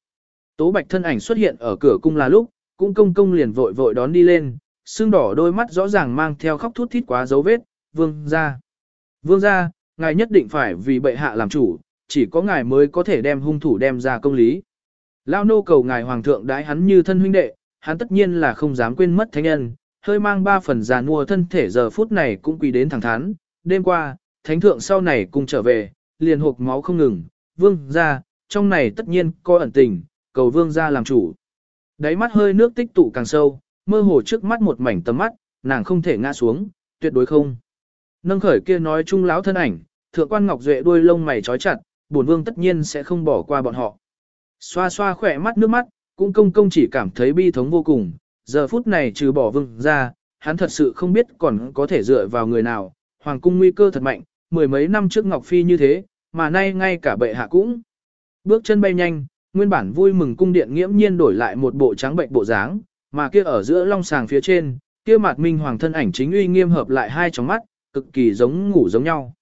Tố bạch thân ảnh xuất hiện ở cửa cung là lúc, cũng công công liền vội vội đón đi lên, xương đỏ đôi mắt rõ ràng mang theo khóc thút thít quá dấu vết, vương ra. Vương ra, ngài nhất định phải vì bệ hạ làm chủ, chỉ có ngài mới có thể đem hung thủ đem ra công lý. Lao nô cầu ngài hoàng thượng đãi hắn như thân huynh đệ, hắn tất nhiên là không dám quên mất thánh nhân, hơi mang ba phần già nua thân thể giờ phút này cũng quỳ đến thẳng thắn. Đêm qua, thánh thượng sau này cùng trở về, liền hộp máu không ngừng, vương ra, trong này tất nhiên có ẩn tình, cầu vương ra làm chủ. Đáy mắt hơi nước tích tụ càng sâu, mơ hồ trước mắt một mảnh tầm mắt, nàng không thể ngã xuống, tuyệt đối không. Nâng khởi kia nói trung lão thân ảnh, thượng quan ngọc duệ đuôi lông mày trói chặt, bổn vương tất nhiên sẽ không bỏ qua bọn họ. Xoa xoa khỏe mắt nước mắt, cũng công công chỉ cảm thấy bi thống vô cùng, giờ phút này trừ bỏ vương ra, hắn thật sự không biết còn có thể dựa vào người nào, hoàng cung nguy cơ thật mạnh, mười mấy năm trước Ngọc Phi như thế, mà nay ngay cả bệ hạ cũng. Bước chân bay nhanh, nguyên bản vui mừng cung điện nghiễm nhiên đổi lại một bộ trắng bệnh bộ dáng, mà kia ở giữa long sàng phía trên, kia mặt minh hoàng thân ảnh chính uy nghiêm hợp lại hai tròng mắt, cực kỳ giống ngủ giống nhau.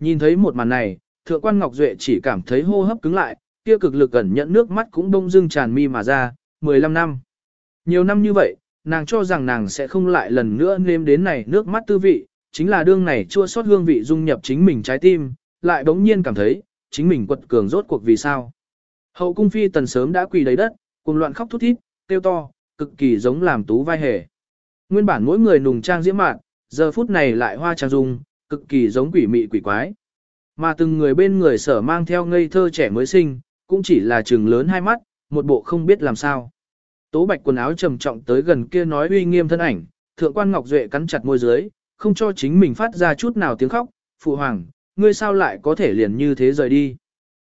Nhìn thấy một màn này, thượng quan Ngọc Duệ chỉ cảm thấy hô hấp cứng lại, kia cực lực ẩn nhận nước mắt cũng đông dưng tràn mi mà ra, 15 năm. Nhiều năm như vậy, nàng cho rằng nàng sẽ không lại lần nữa nêm đến này nước mắt tư vị, chính là đương này chua xót hương vị dung nhập chính mình trái tim, lại bỗng nhiên cảm thấy, chính mình quật cường rốt cuộc vì sao. Hậu cung phi tần sớm đã quỳ đầy đất, cùng loạn khóc thút thít, tiêu to, cực kỳ giống làm tú vai hề. Nguyên bản mỗi người nùng trang diễm mạn, giờ phút này lại hoa trang dung, cực kỳ giống quỷ mị quỷ quái. Mà từng người bên người sở mang theo ngây thơ trẻ mới sinh, cũng chỉ là trừng lớn hai mắt, một bộ không biết làm sao. Tố bạch quần áo trầm trọng tới gần kia nói uy nghiêm thân ảnh, thượng quan Ngọc Duệ cắn chặt môi dưới, không cho chính mình phát ra chút nào tiếng khóc, phụ hoàng, ngươi sao lại có thể liền như thế rời đi.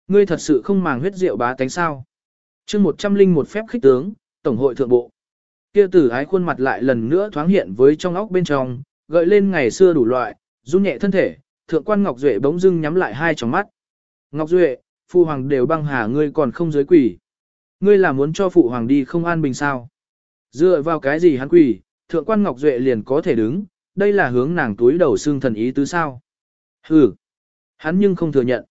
Ngươi thật sự không màng huyết rượu bá tánh sao. chương một trăm linh một phép khích tướng, Tổng hội thượng bộ. Kia tử ái khuôn mặt lại lần nữa thoáng hiện với trong óc bên trong, gợi lên ngày xưa đủ loại, run nhẹ thân thể, thượng quan Ngọc Duệ bỗng dưng nhắm lại hai tròng mắt. Ngọc Duệ, phụ hoàng đều băng hà ngươi còn không giới quỷ. Ngươi là muốn cho phụ hoàng đi không an bình sao? Dựa vào cái gì hắn quỷ, thượng quan Ngọc Duệ liền có thể đứng, đây là hướng nàng túi đầu xương thần ý tứ sao? Hừ, hắn nhưng không thừa nhận.